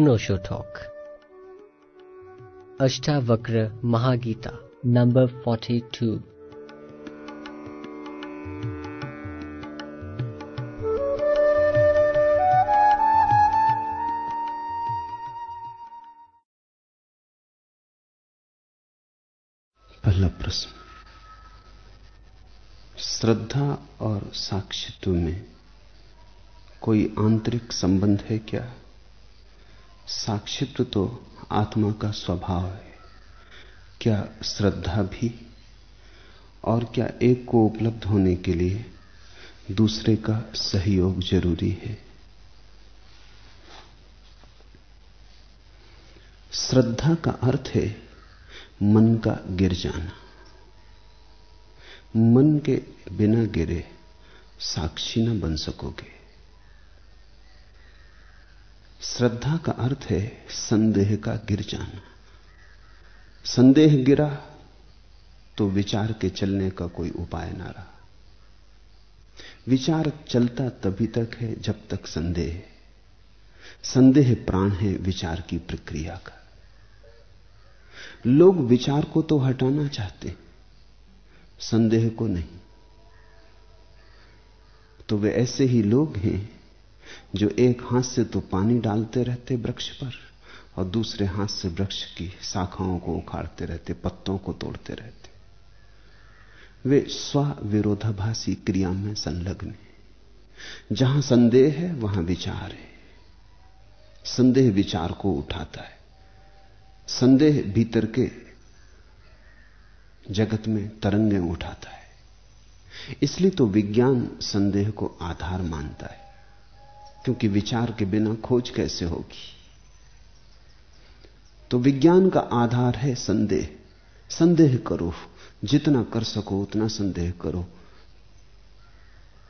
अनोशो talk. Ashtavakra Mahageeta, number 42 पहला प्रश्न। श्रद्धा और साक्षित्व में कोई आंतरिक संबंध है क्या? साक्षित्व तो आत्मा का स्वभाव है। क्या श्रद्धा भी? और क्या एक को उपलब्ध होने के लिए दूसरे का सहयोग ज़रूरी है? श्रद्धा का अर्थ है मन का गिर जाना। मन के बिना गिरे साक्षी न बन सकोगे। श्रद्धा का अर्थ है संदेह का गिर जाना संदेह गिरा तो विचार के चलने का कोई उपाय ना रहा। विचार चलता तभी तक है जब तक संदेह। संदेह प्राण है विचार की प्रक्रिया का। लोग विचार को तो हटाना चाहते संदेह को नहीं। तो वे ऐसे ही लोग हैं जो एक हाथ से तो पानी डालते रहते वृक्ष पर और दूसरे हाथ से वृक्ष की शाखाओं को उखाड़ते रहते, पत्तों को तोड़ते रहते। वे स्व विरोधाभासी क्रिया में संलग्न हैं। जहाँ संदेह है, वहाँ विचार है। संदेह विचार को उठाता है। संदेह भीतर के जगत में तरंगें उठाता है। इसलिए तो विज्ञान संदेह को आधार मानता है। क्योंकि विचार के बिना खोज कैसे होगी? तो विज्ञान का आधार है संदेह। संदेह करो। जितना कर सको, उतना संदेह करो।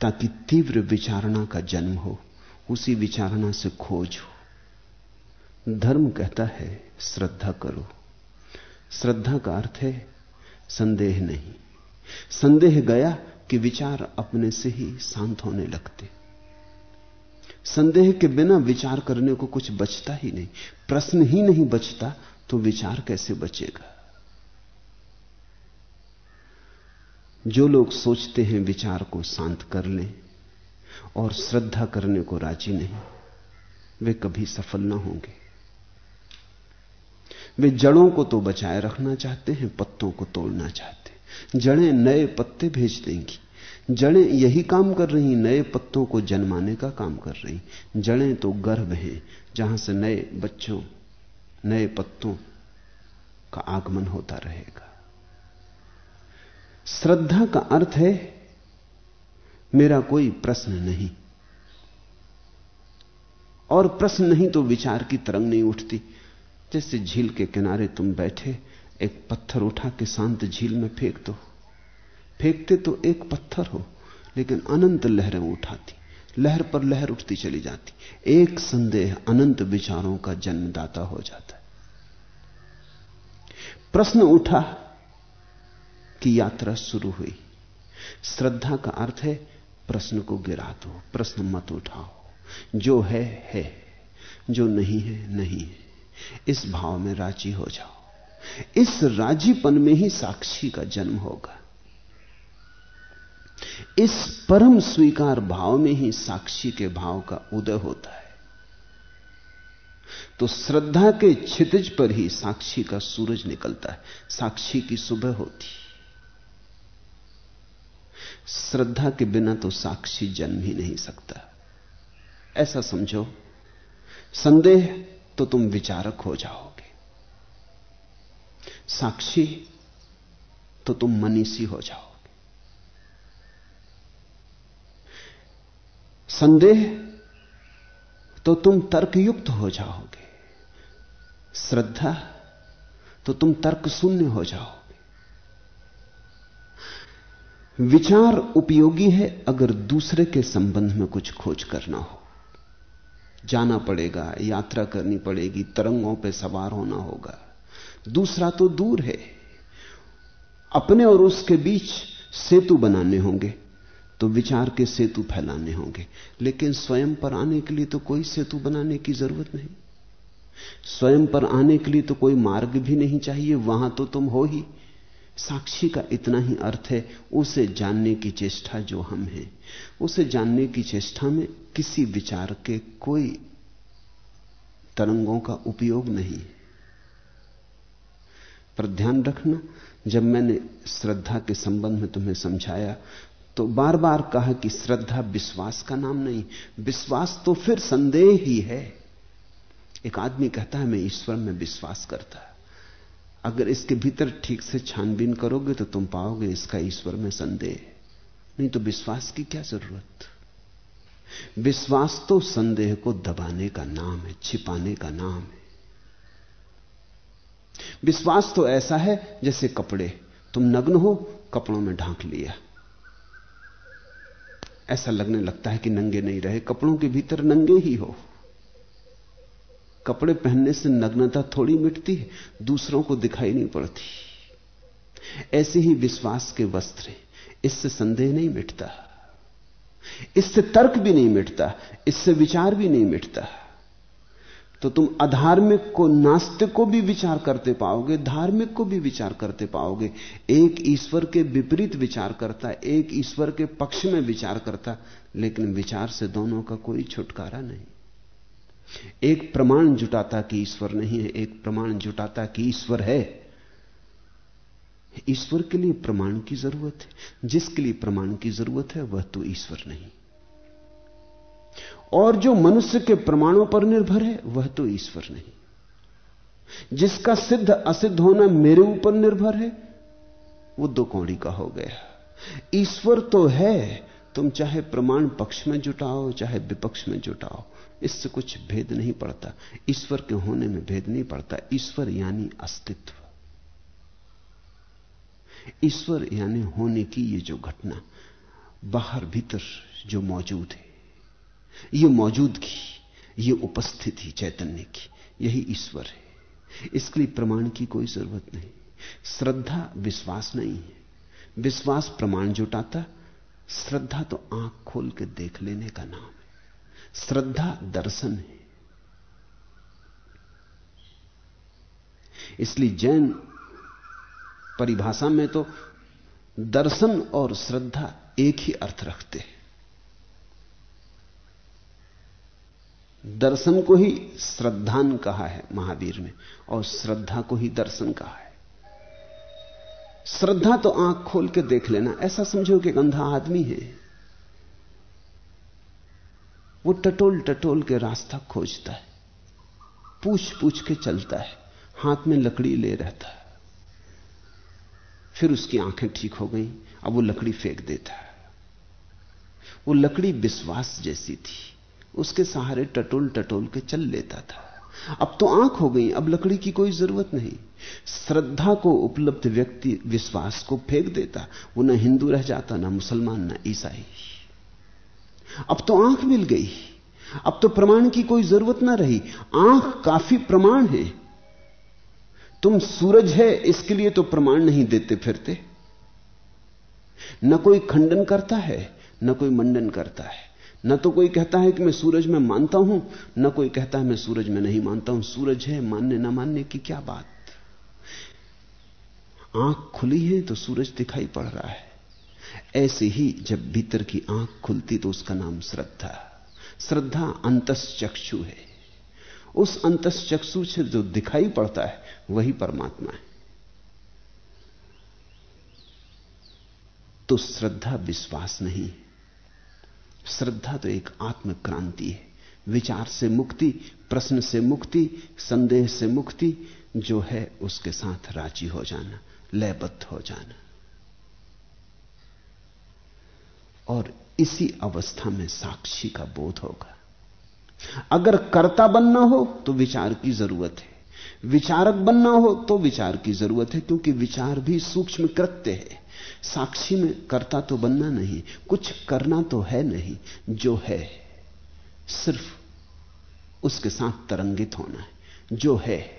ताकि तीव्र विचारणा का जन्म हो, उसी विचारणा से खोज हो। धर्म कहता है, श्रद्धा करो। श्रद्धा का अर्थ है, संदेह नहीं। संदेह गया कि विचार अपने से ही शांत होने लगते। संदेह के बिना विचार करने को कुछ बचता ही नहीं। प्रश्न ही नहीं बचता तो विचार कैसे बचेगा? जो लोग सोचते हैं विचार को शांत कर लें और श्रद्धा करने को राज़ी नहीं, वे कभी सफल ना होंगे। वे जड़ों को तो बचाए रखना चाहते हैं, पत्तों को तोड़ना चाहते हैं। जड़ें नए पत्ते भेज देंगी। जड़ें यही काम कर रही, नए पत्तों को जन्माने का काम कर रही। जड़ें तो गर्भ हैं, जहाँ से नए बच्चों, नए पत्तों का आगमन होता रहेगा। श्रद्धा का अर्थ है, मेरा कोई प्रश्न नहीं। और प्रश्न नहीं तो विचार की तरंग नहीं उठती। जैसे झील के किनारे तुम बैठे, एक पत्थर उठा के शांत झील में फेंक दो। फेंकते तो एक पत्थर हो, लेकिन अनंत लहरें उठाती, लहर पर लहर उठती चली जाती। एक संदेह अनंत विचारों का जन्मदाता हो जाता है। प्रश्न उठा कि यात्रा शुरू हुई। श्रद्धा का अर्थ है, प्रश्न को गिरा दो, प्रश्न मत उठाओ। जो है है, जो नहीं है नहीं है। इस भाव में राज़ी हो जाओ। इस राजीपन में ही साक्षी का जन्म होगा। इस परम स्वीकार भाव में ही साक्षी के भाव का उदय होता है। तो श्रद्धा के छितिज पर ही साक्षी का सूरज निकलता है। साक्षी की सुबह होती श्रद्धा के बिना तो साक्षी जन्म ही नहीं सकता। ऐसा समझो। संदेह तो तुम विचारक हो जाओगे। साक्षी तो तुम मनीषी हो जाओगे। संदेह तो तुम तर्कयुक्त हो जाओगे। श्रद्धा तो तुम तर्क शून्य हो जाओगे। विचार उपयोगी है अगर दूसरे के संबंध में कुछ खोज करना हो। जाना पड़ेगा, यात्रा करनी पड़ेगी, तरंगों पर सवार होना होगा। दूसरा तो दूर है। अपने और उसके बीच सेतु बनाने होंगे। तो विचार के सेतु फैलाने होंगे। लेकिन स्वयं पर आने के लिए तो कोई सेतु बनाने की ज़रूरत नहीं। स्वयं पर आने के लिए तो कोई मार्ग भी नहीं चाहिए, वहाँ तो तुम हो ही। साक्षी का इतना ही अर्थ है, उसे जानने की चेष्टा जो हम हैं। उसे जानने की चेष्टा में किसी विचार के कोई तरंगों का उपयोग नहीं पर ध्यान रखना, जब मैंने श्रद्धा के संबंध में तुम्हें समझाया तो बार बार कहा कि श्रद्धा, विश्वास का नाम नहीं। विश्वास तो फिर संदेह ही है। एक आदमी कहता है, मैं ईश्वर में विश्वास करता अगर इसके भीतर ठीक से छानबीन करोगे तो तुम पाओगे इसका ईश्वर में संदेह नहीं तो विश्वास की क्या ज़रूरत? विश्वास तो संदेह को दबाने का नाम है, छिपाने का नाम है। विश्वास तो ऐसा है जैसे कपड़े। तुम नग्न हो, कपड़ों में ढांक लिया। ऐसा लगने लगता है कि नंगे नहीं रहे। कपड़ों के भीतर नंगे ही हो। कपड़े पहनने से नग्नता थोड़ी मिटती है, दूसरों को दिखाई नहीं पड़ती। ऐसे ही विश्वास के वस्त्र इससे संदेह नहीं मिटता। इससे तर्क भी नहीं मिटता। इससे विचार भी नहीं मिटता। तो तुम अधार्मिक को, नास्तिक को भी विचार करते पाओगे, धार्मिक को भी विचार करते पाओगे। एक ईश्वर के विपरीत विचार करता, एक ईश्वर के पक्ष में विचार करता, लेकिन विचार से दोनों का कोई छुटकारा नहीं। एक प्रमाण जुटाता कि ईश्वर नहीं है, एक प्रमाण जुटाता कि ईश्वर है। ईश्वर के लिए प्रमाण की ज़रूरत है। जिसके लिए प्रमाण की ज़रूरत है, वह तो ईश्वर नहीं। और जो मनुष्य के प्रमाणों पर निर्भर है, वह तो ईश्वर नहीं। जिसका सिद्ध असिद्ध होना मेरे ऊपर निर्भर है, वो दो कौड़ी का हो गया। ईश्वर तो है, तुम चाहे प्रमाण पक्ष में जुटाओ, चाहे विपक्ष में जुटाओ, इससे कुछ भेद नहीं पड़ता। ईश्वर के होने में भेद नहीं पड़ता। ईश्वर यानी अस्तित्व। ईश्वर यानी होने की ये जो घटना, बाहर भीतर जो मौजूद है ये मौजूदगी ये उपस्थिति चैतन्य की, यही ईश्वर है। इसके लिए प्रमाण की कोई ज़रूरत नहीं। श्रद्धा, विश्वास नहीं है। विश्वास प्रमाण जुटाता, श्रद्धा तो आँख खोल के देख लेने का नाम है। श्रद्धा दर्शन है। इसलिए जैन परिभाषा में तो दर्शन और श्रद्धा एक ही अर्थ रखते हैं। दर्शन को ही श्रद्धान कहा है महावीर ने, और श्रद्धा को ही दर्शन कहा है। श्रद्धा तो आँख खोल के देख लेना, ऐसा समझो कि अंधा आदमी है। वो टटोल टटोल के रास्ता खोजता है, पूछ पूछ के चलता है, हाथ में लकड़ी ले रहता है। फिर उसकी आँखें ठीक हो गई, अब वो लकड़ी फेंक देता है। वो लकड़ी विश्वास जैसी थी। उसके सहारे टटोल टटोल के चल लेता था। अब तो आँख हो गई, अब लकड़ी की कोई ज़रूरत नहीं। श्रद्धा को उपलब्ध व्यक्ति विश्वास को फेंक देता, वो ना हिंदू रह जाता, ना मुसलमान, ना ईसाई। अब तो आँख मिल गई, अब तो प्रमाण की कोई ज़रूरत ना रही। आँख काफ़ी प्रमाण है। तुम सूरज है, इसके लिए तो प्रमाण नहीं देते फिरते। न कोई खंडन करता है, न कोई मंडन करता है। न तो कोई कहता है कि मैं सूरज में मानता हूँ, न कोई कहता है मैं सूरज में नहीं मानता हूँ। सूरज है, मानने ना मानने की क्या बात? आँख खुली है तो सूरज दिखाई पड़ रहा है। ऐसे ही जब भीतर की आँख खुलती तो उसका नाम श्रद्धा। श्रद्धा अंतस चक्षु है। उस अंतस चक्षु से जो दिखाई पड़ता है, वही परमात्मा है। तो श्रद्धा विश्वास नहीं है। श्रद्धा तो एक आत्म क्रांति है। विचार से मुक्ति, प्रश्न से मुक्ति, संदेह से मुक्ति, जो है उसके साथ राज़ी हो जाना, लयबद्ध हो जाना। और इसी अवस्था में साक्षी का बोध होगा। अगर कर्ता बनना हो तो विचार की ज़रूरत है। विचारक बनना हो तो विचार की ज़रूरत है, क्योंकि विचार भी सूक्ष्म कृत्य है। साक्षी में करता तो बनना नहीं, कुछ करना तो है नहीं, जो है, सिर्फ़ उसके साथ तरंगित होना है। जो है,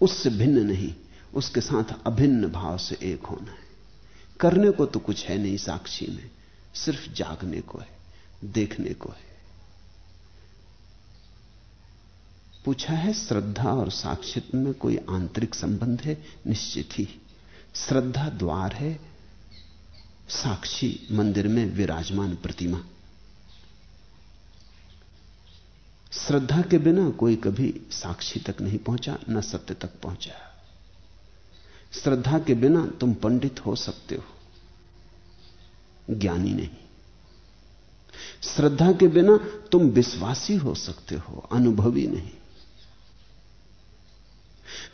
उससे भिन्न नहीं, उसके साथ अभिन्न भाव से एक होना है। करने को तो कुछ है नहीं साक्षी में, सिर्फ़ जागने को है, देखने को है। पूछा है, श्रद्धा और साक्षित्व में कोई आंतरिक संबंध है? निश्चित ही। श्रद्धा द्वार है साक्षी मंदिर में विराजमान प्रतिमा। श्रद्धा के बिना कोई कभी साक्षी तक नहीं पहुँचा, न सत्य तक पहुँचा। श्रद्धा के बिना तुम पंडित हो सकते हो, ज्ञानी नहीं। श्रद्धा के बिना तुम विश्वासी हो सकते हो, अनुभवी नहीं।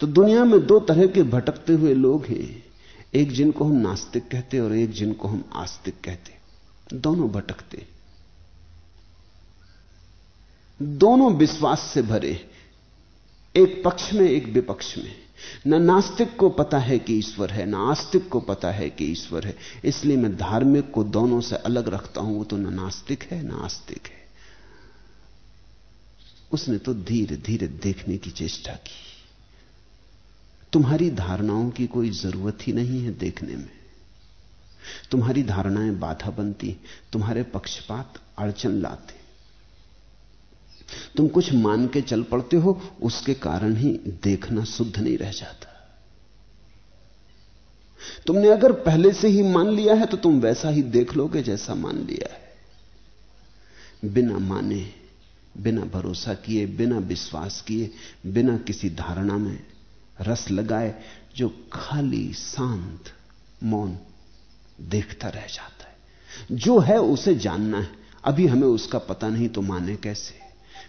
तो दुनिया में दो तरह के भटकते हुए लोग हैं। एक जिनको हम नास्तिक कहते और एक जिनको हम आस्तिक कहते दोनों भटकते दोनों विश्वास से भरे एक पक्ष में, एक विपक्ष में। न नास्तिक को पता है कि ईश्वर है, ना आस्तिक को पता है कि ईश्वर है। इसलिए मैं धार्मिक को दोनों से अलग रखता हूँ। वो तो न नास्तिक है, ना आस्तिक है। उसने तो धीरे धीरे देखने की चेष्टा की। तुम्हारी धारणाओं की कोई ज़रूरत ही नहीं है देखने में। तुम्हारी धारणाएँ बाधा बनती, तुम्हारे पक्षपात अड़चन लाते। तुम कुछ मान के चल पड़ते हो, उसके कारण ही देखना शुद्ध नहीं रह जाता। तुमने अगर पहले से ही मान लिया है तो तुम वैसा ही देख लोगे जैसा मान लिया है। बिना माने, बिना भरोसा किए, बिना विश्वास किए, बिना किसी धारणा में रस लगाए, जो खाली शांत मौन देखता रह जाता है। जो है उसे जानना है। अभी हमें उसका पता नहीं तो माने कैसे?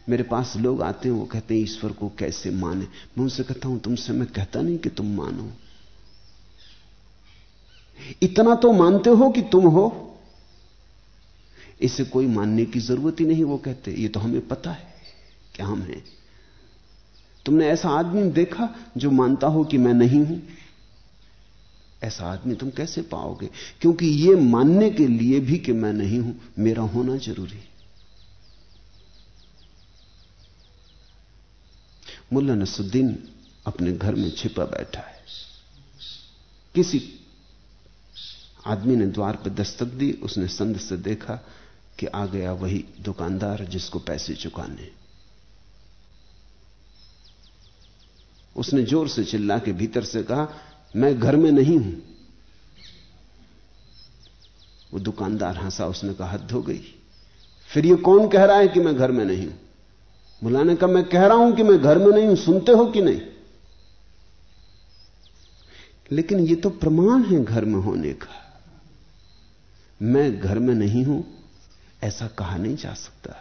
मेरे पास लोग आते हैं, वो कहते हैं, ईश्वर को कैसे माने? मैं उनसे कहता हूँ, तुमसे मैं कहता नहीं कि तुम मानो। इतना तो मानते हो कि तुम हो। इसे कोई मानने की ज़रूरत ही नहीं, वो कहते ये तो हमें पता है क्या हम हैं। तुमने ऐसा आदमी देखा जो मानता हो कि मैं नहीं हूँ? ऐसा आदमी तुम कैसे पाओगे? क्योंकि यह मानने के लिए भी कि मैं नहीं हूँ, मेरा होना ज़रूरी मुल्ला नसुद्दीन अपने घर में छिपा बैठा है। किसी आदमी ने द्वार पर दस्तक दी, उसने संद से देखा कि आ गया वही दुकानदार जिसको पैसे चुकाने उसने ज़ोर से चिल्ला के भीतर से कहा, मैं घर में नहीं हूँ। वो दुकानदार हंसा, उसने कहा, हद हो गई। फिर ये कौन कह रहा है कि मैं घर में नहीं हूँ? बुलाने का मैं कह रहा हूँ कि मैं घर में नहीं हूँ, सुनते हो कि नहीं? लेकिन ये तो प्रमाण है घर में होने का। मैं घर में नहीं हूँ, ऐसा कहा नहीं जा सकता।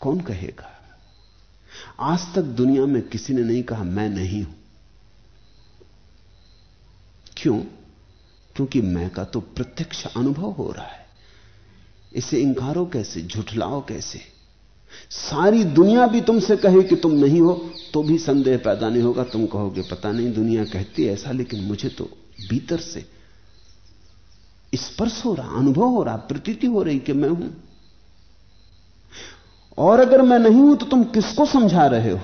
कौन कहेगा? आज तक दुनिया में किसी ने नहीं कहा, मैं नहीं हूँ। क्यों? क्योंकि मैं का तो प्रत्यक्ष अनुभव हो रहा है। इसे इंकारो कैसे, झुठलाओ कैसे? सारी दुनिया भी तुमसे कहे कि तुम नहीं हो तो भी संदेह पैदा नहीं होगा। तुम कहोगे, पता नहीं, दुनिया कहती है ऐसा, लेकिन मुझे तो भीतर से स्पर्श हो रहा, अनुभव हो रहा, प्रतीति हो रही कि मैं हूँ। और अगर मैं नहीं हूँ तो तुम किसको समझा रहे हो?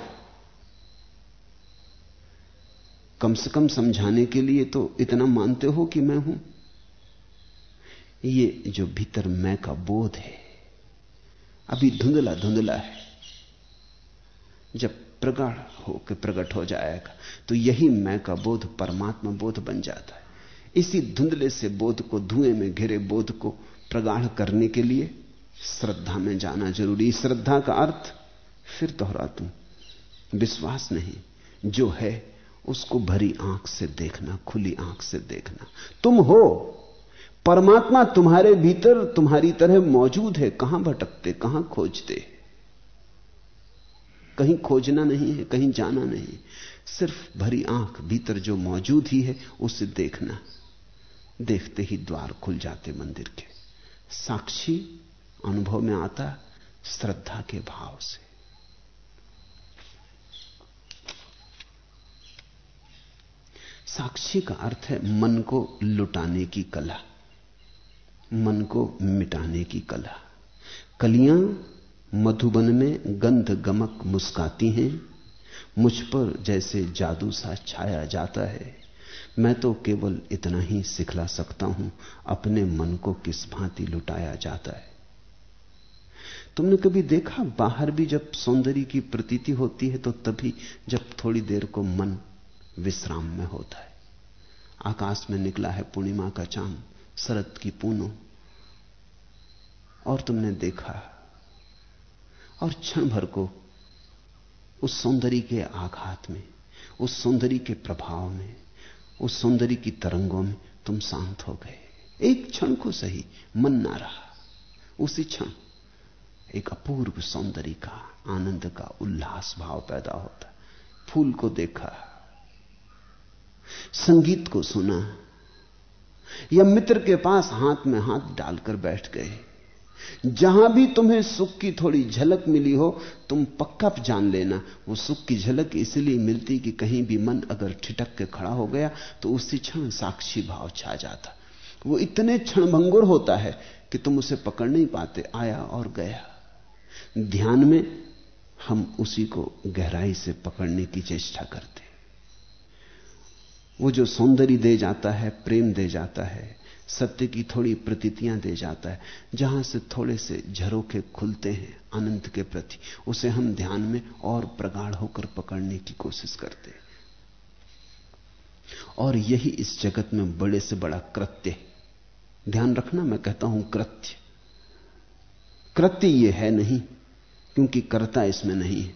कम से कम समझाने के लिए तो इतना मानते हो कि मैं हूँ। ये जो भीतर मैं का बोध है, अभी धुंधला धुंधला है। जब प्रगाढ़ होकर प्रकट हो जाएगा तो यही मैं का बोध, परमात्मा बोध बन जाता है। इसी धुंधले से बोध को, धुएँ में घिरे बोध को प्रगाढ़ करने के लिए श्रद्धा में जाना ज़रूरी। श्रद्धा का अर्थ, फिर दोहरा तू विश्वास नहीं, जो है, उसको भरी आँख से देखना, खुली आँख से देखना। तुम हो, परमात्मा तुम्हारे भीतर, तुम्हारी तरह मौजूद है। कहाँ भटकते, कहाँ खोजते? कहीं खोजना नहीं है, कहीं जाना नहीं। सिर्फ़ भरी आँख भीतर जो मौजूद ही है, उसे देखना। देखते ही द्वार खुल जाते मंदिर के। साक्षी अनुभव में आता श्रद्धा के भाव से। साक्षी का अर्थ है मन को लुटाने की कला, मन को मिटाने की कला। कलियाँ मधुबन में गंध गमक मुस्काती हैं, मुझ पर जैसे जादू सा छाया जाता है। मैं तो केवल इतना ही सिखला सकता हूँ, अपने मन को किस भांति लुटाया जाता है। तुमने कभी देखा बाहर भी जब सौंदर्य की प्रतीति होती है तो तभी जब थोड़ी देर को मन विश्राम में होता है। आकाश में निकला है पूर्णिमा का चाँद, शरद की पूनो और तुमने देखा और क्षण भर को उस सौंदर्य के आघात में, उस सौंदर्य के प्रभाव में, उस सौंदर्य की तरंगों में तुम शांत हो गए। एक क्षण को सही मन ना रहा, उसी क्षण एक अपूर्व सौंदर्य का, आनंद का उल्लास भाव पैदा होता। फूल को देखा, संगीत को सुना, या मित्र के पास हाथ में हाथ डालकर बैठ गए। जहाँ भी तुम्हें सुख की थोड़ी झलक मिली हो, तुम पक्का जान लेना, वो सुख की झलक इसलिए मिलती कि कहीं भी मन अगर ठिटक के खड़ा हो गया तो उसी क्षण साक्षी भाव छा जाता। वो इतने क्षणभंगुर होता है कि तुम उसे पकड़ नहीं पाते, आया और गया। ध्यान में हम उसी को गहराई से पकड़ने की चेष्टा करते वो जो सौंदर्य दे जाता है, प्रेम दे जाता है, सत्य की थोड़ी प्रतीतियाँ दे जाता है, जहाँ से थोड़े से झरोखे खुलते हैं अनंत के प्रति, उसे हम ध्यान में और प्रगाढ़ होकर पकड़ने की कोशिश करते हैं। और यही इस जगत में बड़े से बड़ा कृत्य ध्यान रखना, मैं कहता हूँ कृत्य। कृत्य यह है नहीं क्योंकि कर्ता इसमें नहीं है।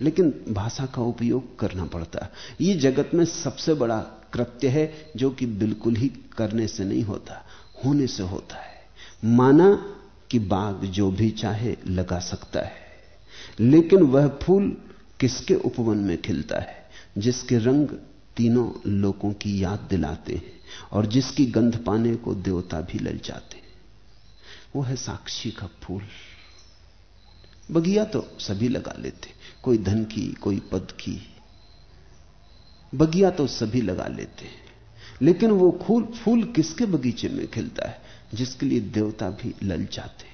लेकिन भाषा का उपयोग करना पड़ता है। यह जगत में सबसे बड़ा कृत्य है जो कि बिल्कुल ही करने से नहीं होता, होने से होता है। माना कि बाग जो भी चाहे लगा सकता है, लेकिन वह फूल किसके उपवन में खिलता है, जिसके रंग तीनों लोगों की याद दिलाते हैं और जिसकी गंध पाने को देवता भी लल जाते हैं। वो है साक्षी का फूल। बगिया तो सभी लगा लेते। कोई धन की, कोई पद की। बगिया तो सभी लगा लेते। हैं लेकिन वो फूल फूल किसके बगीचे में खिलता है? जिसके लिए देवता भी लल जाते।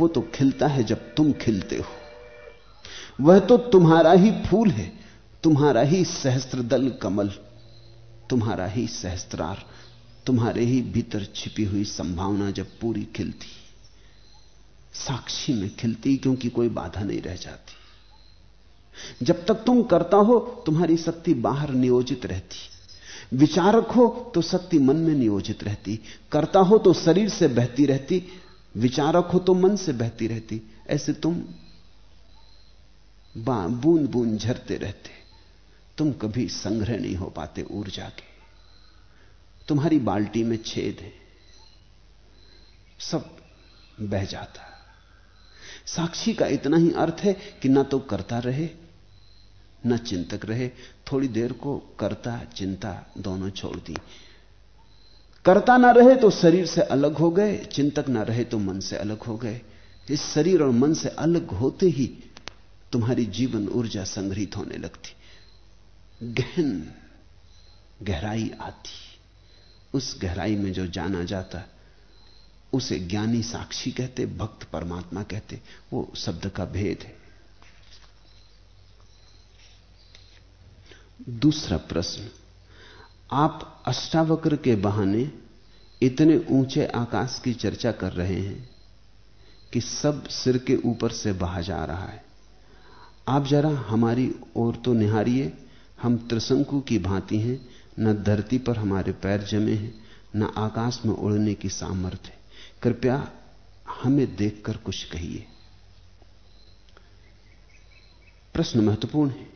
वो तो खिलता है जब तुम खिलते हो। वह तो तुम्हारा ही फूल है। तुम्हारा ही सहस्त्रदल कमल। तुम्हारा ही सहस्त्रार। तुम्हारे ही भीतर छिपी हुई संभावना जब पूरी खिलती। साक्षी में खिलती क्योंकि कोई बाधा नहीं रह जाती। जब तक तुम करता हो, तुम्हारी शक्ति बाहर नियोजित रहती। विचारक हो तो शक्ति मन में नियोजित रहती। करता हो तो शरीर से बहती रहती। विचारक हो तो मन से बहती रहती। ऐसे तुम बूंद बूंद झरते रहते। तुम कभी संग्रह नहीं हो पाते ऊर्जा के। तुम्हारी बाल्टी में छेद है। सब बह जाता साक्षी का इतना ही अर्थ है कि ना तो करता रहे, न चिंतक रहे। थोड़ी देर को करता, चिंता दोनों छोड़ दी। करता ना रहे तो शरीर से अलग हो गए, चिंतक ना रहे तो मन से अलग हो गए। इस शरीर और मन से अलग होते ही तुम्हारी जीवन ऊर्जा संग्रहित होने लगती। गहन गहराई आती। उस गहराई में जो जाना जाता उसे ज्ञानी साक्षी कहते, भक्त परमात्मा कहते, वो शब्द का भेद है। दूसरा प्रश्न, आप अष्टावक्र के बहाने इतने ऊँचे आकाश की चर्चा कर रहे हैं कि सब सिर के ऊपर से बहा जा रहा है। आप जरा हमारी ओर तो निहारिए, हम त्रिशंकु की भांति हैं, न धरती पर हमारे पैर जमे हैं, न आकाश में उड़ने की सामर्थ्य कृपया हमें देखकर कुछ कहिए। प्रश्न महत्वपूर्ण है।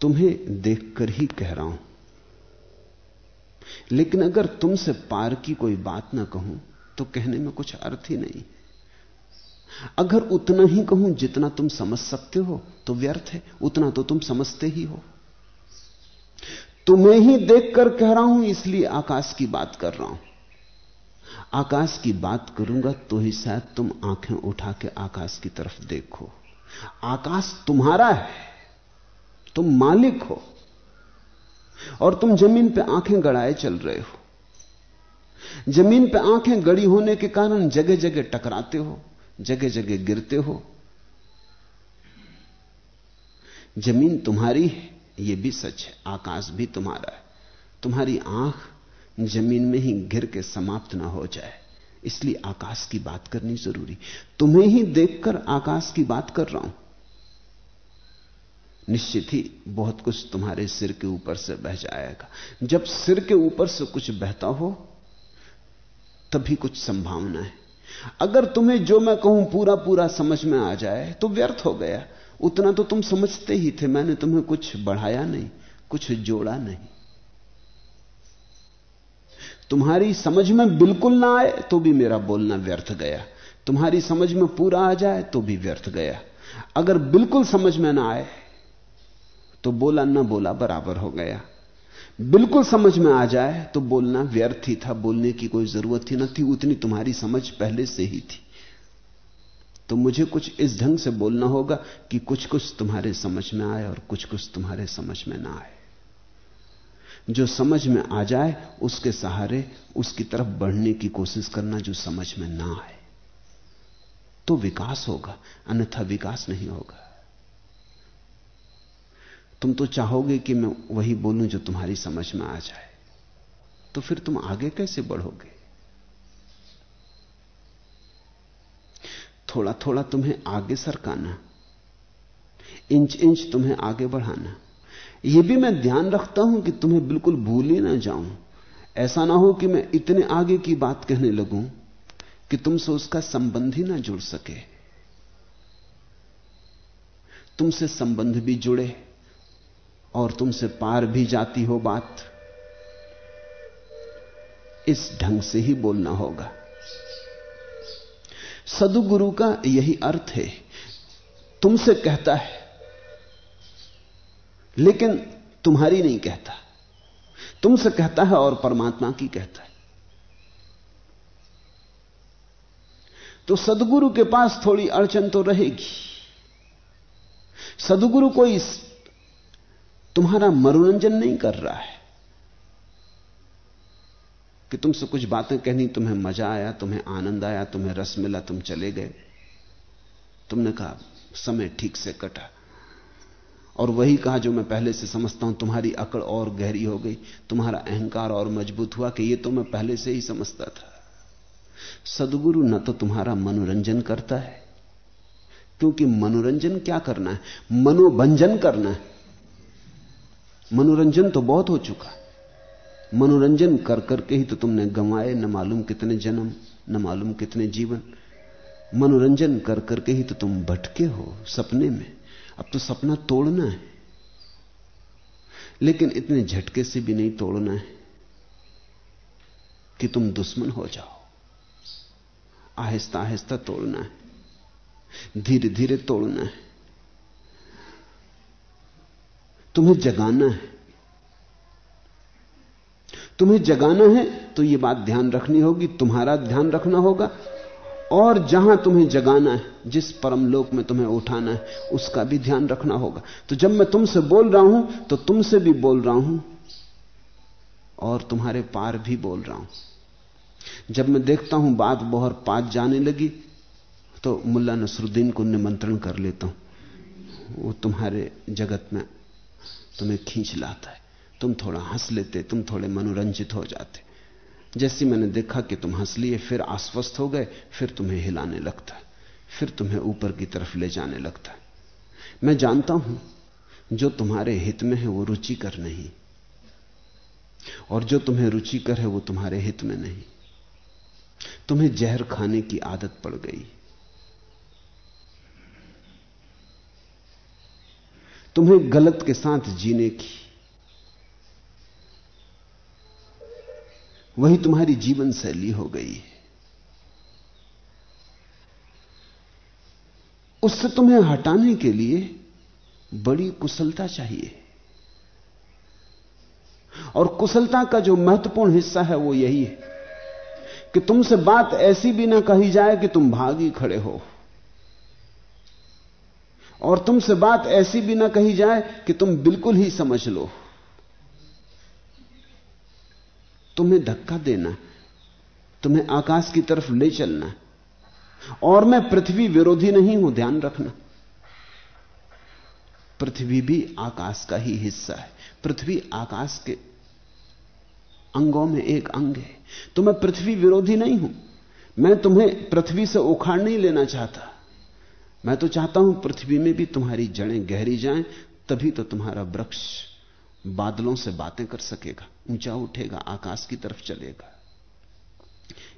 तुम्हें देखकर ही कह रहा हूँ। लेकिन अगर तुमसे पार की कोई बात ना कहूँ तो कहने में कुछ अर्थ ही नहीं। अगर उतना ही कहूँ जितना तुम समझ सकते हो तो व्यर्थ है। उतना तो तुम समझते ही हो। तुम्हें ही देखकर कह रहा हूँ, इसलिए आकाश की बात कर रहा हूँ। आकाश की बात करूँगा तो ही शायद तुम आँखें उठा के आकाश की तरफ़ देखो। आकाश तुम्हारा है, तुम मालिक हो, और तुम ज़मीन पे आँखें गड़ाए चल रहे हो। ज़मीन पे आँखें गड़ी होने के कारण जगह जगह टकराते हो जगह जगह गिरते हो। ज़मीन तुम्हारी है यह भी सच है, आकाश भी तुम्हारा है। तुम्हारी आँख ज़मीन में ही गिर के समाप्त ना हो जाए। इसलिए आकाश की बात करनी ज़रूरी। तुम्हें ही देखकर आकाश की बात कर रहा हूँ। निश्चित ही बहुत कुछ तुम्हारे सिर के ऊपर से बह जाएगा। जब सिर के ऊपर से कुछ बहता हो, तभी कुछ संभावना है। अगर तुम्हें जो मैं कहूँ पूरा पूरा समझ में आ जाए तो व्यर्थ हो गया। उतना तो तुम समझते ही थे, मैंने तुम्हें कुछ बढ़ाया नहीं, कुछ जोड़ा नहीं। तुम्हारी समझ में बिल्कुल ना आए तो भी मेरा बोलना व्यर्थ गया। तुम्हारी समझ में पूरा आ जाए तो भी व्यर्थ गया। अगर बिल्कुल समझ में ना आए तो बोला ना बोला बराबर हो गया। बिल्कुल समझ में आ जाए तो बोलना व्यर्थ ही था, बोलने की कोई ज़रूरत ही ना थी, उतनी तुम्हारी समझ पहले से ही थी। तो मुझे कुछ इस ढंग से बोलना होगा कि कुछ कुछ तुम्हारे समझ में आए और कुछ कुछ तुम्हारे समझ में ना आए। जो समझ में आ जाए, उसके सहारे उसकी तरफ़ बढ़ने की कोशिश करना जो समझ में ना आए। तो विकास होगा, अन्यथा विकास नहीं होगा। तुम तो चाहोगे कि मैं वही बोलूँ जो तुम्हारी समझ में आ जाए। तो फिर तुम आगे कैसे बढ़ोगे? थोड़ा थोड़ा तुम्हें आगे सरकाना। इंच इंच तुम्हें आगे बढ़ाना। यह भी मैं ध्यान रखता हूँ कि तुम्हें बिल्कुल भूल ही ना जाऊँ। ऐसा ना हो कि मैं इतने आगे की बात कहने लगूं कि तुमसे उसका संबंध ही ना जुड़ सके। तुमसे संबंध भी जुड़े और तुमसे पार भी जाती हो बात। इस ढंग से ही बोलना होगा। सदुगुरु का यही अर्थ है। तुमसे कहता है, लेकिन तुम्हारी नहीं कहता। तुमसे कहता है और परमात्मा की कहता है। तो सदगुरु के पास थोड़ी अड़चन तो रहेगी। सदगुरु कोई तुम्हारा मनोरंजन नहीं कर रहा है। कि तुमसे कुछ बातें कहनी, तुम्हें मज़ा आया, तुम्हें आनंद आया, तुम्हें रस मिला, तुम चले गए। तुमने कहा, समय ठीक से कटा। और वही कहा जो मैं पहले से समझता हूँ, तुम्हारी अकड़ और गहरी हो गई, तुम्हारा अहंकार और मज़बूत हुआ कि ये तो मैं पहले से ही समझता था। सदगुरु न तो तुम्हारा मनोरंजन करता है, क्योंकि मनोरंजन क्या करना है? मनोभंजन करना है। मनोरंजन तो बहुत हो चुका। मनोरंजन कर करके ही तो तुमने गंवाए, न मालूम कितने जन्म, न मालूम कितने जीवन। मनोरंजन कर करके ही तो तुम भटके हो सपने में। अब तो सपना तोड़ना है। लेकिन इतने झटके से भी नहीं तोड़ना है कि तुम दुश्मन हो जाओ। आहिस्ता आहिस्ता तोड़ना है। धीरे धीरे तोड़ना है। तुम्हें जगाना है। तुम्हें जगाना है तो यह बात ध्यान रखनी होगी, तुम्हारा ध्यान रखना होगा। और जहाँ तुम्हें जगाना है, जिस परम लोक में तुम्हें उठाना है, उसका भी ध्यान रखना होगा। तो जब मैं तुमसे बोल रहा हूँ तो तुमसे भी बोल रहा हूँ, और तुम्हारे पार भी बोल रहा हूँ। जब मैं देखता हूँ बात बहुत पास जाने लगी तो मुल्ला नसरुद्दीन को निमंत्रण कर लेता हूँ। वो तुम्हारे जगत में तुम्हें खींच लाता है। तुम थोड़ा हंस लेते, तुम थोड़े मनोरंजित हो जाते। जैसे मैंने देखा कि तुम हंस लिए, फिर आश्वस्त हो गए, फिर तुम्हें हिलाने लगता, फिर तुम्हें ऊपर की तरफ़ ले जाने लगता। मैं जानता हूँ, जो तुम्हारे हित में है वो रुचिकर नहीं, और जो तुम्हें रुचिकर है वो तुम्हारे हित में नहीं। तुम्हें जहर खाने की आदत पड़ गई। तुम्हें गलत के साथ जीने की वही तुम्हारी जीवन शैली हो गई। उससे तुम्हें हटाने के लिए बड़ी कुशलता चाहिए। और कुशलता का जो महत्वपूर्ण हिस्सा है वो यही है कि तुमसे बात ऐसी भी ना कही जाए कि तुम भागी खड़े हो। और तुमसे बात ऐसी भी ना कही जाए कि तुम बिल्कुल ही समझ लो। तुम्हें धक्का देना, तुम्हें आकाश की तरफ़ ले चलना, और मैं पृथ्वी विरोधी नहीं हूँ, ध्यान रखना। पृथ्वी भी आकाश का ही हिस्सा है। पृथ्वी आकाश के अंगों में एक अंग है। तो मैं पृथ्वी विरोधी नहीं हूँ। मैं तुम्हें पृथ्वी से उखाड़ नहीं लेना चाहता। मैं तो चाहता हूँ पृथ्वी में भी तुम्हारी जड़ें गहरी जाएँ, तभी तो तुम्हारा वृक्ष बादलों से बातें कर सकेगा। ऊँचा उठेगा, आकाश की तरफ़ चलेगा।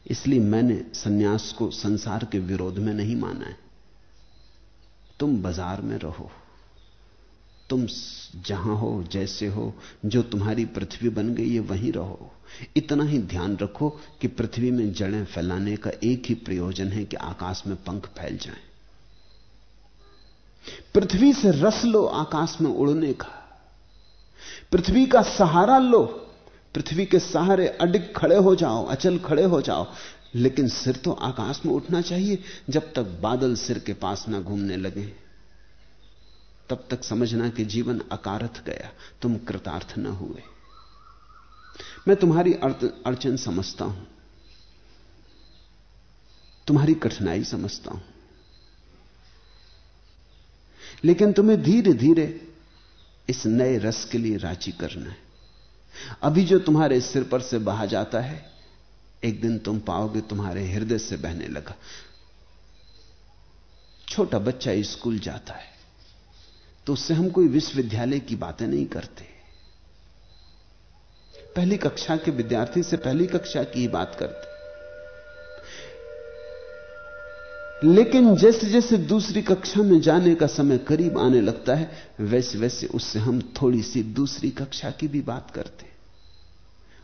इसलिए मैंने सन्यास को संसार के विरोध में नहीं माना है। तुम बाज़ार में रहो। तुम जहाँ हो, जैसे हो, जो तुम्हारी पृथ्वी बन गई है, वहीं रहो। इतना ही ध्यान रखो कि पृथ्वी में जड़ें फैलाने का एक ही प्रयोजन है कि आकाश में पंख फैल जाएँ। पृथ्वी से रस लो आकाश में उड़ने का। पृथ्वी का सहारा लो। पृथ्वी के सहारे अडिग खड़े हो जाओ, अचल खड़े हो जाओ। लेकिन सिर तो आकाश में उठना चाहिए, जब तक बादल सिर के पास ना घूमने लगे। तब तक समझना कि जीवन अकारथ गया, तुम कृतार्थ न हुए। मैं तुम्हारी अड़चन समझता हूँ। तुम्हारी कठिनाई समझता हूँ। लेकिन तुम्हें धीरे धीरे इस नए रस के लिए राज़ी करना है। अभी जो तुम्हारे सिर पर से बहा जाता है, एक दिन तुम पाओगे तुम्हारे हृदय से बहने लगा। छोटा बच्चा स्कूल जाता है तो उससे हम कोई विश्वविद्यालय की बातें नहीं करते। पहली कक्षा के विद्यार्थी से पहली कक्षा की ही बात करते। लेकिन जैसे जैसे दूसरी कक्षा में जाने का समय करीब आने लगता है, वैसे वैसे उससे हम थोड़ी सी दूसरी कक्षा की भी बात करते।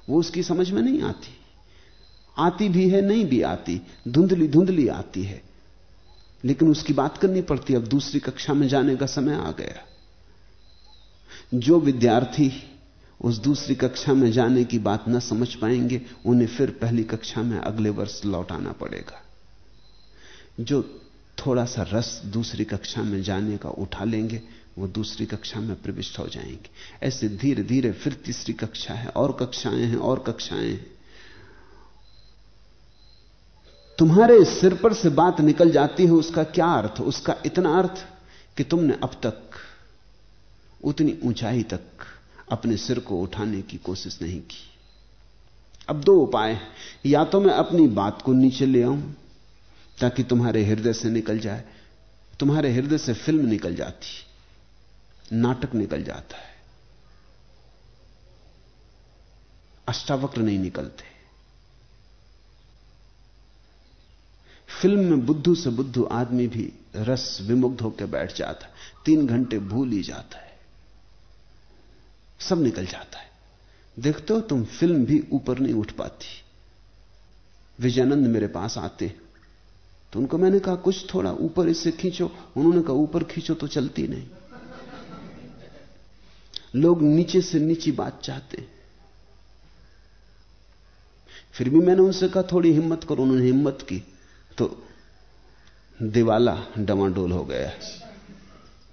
वो उसकी समझ में नहीं आती। आती भी है, नहीं भी आती। धुंधली धुंधली आती है। लेकिन उसकी बात करनी पड़ती अब दूसरी कक्षा में जाने का समय आ गया। जो विद्यार्थी उस दूसरी कक्षा में जाने की बात न समझ पाएँगे, उन्हें फिर पहली कक्षा में अगले वर्ष लौटाना पड़ेगा। जो थोड़ा सा रस दूसरी कक्षा में जाने का उठा लेंगे वो दूसरी कक्षा में प्रविष्ट हो जाएँगे। ऐसे धीरे धीरे फिर तीसरी कक्षा है, और कक्षाएँ हैं, और कक्षाएँ हैं। तुम्हारे सिर पर से बात निकल जाती है, उसका क्या अर्थ? उसका इतना अर्थ कि तुमने अब तक उतनी ऊंचाई तक अपने सिर को उठाने की कोशिश नहीं की। अब दो उपाय या तो मैं अपनी बात को नीचे ले आऊँ, ताकि तुम्हारे हृदय से निकल जाए, तुम्हारे हृदय से फ़िल्म निकल जाती। नाटक निकल जाता है। अष्टावक्र नहीं निकलते। फ़िल्म में बुद्धू से बुद्धू आदमी भी रस विमुग्ध होकर बैठ जाता है। तीन घंटे भूल ही जाता है। सब निकल जाता है। देखते हो, तुम फ़िल्म भी ऊपर नहीं उठ पाती। विजयानंद मेरे पास आते तो उनको मैंने कहा, कुछ थोड़ा ऊपर इससे खींचो। उन्होंने कहा, ऊपर खींचो तो चलती नहीं। लोग नीचे से नीची बात चाहते फिर भी मैंने उनसे कहा, थोड़ी हिम्मत करो। उन्होंने हिम्मत की तो दिवाला डमाडोल हो गया।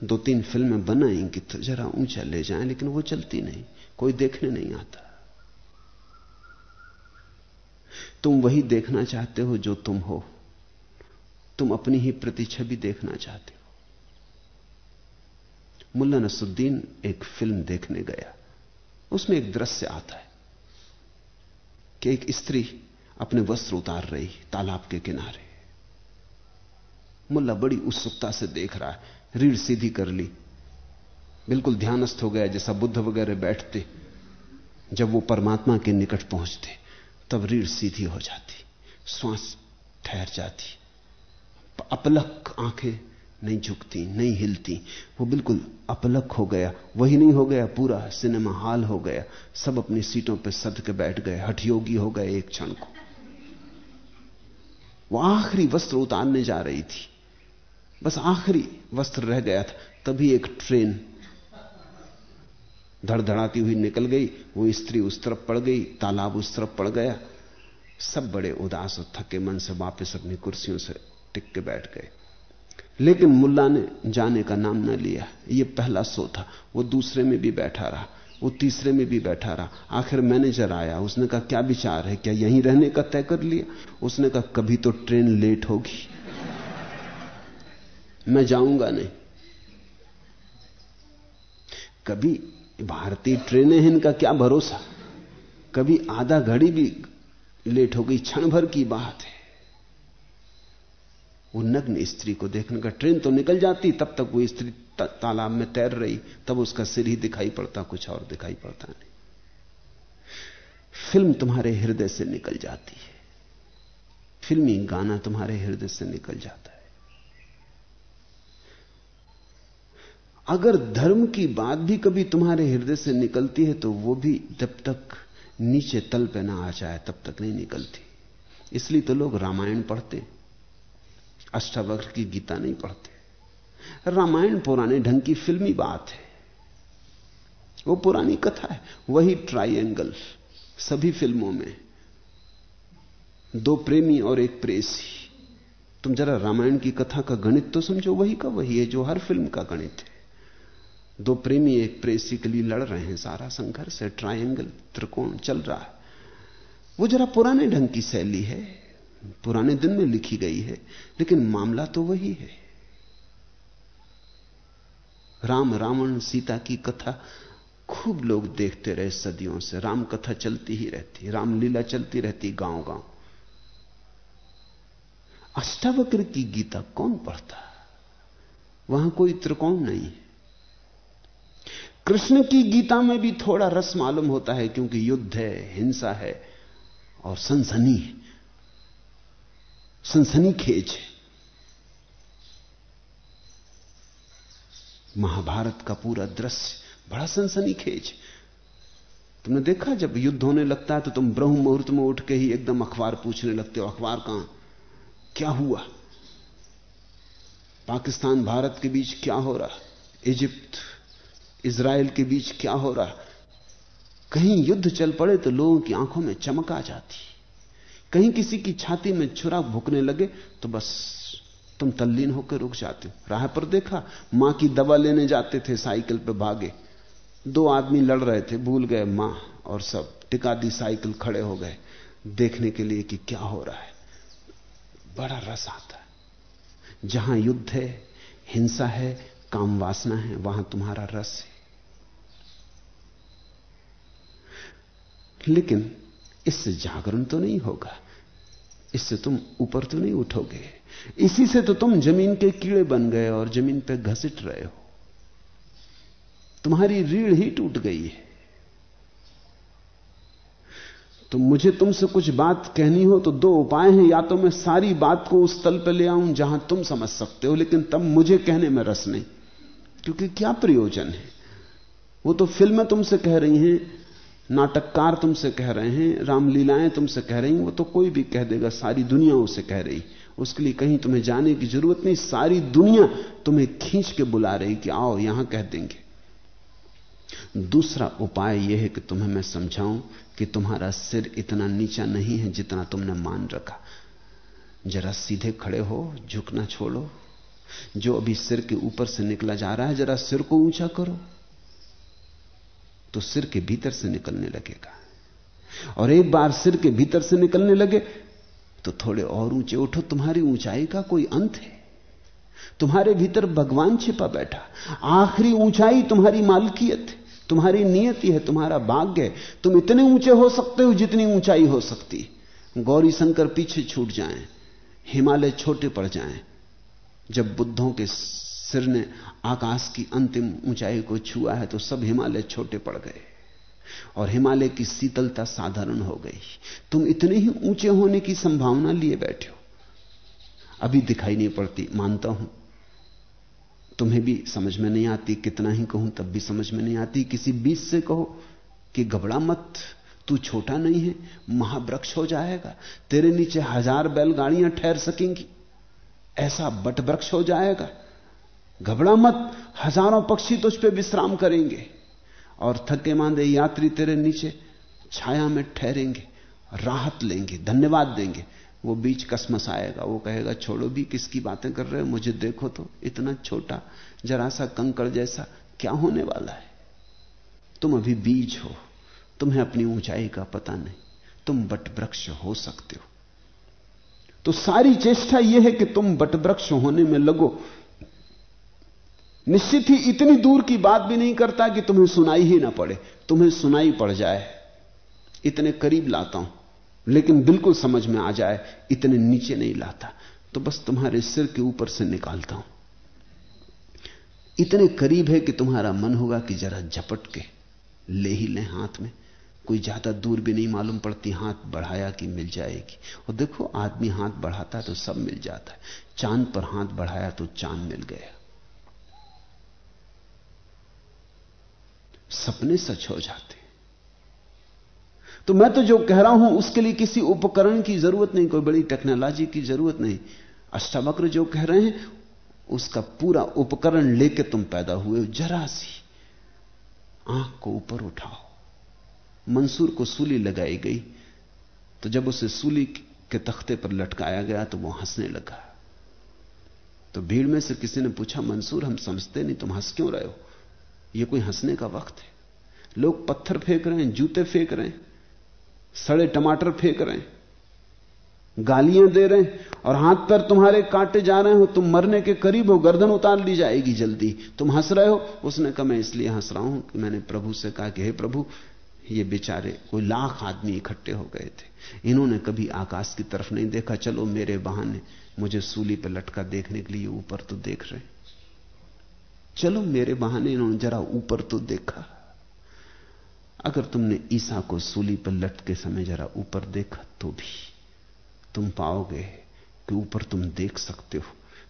दो तीन फ़िल्में बनाई कि तो जरा ऊँचा ले जाएँ, लेकिन वो चलती नहीं, कोई देखने नहीं आता। तुम वही देखना चाहते हो जो तुम हो। तुम अपनी ही प्रतिछवि देखना चाहते हो। मुल्ला नसुद्दीन एक फ़िल्म देखने गया। उसमें एक दृश्य आता है कि एक स्त्री अपने वस्त्र उतार रही तालाब के किनारे। मुल्ला बड़ी उत्सुकता से देख रहा है, रीढ़ सीधी कर ली। बिल्कुल ध्यानस्थ हो गया, जैसा बुद्ध वगैरह बैठते। जब वो परमात्मा के निकट पहुँचते, तब रीढ़ सीधी हो जाती, श्वास ठहर जाती। अपलक आँखें नहीं झुकती, नहीं हिलती। वो बिल्कुल अपलक हो गया। वही नहीं हो गया, पूरा सिनेमा हॉल हो गया। सब अपनी सीटों पर सद के बैठ गए, हठयोगी हो गए एक क्षण को। वो आखिरी वस्त्र उतारने जा रही थी। बस आखिरी वस्त्र रह गया था। तभी एक ट्रेन धड़धड़ाती हुई निकल गई। वो स्त्री उस तरफ़ पड़ गई, तालाब उस तरफ़ पड़ गया। सब बड़े उदास और थके मन से वापस अपनी कुर्सियों से टिक के बैठ गए। लेकिन मुल्ला ने जाने का नाम न लिया। ये पहला सो था। वो दूसरे में भी बैठा रहा। वो तीसरे में भी बैठा रहा। आखिर मैनेजर आया। उसने कहा, क्या विचार है? क्या यहीं रहने का तय कर लिया? उसने कहा, कभी तो ट्रेन लेट होगी। मैं जाऊँगा नहीं। कभी भारतीय ट्रेनें हैं, इनका क्या भरोसा? कभी आधा घड़ी भी लेट हो गई क्षण भर की बात है। वो नग्न स्त्री को देखने का ट्रेन तो निकल जाती, तब तक वो स्त्री तालाब में तैर रही, तब उसका सिर ही दिखाई पड़ता, कुछ और दिखाई पड़ता नहीं। फ़िल्म तुम्हारे हृदय से निकल जाती है। फिल्मी गाना तुम्हारे हृदय से निकल जाता है। अगर धर्म की बात भी कभी तुम्हारे हृदय से निकलती है तो वो भी जब तक नीचे तल पे ना आ जाए, तब तक नहीं निकलती। इसलिए तो लोग रामायण पढ़ते अष्टावक्र की गीता नहीं पढ़ते। रामायण पुराने ढंग की फिल्मी बात है। वो पुरानी कथा है। वही ट्राइएंगल सभी फ़िल्मों में। दो प्रेमी और एक प्रेसी। तुम जरा रामायण की कथा का गणित तो समझो, वही का वही है जो हर फ़िल्म का गणित है। दो प्रेमी, एक प्रेसी के लिए लड़ रहे हैं। सारा संघर्ष है ट्रायंगल त्रिकोण चल रहा है। वो जरा पुराने ढंग की शैली है। पुराने दिन में लिखी गई है, लेकिन मामला तो वही है। राम रावण सीता की कथा खूब लोग देखते रहे सदियों से। राम कथा चलती ही रहती रामलीला चलती रहती गाँव गाँव अष्टावक्र की गीता कौन पढ़ता? वहाँ कोई त्रिकोण नहीं है। कृष्ण की गीता में भी थोड़ा रस मालूम होता है, क्योंकि युद्ध है, हिंसा है और सनसनी सनसनी खेज है। महाभारत का पूरा दृश्य, बड़ा सनसनी खेज तुमने देखा जब युद्ध होने लगता है तो तुम ब्रह्म मुहूर्त में उठ के ही एकदम अखबार पूछने लगते हो, अखबार कहाँ? क्या हुआ? पाकिस्तान, भारत के बीच क्या हो रहा? इजिप्त इसराइल के बीच क्या हो रहा? कहीं युद्ध चल पड़े तो लोगों की आँखों में चमक आ जाती। कहीं किसी की छाती में छुरा भुकने लगे तो बस तुम तल्लीन होकर रुक जाते हो। राह पर देखा, माँ की दवा लेने जाते थे, साइकिल पर भागे। दो आदमी लड़ रहे थे, भूल गए माँ और सब। टिका दी साइकिल खड़े हो गए। देखने के लिए कि क्या हो रहा है। बड़ा रस आता है। जहाँ युद्ध है, हिंसा है, काम वासना है, वहाँ तुम्हारा रस है। लेकिन इससे जागरण तो नहीं होगा, इससे तुम ऊपर तो नहीं उठोगे। इसी से तो तुम ज़मीन के कीड़े बन गए और ज़मीन पे घसीट रहे हो। तुम्हारी रीढ़ ही टूट गई है। तो मुझे तुमसे कुछ बात कहनी हो तो दो उपाय हैं। या तो मैं सारी बात को उस तल पर ले आऊँ जहाँ तुम समझ सकते हो, लेकिन तब मुझे कहने में रस नहीं, क्योंकि क्या प्रयोजन है? वो तो फ़िल्में तुमसे कह रही हैं नाटककार तुमसे कह रहे हैं, रामलीलाएँ तुमसे कह रही वो तो कोई भी कह देगा, सारी दुनिया उसे कह रही। उसके लिए कहीं तुम्हें जाने की ज़रूरत नहीं, सारी दुनिया तुम्हें खींच के बुला रही कि आओ, यहाँ कह देंगे। दूसरा उपाय यह है कि तुम्हें मैं समझाऊं कि तुम्हारा सिर इतना नीचा नहीं है जितना तुमने मान रखा। जरा सीधे खड़े हो, झुकना छोड़ो। जो अभी सिर के ऊपर से निकला जा रहा है, जरा सिर को ऊँचा करो। तो सिर के भीतर से निकलने लगेगा। और एक बार सिर के भीतर से निकलने लगे तो थोड़े और ऊँचे उठो। तुम्हारी ऊंचाई का कोई अंत है। तुम्हारे भीतर भगवान छिपा बैठा। आखिरी ऊंचाई तुम्हारी मालकियत है। तुम्हारी नियति है तुम्हारा भाग्य है। तुम इतने ऊँचे हो सकते हो जितनी ऊंचाई हो सकती। गौरी शंकर पीछे छूट जाएँ, हिमालय छोटे पड़ जाएँ। जब बुद्धों के सिर ने आकाश की अंतिम ऊंचाई को छुआ है तो सब हिमालय छोटे पड़ गए। और हिमालय की शीतलता साधारण हो गई। तुम इतने ही ऊँचे होने की संभावना लिए बैठे हो। अभी दिखाई नहीं पड़ती, मानता हूँ। तुम्हें भी समझ में नहीं आती, कितना ही कहूँ तब भी समझ में नहीं आती। किसी बीच से कहो कि घबरा मत, तू छोटा नहीं है, महावृक्ष हो जाएगा। तेरे नीचे हज़ार बैलगाड़ियाँ ठहर सकेंगी। ऐसा बट वृक्ष हो जाएगा। घबरा मत, हज़ारों पक्षी तुझ पे विश्राम करेंगे। और थके मांदे यात्री तेरे नीचे छाया में ठहरेंगे, राहत लेंगे, धन्यवाद देंगे। वो बीच कसमस आएगा, वो कहेगा, छोड़ो भी, किसकी बातें कर रहे हो? मुझे देखो तो इतना छोटा, जरा सा कंकड़ जैसा, क्या होने वाला है? तुम अभी बीज हो, तुम्हें अपनी ऊंचाई का पता नहीं, तुम बट वृक्ष हो सकते हो। तो सारी चेष्टा यह है कि तुम बटवृक्ष होने में लगो निश्चित ही इतनी दूर की बात भी नहीं करता कि तुम्हें सुनाई ही ना पड़े। तुम्हें सुनाई पड़ जाए। इतने करीब लाता हूँ, लेकिन बिल्कुल समझ में आ जाए, इतने नीचे नहीं लाता। तो बस तुम्हारे सिर के ऊपर से निकालता हूँ। इतने करीब है कि तुम्हारा मन होगा कि जरा झपट के ले ही लें हाथ में। कोई ज़्यादा दूर भी नहीं मालूम पड़ती, हाथ बढ़ाया कि मिल जाएगी। और देखो, आदमी हाथ बढ़ाता है तो सब मिल जाता है। चाँद पर हाथ बढ़ाया तो चाँद मिल गया। सपने सच हो जाते तो मैं तो जो कह रहा हूँ, उसके लिए किसी उपकरण की ज़रूरत नहीं, कोई बड़ी टेक्नोलॉजी की ज़रूरत नहीं। अष्टावक्र जो कह रहे हैं, उसका पूरा उपकरण लेके तुम पैदा हुए जरा सी। आँख को ऊपर उठाओ। मंसूर को सूली लगाई गई। तो जब उसे सूली के तख्ते पर लटकाया गया तो वो हंसने लगा। तो भीड़ में से किसी ने पूछा, मंसूर, हम समझते नहीं, तुम हंस क्यों रहे हो? ये कोई हंसने का वक्त है। लोग पत्थर फेंक रहे हैं, जूते फेंक रहे हैं, सड़े टमाटर फेंक रहे हैं, गालियाँ दे रहे हैं और हाथ पर तुम्हारे काटे जा रहे हो, तुम मरने के करीब हो, गर्दन उतार ली जाएगी जल्दी। तुम हंस रहे हो? उसने कहा, मैं इसलिए हंस रहा हूँ कि मैंने प्रभु से कहा कि, हे प्रभु, ये बेचारे, कोई लाख आदमी इकट्ठे हो गए थे। इन्होंने कभी आकाश की तरफ़ नहीं देखा। चलो मेरे बहाने, मुझे सूली पर लटका देखने के लिए ऊपर तो देख रहे चलो मेरे बहाने इन्होंने जरा ऊपर तो देखा। अगर तुमने ईसा को सूली पर लटके समय जरा ऊपर देखा तो भी तुम पाओगे कि ऊपर तुम देख सकते हो।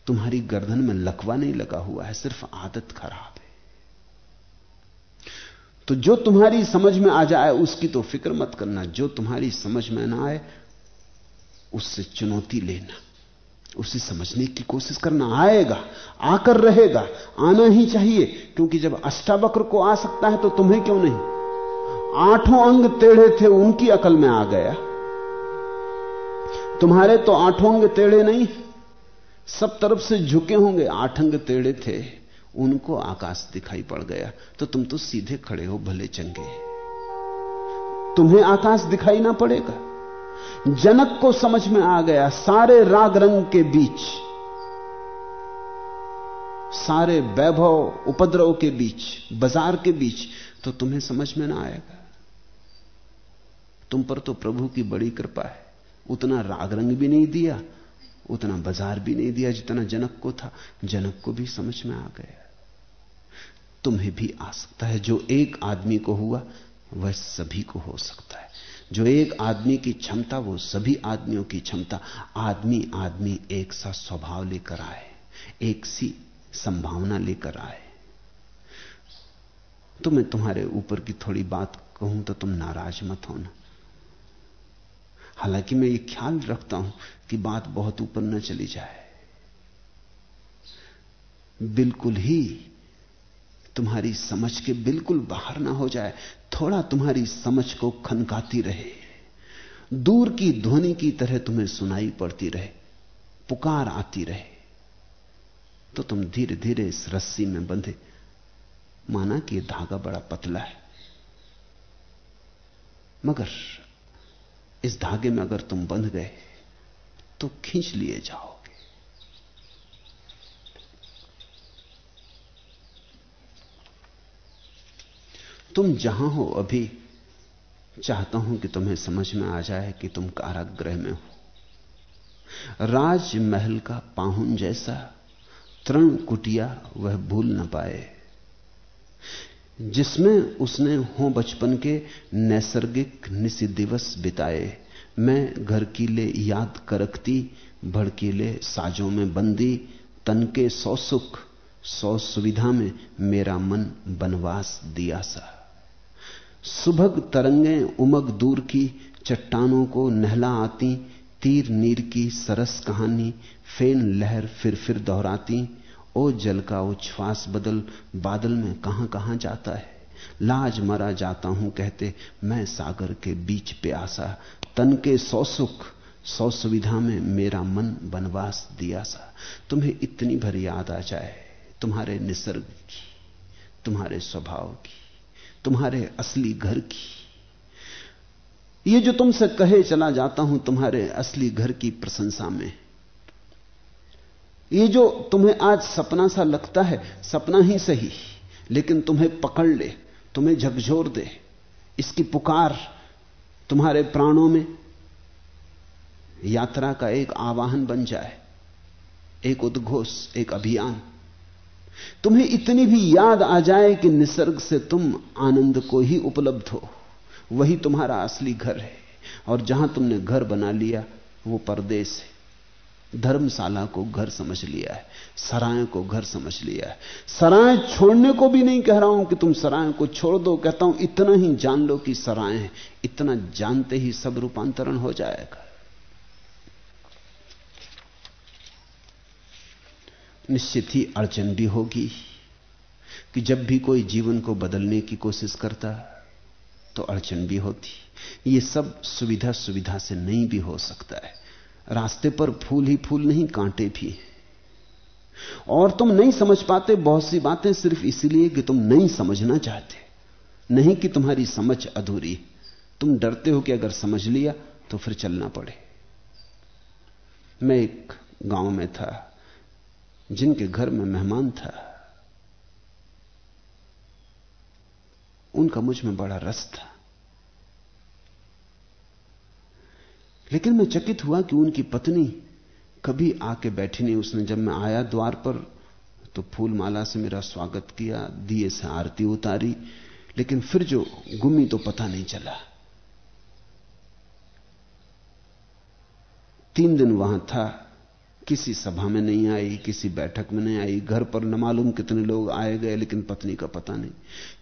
तुम्हारी गर्दन में लकवा नहीं लगा हुआ है, सिर्फ़ आदत खराब है। तो जो तुम्हारी समझ में आ जाए, उसकी तो फ़िक्र मत करना। जो तुम्हारी समझ में ना आए, उससे चुनौती लेना। उसे समझने की कोशिश करना आएगा, आकर रहेगा, आना ही चाहिए, क्योंकि जब अष्टावक्र को आ सकता है तो तुम्हें क्यों नहीं? आठों अंग टेढ़े थे, उनकी अकल में आ गया। तुम्हारे तो आठों अंग टेढ़े नहीं, सब तरफ़ से झुके होंगे, आठ अंग टेढ़े थे, उनको आकाश दिखाई पड़ गया तो तुम तो सीधे खड़े हो, भले चंगे। तुम्हें आकाश दिखाई ना पड़ेगा। जनक को समझ में आ गया, सारे राग रंग के बीच, सारे वैभव उपद्रव के बीच, बाज़ार के बीच तो तुम्हें समझ में ना आएगा। तुम पर तो प्रभु की बड़ी कृपा है। उतना राग रंग भी नहीं दिया, उतना बाज़ार भी नहीं दिया जितना जनक को था। जनक को भी समझ में आ गया। तुम्हें भी आ सकता है, जो एक आदमी को हुआ, वह सभी को हो सकता है। जो एक आदमी की क्षमता, वो सभी आदमियों की क्षमता, आदमी आदमी एक सा स्वभाव लेकर आए, एक सी संभावना लेकर आए। तो मैं तुम्हारे ऊपर की थोड़ी बात कहूँ तो तुम नाराज़ मत होना। हालाँकि मैं ये ख्याल रखता हूँ कि बात बहुत ऊपर न चली जाए। बिल्कुल ही तुम्हारी समझ के बिल्कुल बाहर ना हो जाए थोड़ा तुम्हारी समझ को खनकाती रहे। दूर की ध्वनि की तरह तुम्हें सुनाई पड़ती रहे, पुकार आती रहे। तो तुम धीरे धीरे इस रस्सी में बंधे। माना कि यह धागा बड़ा पतला है। मगर इस धागे में अगर तुम बंध गए तो खींच लिए जाओगे तुम जहाँ हो अभी चाहता हूँ कि तुम्हें समझ में आ जाए कि तुम कारागृह में हो। राजमहल का पाहुन जैसा तृण कुटिया वह भूल न पाए, जिसमें उसने हो बचपन के नैसर्गिक निशि दिवस बिताए। मैं घर की ले याद करकती भड़कीले साजों में बंदी, तन के सौ सुख, सौ सुविधा में मेरा मन बनवास दिया सा। सुभग तरंगे उमग दूर की, चट्टानों को नहला आती, तीर नीर की सरस कहानी, फेन लहर फिर फिर दोहराती, ओ जल का उच्छ्वास बदल, बादल में कहाँ कहाँ जाता है? लाज मरा जाता हूँ कहते, मैं सागर के बीच प्यासा, तन के सौ सुख, सौ सुविधा में मेरा मन बनवास दिया सा तुम्हें इतनी भर याद आ जाए, तुम्हारे निसर्ग की, तुम्हारे स्वभाव की। तुम्हारे असली घर की। ये जो तुमसे कहे चला जाता हूँ, तुम्हारे असली घर की प्रशंसा में। ये जो तुम्हें आज सपना सा लगता है, सपना ही सही, लेकिन तुम्हें पकड़ ले, तुम्हें झकझोर दे। इसकी पुकार तुम्हारे प्राणों में यात्रा का एक आवाहन बन जाए, एक उद्घोष, एक अभियान। तुम्हें इतनी भी याद आ जाए कि निसर्ग से तुम आनंद को ही उपलब्ध हो। वही तुम्हारा असली घर है। और जहाँ तुमने घर बना लिया, वो परदेश है। धर्मशाला को घर समझ लिया है। सराय को घर समझ लिया है। सराय छोड़ने को भी नहीं कह रहा हूँ कि तुम सराय को छोड़ दो। कहता हूँ, इतना ही जान लो कि सराय है। इतना जानते ही सब रूपांतरण हो जाएगा। निश्चित ही अड़चन भी होगी कि जब भी कोई जीवन को बदलने की कोशिश करता तो अड़चन भी होती। ये सब सुविधा सुविधा से नहीं भी हो सकता है। रास्ते पर फूल ही फूल नहीं, कांटे भी और तुम नहीं समझ पाते, बहुत सी बातें सिर्फ़ इसलिए कि तुम नहीं समझना चाहते। नहीं कि तुम्हारी समझ अधूरी। तुम डरते हो कि अगर समझ लिया तो फिर चलना पड़े। मैं एक गाँव में था। जिनके घर में मेहमान था, उनका मुझमें बड़ा रस था। लेकिन मैं चकित हुआ कि उनकी पत्नी कभी आके बैठी नहीं। उसने जब मैं आया द्वार पर तो फूल माला से मेरा स्वागत किया, दिए से आरती उतारी, लेकिन फिर जो गुमी तो पता नहीं चला। तीन दिन वहाँ था किसी सभा में नहीं आई, किसी बैठक में नहीं आई, घर पर न मालूम कितने लोग आए गए, लेकिन पत्नी का पता नहीं।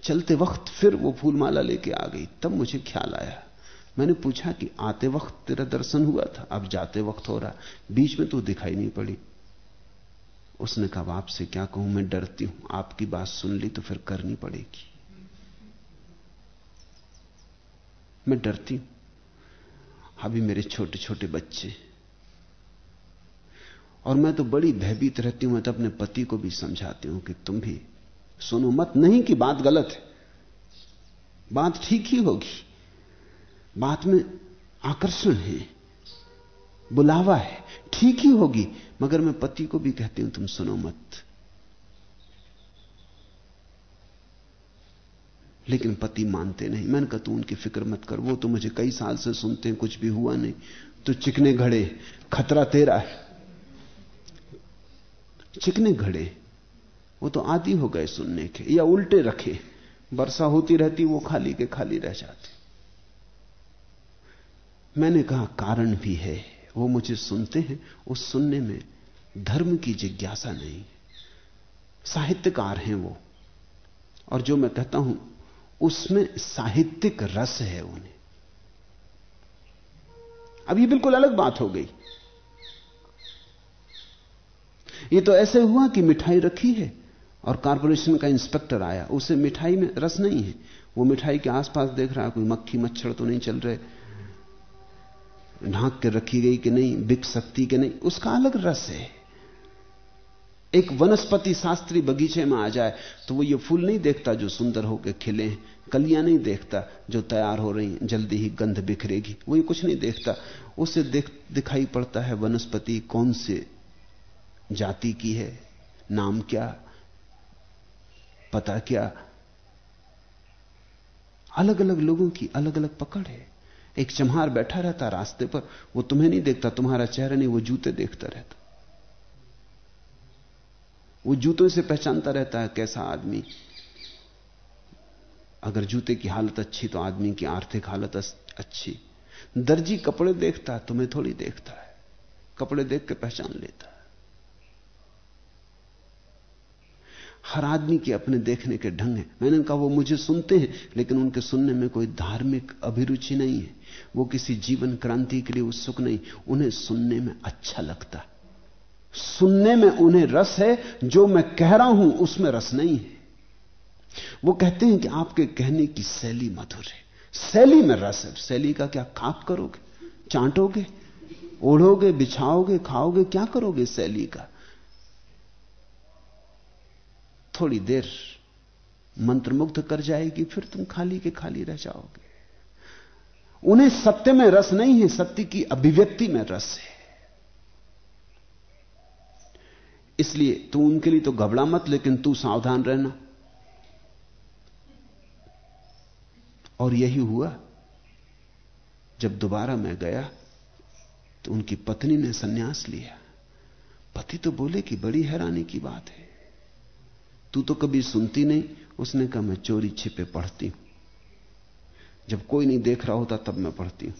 चलते वक्त फिर वो फूलमाला लेके आ गई, तब मुझे ख्याल आया। मैंने पूछा कि आते वक्त तेरा दर्शन हुआ था? अब जाते वक्त हो रहा। बीच में तो दिखाई नहीं पड़ी। उसने कहा आपसे क्या कहूँ? मैं डरती हूँ। आपकी बात सुन ली तो फिर करनी पड़ेगी। मैं डरती हूँ। अभी मेरे छोटे छोटे बच्चे और मैं तो बड़ी भयभीत रहती हूँ, मैं तो अपने पति को भी समझाती हूँ कि तुम भी सुनो मत, नहीं कि बात गलत है। बात ठीक ही होगी। बात में आकर्षण है, बुलावा है, ठीक ही होगी, मगर मैं पति को भी कहती हूँ, तुम सुनो मत। लेकिन पति मानते नहीं। मैंने कहा, तू उनकी फ़िक्र मत कर, वो तो मुझे कई साल से सुनते हैं, कुछ भी हुआ नहीं। तो चिकने घड़े, खतरा तेरा है। चिकने घड़े, वो तो आदि हो गए सुनने के, या उल्टे रखे वर्षा होती रहती, वो खाली के खाली रह जाते। मैंने कहा, कारण भी है, वो मुझे सुनते हैं, उस सुनने में धर्म की जिज्ञासा नहीं। साहित्यकार हैं वो, और जो मैं कहता हूँ, उसमें साहित्यिक रस है उन्हें। अब ये बिल्कुल अलग बात हो गई। ये तो ऐसे हुआ कि मिठाई रखी है और कारपोरेशन का इंस्पेक्टर आया। उसे मिठाई में रस नहीं है। वो मिठाई के आसपास देख रहा है, कोई मक्खी मच्छर तो नहीं चल रहे। ढांक के रखी गई कि नहीं, बिक सकती कि नहीं, उसका अलग रस है। एक वनस्पति शास्त्री बगीचे में आ जाए तो वो ये फूल नहीं देखता जो सुंदर होकर खिले हैं, कलियाँ नहीं देखता जो तैयार हो रही जल्दी ही गंध बिखरेगी, वो ये कुछ नहीं देखता। उसे देख, दिखाई पड़ता है वनस्पति कौन से जाति की है, नाम क्या, पता क्या? अलग अलग लोगों की अलग अलग पकड़ है। एक चमहार बैठा रहता रास्ते पर, वो तुम्हें नहीं देखता, तुम्हारा चेहरा नहीं, वो जूते देखता रहता। वो जूतों से पहचानता रहता है कैसा आदमी। अगर जूते की हालत अच्छी तो आदमी की आर्थिक हालत अच्छी। दर्जी कपड़े देखता, तुम्हें थोड़ी देखता है। कपड़े देख के पहचान लेता। हर आदमी के अपने देखने के ढंग है। मैंने कहा, वो मुझे सुनते हैं, लेकिन उनके सुनने में कोई धार्मिक अभिरुचि नहीं है। वो किसी जीवन क्रांति के लिए उत्सुक नहीं। उन्हें सुनने में अच्छा लगता। सुनने में उन्हें रस है। जो मैं कह रहा हूँ, उसमें रस नहीं है। वो कहते हैं कि आपके कहने की शैली मधुर है। शैली में रस है। शैली का क्या खाक करोगे? चांटोगे? ओढ़ोगे? बिछाओगे? खाओगे? क्या करोगे शैली का? थोड़ी देर मंत्रमुग्ध कर जाएगी, फिर तुम खाली के खाली रह जाओगे। उन्हें सत्य में रस नहीं है, सत्य की अभिव्यक्ति में रस है। इसलिए तू उनके लिए तो घबरा मत, लेकिन तू सावधान रहना। और यही हुआ, जब दोबारा मैं गया तो उनकी पत्नी ने सन्यास लिया। पति तो बोले कि बड़ी हैरानी की बात है। तू तो कभी सुनती नहीं। उसने कहा, मैं चोरी छिपे पढ़ती हूँ। जब कोई नहीं देख रहा होता, तब मैं पढ़ती हूँ।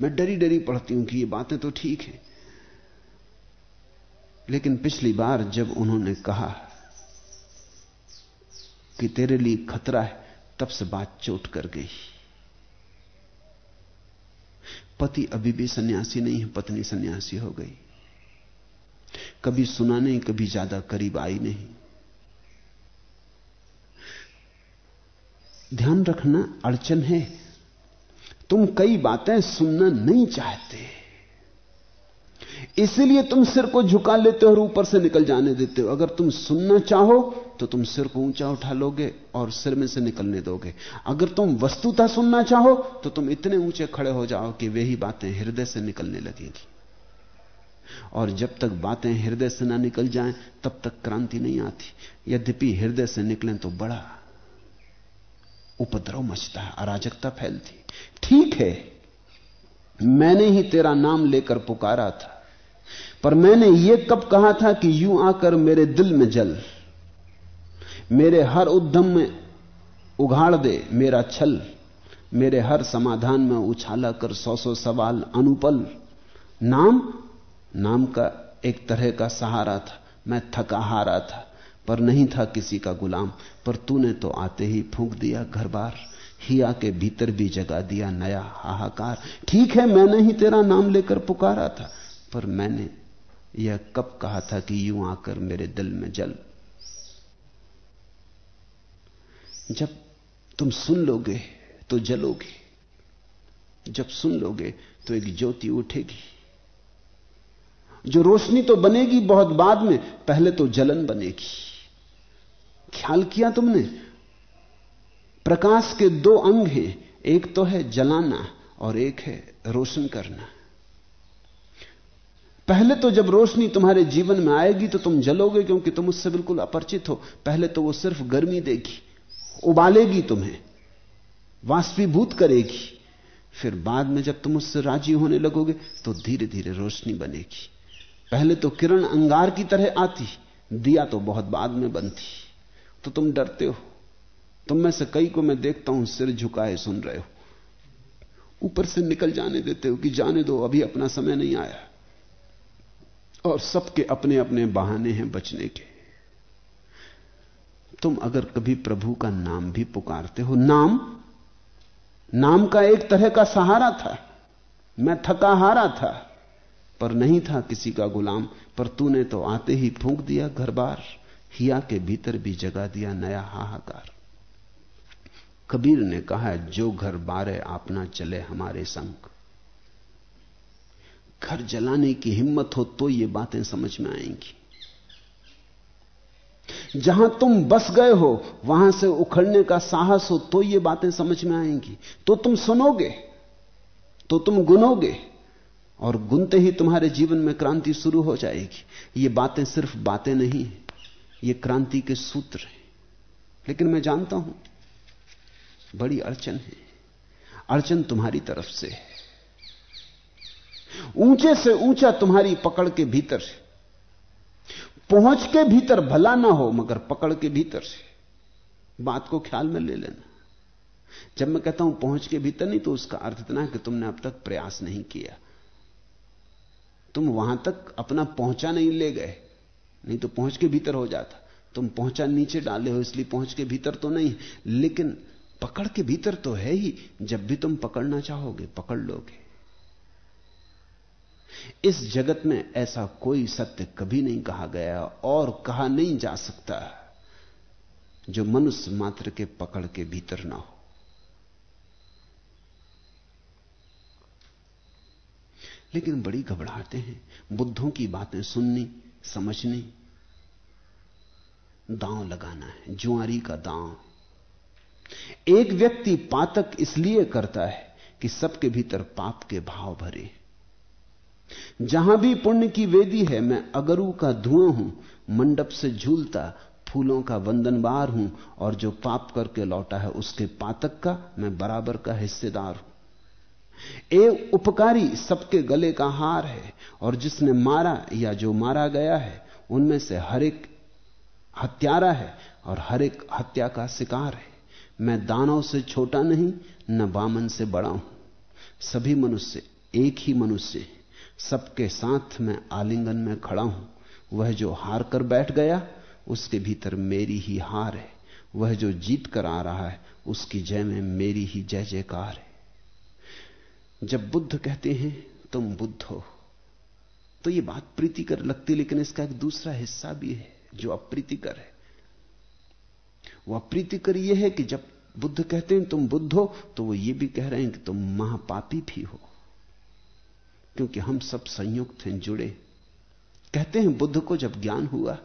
मैं डरी डरी पढ़ती हूँ कि ये बातें तो ठीक है। लेकिन पिछली बार जब उन्होंने कहा कि तेरे लिए खतरा है, तब से बात चोट कर गई। पति अभी भी सन्यासी नहीं है, पत्नी सन्यासी हो गई। कभी सुना नहीं, कभी ज़्यादा करीब आई नहीं। ध्यान रखना अड़चन है। तुम कई बातें सुनना नहीं चाहते। इसीलिए तुम सिर को झुका लेते हो और ऊपर से निकल जाने देते हो। अगर तुम सुनना चाहो तो तुम सिर को ऊँचा उठा लोगे और सिर में से निकलने दोगे। अगर तुम वस्तुता सुनना चाहो तो तुम इतने ऊँचे खड़े हो जाओ कि वही बातें हृदय से निकलने लगेंगी। और जब तक बातें हृदय से ना निकल जाएँ, तब तक क्रांति नहीं आती। यद्यपि हृदय से निकलें तो बड़ा उपद्रव मचता है, अराजकता फैलती ठीक है, मैंने ही तेरा नाम लेकर पुकारा था, पर मैंने यह कब कहा था कि यूँ आकर मेरे दिल में जल, मेरे हर उद्यम में उघाड़ दे, मेरा छल, मेरे हर समाधान में उछाला कर सौ सौ सवाल अनुपल। नाम नाम का एक तरह का सहारा था, मैं थका हारा था। पर नहीं था किसी का गुलाम, पर तूने तो आते ही फूंक दिया घर बार हिया के भीतर भी जगा दिया नया हाहाकार। ठीक है, मैंने ही तेरा नाम लेकर पुकारा था, पर मैंने यह कब कहा था कि यूँ आकर मेरे दिल में जल। जब तुम सुन लोगे तो जलोगे। जब सुन लोगे तो एक ज्योति उठेगी। जो रोशनी तो बनेगी बहुत बाद में, पहले तो जलन बनेगी। ख्याल किया तुमने? प्रकाश के दो अंग हैं। एक तो है जलाना और एक है रोशन करना। पहले तो जब रोशनी तुम्हारे जीवन में आएगी तो तुम जलोगे क्योंकि तुम उससे बिल्कुल अपरिचित हो। पहले तो वो सिर्फ़ गर्मी देगी, उबालेगी तुम्हें, वाष्पीभूत करेगी। फिर बाद में जब तुम उससे राज़ी होने लगोगे तो धीरे धीरे रोशनी बनेगी। पहले तो किरण अंगार की तरह आती, दिया तो बहुत बाद में बनती। तो तुम डरते हो। तुम में से कई को मैं देखता हूँ, सिर झुकाए सुन रहे हो। ऊपर से निकल जाने देते हो कि जाने दो, अभी अपना समय नहीं आया। और सबके अपने अपने बहाने हैं बचने के। तुम अगर कभी प्रभु का नाम भी पुकारते हो, नाम? नाम का एक तरह का सहारा था। मैं थका हारा था, पर नहीं था किसी का गुलाम। पर तूने तो आते ही फूंक दिया घर बार। हिया के भीतर भी जगा दिया नया हाहाकार। कबीर ने कहा, जो घर बारे आपना चले हमारे संग। घर जलाने की हिम्मत हो तो ये बातें समझ में आएँगी। जहाँ तुम बस गए हो, वहाँ से उखड़ने का साहस हो तो ये बातें समझ में आएँगी। तो तुम सुनोगे तो तुम गुनोगे, और गुनते ही तुम्हारे जीवन में क्रांति शुरू हो जाएगी। ये बातें सिर्फ़ बातें नहीं है। ये क्रांति के सूत्र हैं। लेकिन मैं जानता हूँ, बड़ी अड़चन है। अड़चन तुम्हारी तरफ़ से है। ऊँचे से ऊँचा तुम्हारी पकड़ के भीतर से पहुँच के भीतर भला ना हो, मगर पकड़ के भीतर से। बात को ख्याल में ले लेना। जब मैं कहता हूँ पहुँच के भीतर नहीं तो उसका अर्थ इतना है कि तुमने अब तक प्रयास नहीं किया। तुम वहाँ तक अपना पहुँचा नहीं ले गए। नहीं तो पहुँच के भीतर हो जाता। तुम पहुँचा नीचे डाले हो, इसलिए पहुँच के भीतर तो नहीं। लेकिन पकड़ के भीतर तो है ही। जब भी तुम पकड़ना चाहोगे, पकड़ लोगे। इस जगत में ऐसा कोई सत्य कभी नहीं कहा गया और कहा नहीं जा सकता जो मनुष्य मात्र के पकड़ के भीतर ना हो। लेकिन बड़ी घबराहटे हैं। बुद्धों की बातें सुननी समझनी दांव लगाना है, जुआरी का दांव। एक व्यक्ति पातक इसलिए करता है कि सबके भीतर पाप के भाव भरे। जहाँ भी पुण्य की वेदी है, मैं अगरू का धुआँ हूँ, मंडप से झूलता फूलों का वंदनबार हूँ, और जो पाप करके लौटा है उसके पातक का मैं बराबर का हिस्सेदार हूँ। एक उपकारी सबके गले का हार है, और जिसने मारा या जो मारा गया है, उनमें से हर एक हत्यारा है, और हर एक हत्या का शिकार है। मैं दानव से छोटा नहीं, न बामन से बड़ा हूँ। सभी मनुष्य एक ही मनुष्य सबके साथ मैं आलिंगन में खड़ा हूँ। वह जो हार कर बैठ गया, उसके भीतर मेरी ही हार है। वह जो जीत कर आ रहा है, उसकी जय में मेरी ही जय जयकार है। जब बुद्ध कहते हैं, तुम बुद्ध हो। तो यह बात प्रीतिकर लगती, लेकिन इसका एक दूसरा हिस्सा भी है, जो अप्रीतिकर है। वह अप्रीतिकर यह है कि जब बुद्ध कहते हैं, तुम बुद्ध हो तो वो ये भी कह रहे हैं कि तुम महापापी भी हो। क्योंकि हम सब संयुक्त हैं, जुड़े। कहते हैं, बुद्ध को जब ज्ञान हुआ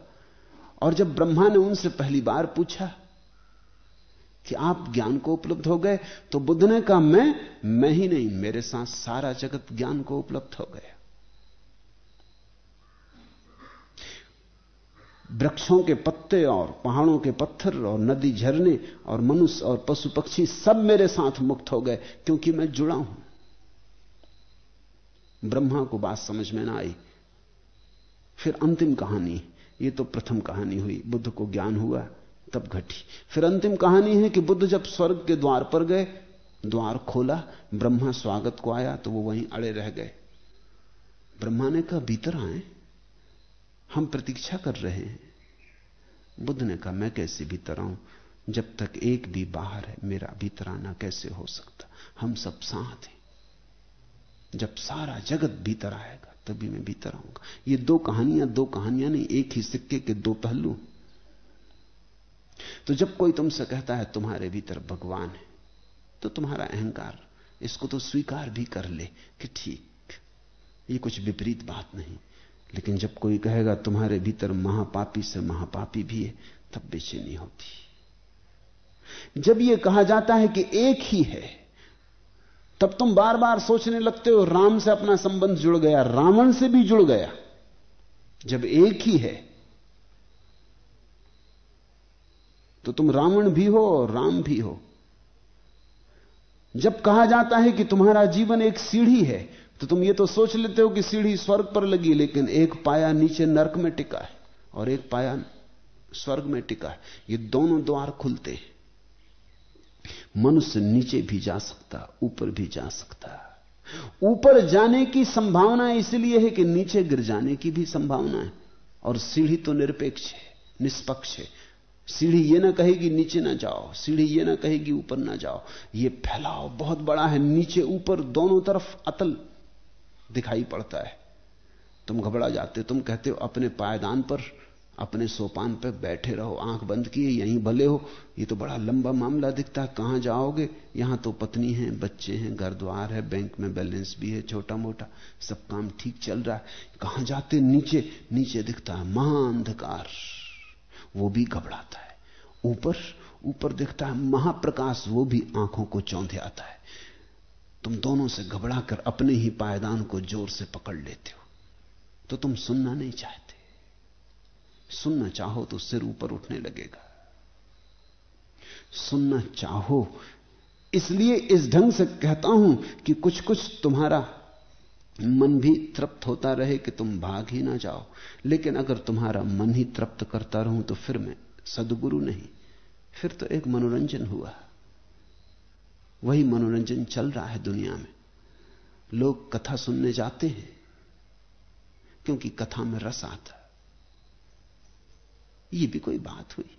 और जब ब्रह्मा ने उनसे पहली बार पूछा कि आप ज्ञान को उपलब्ध हो गए तो बुद्ध ने कहा मैं मैं ही नहीं, मेरे साथ सारा जगत ज्ञान को उपलब्ध हो गया। वृक्षों के पत्ते और पहाड़ों के पत्थर और नदी झरने और मनुष्य और पशु पक्षी सब मेरे साथ मुक्त हो गए, क्योंकि मैं जुड़ा हूँ। ब्रह्मा को बात समझ में ना आई। फिर अंतिम कहानी, ये तो प्रथम कहानी हुई, बुद्ध को ज्ञान हुआ। तब घटी। फिर अंतिम कहानी है कि बुद्ध जब स्वर्ग के द्वार पर गए, द्वार खोला, ब्रह्मा स्वागत को आया तो वो वहीं अड़े रह गए। ब्रह्मा ने कहा, भीतर आए? हम प्रतीक्षा कर रहे हैं। बुद्ध ने कहा, मैं कैसे भीतर आऊँ? जब तक एक भी बाहर है, मेरा भीतर आना कैसे हो सकता? हम सब साथ हैं। जब सारा जगत भीतर आएगा, तभी मैं भीतर आऊँगा। ये दो कहानियाँ दो कहानियाँ नहीं, एक ही सिक्के के दो पहलू। तो जब कोई तुमसे कहता है, तुम्हारे भीतर भगवान है तो तुम्हारा अहंकार इसको तो स्वीकार भी कर ले कि ठीक, ये कुछ विपरीत बात नहीं। लेकिन जब कोई कहेगा, तुम्हारे भीतर महापापी से महापापी भी है, तब बेचैनी होती। जब यह कहा जाता है कि एक ही है, तब तुम बार बार सोचने लगते हो, राम से अपना संबंध जुड़ गया, रावण से भी जुड़ गया। जब एक ही है तो तुम रावण भी हो और राम भी हो। जब कहा जाता है कि तुम्हारा जीवन एक सीढ़ी है तो तुम ये तो सोच लेते हो कि सीढ़ी स्वर्ग पर लगी, लेकिन एक पाया नीचे नरक में टिका है और एक पाया स्वर्ग में टिका है। ये दोनों द्वार खुलते हैं। मनुष्य नीचे भी जा सकता, ऊपर भी जा सकता। ऊपर जाने की संभावना इसलिए है कि नीचे गिर जाने की भी संभावना है। और सीढ़ी तो निरपेक्ष है, निष्पक्ष है। सीढ़ी ये ना कहेगी नीचे ना जाओ, सीढ़ी ये ना कहेगी ऊपर ना जाओ। ये फैलाव बहुत बड़ा है, नीचे ऊपर दोनों तरफ़ अतल दिखाई पड़ता है। तुम घबरा जाते तुम कहते हो, अपने पायदान पर, अपने सोपान पर बैठे रहो, आँख बंद किए, यहीं भले हो। ये तो बड़ा लंबा मामला दिखता है, कहाँ जाओगे? यहाँ तो पत्नी है, बच्चे हैं घर द्वार है, बैंक में बैलेंस भी है छोटा मोटा सब काम ठीक चल रहा है। कहाँ जाते? नीचे नीचे दिखता है, महाअंधकार। वो भी घबराता है। ऊपर ऊपर दिखता है, महाप्रकाश वो भी आँखों को चौंधे आता है। तुम दोनों से घबराकर अपने ही पायदान को ज़ोर से पकड़ लेते हो। तो तुम सुनना नहीं चाहते। सुनना चाहो तो सिर ऊपर उठने लगेगा। सुनना चाहो, इसलिए इस ढंग से कहता हूँ कि कुछ कुछ तुम्हारा मन भी तृप्त होता रहे कि तुम भाग ही ना जाओ। लेकिन अगर तुम्हारा मन ही तृप्त करता रहूँ तो फिर मैं सदगुरु नहीं। फिर तो एक मनोरंजन हुआ। वही मनोरंजन चल रहा है दुनिया में। लोग कथा सुनने जाते हैं, क्योंकि कथा में रस आता। ये भी कोई बात हुई।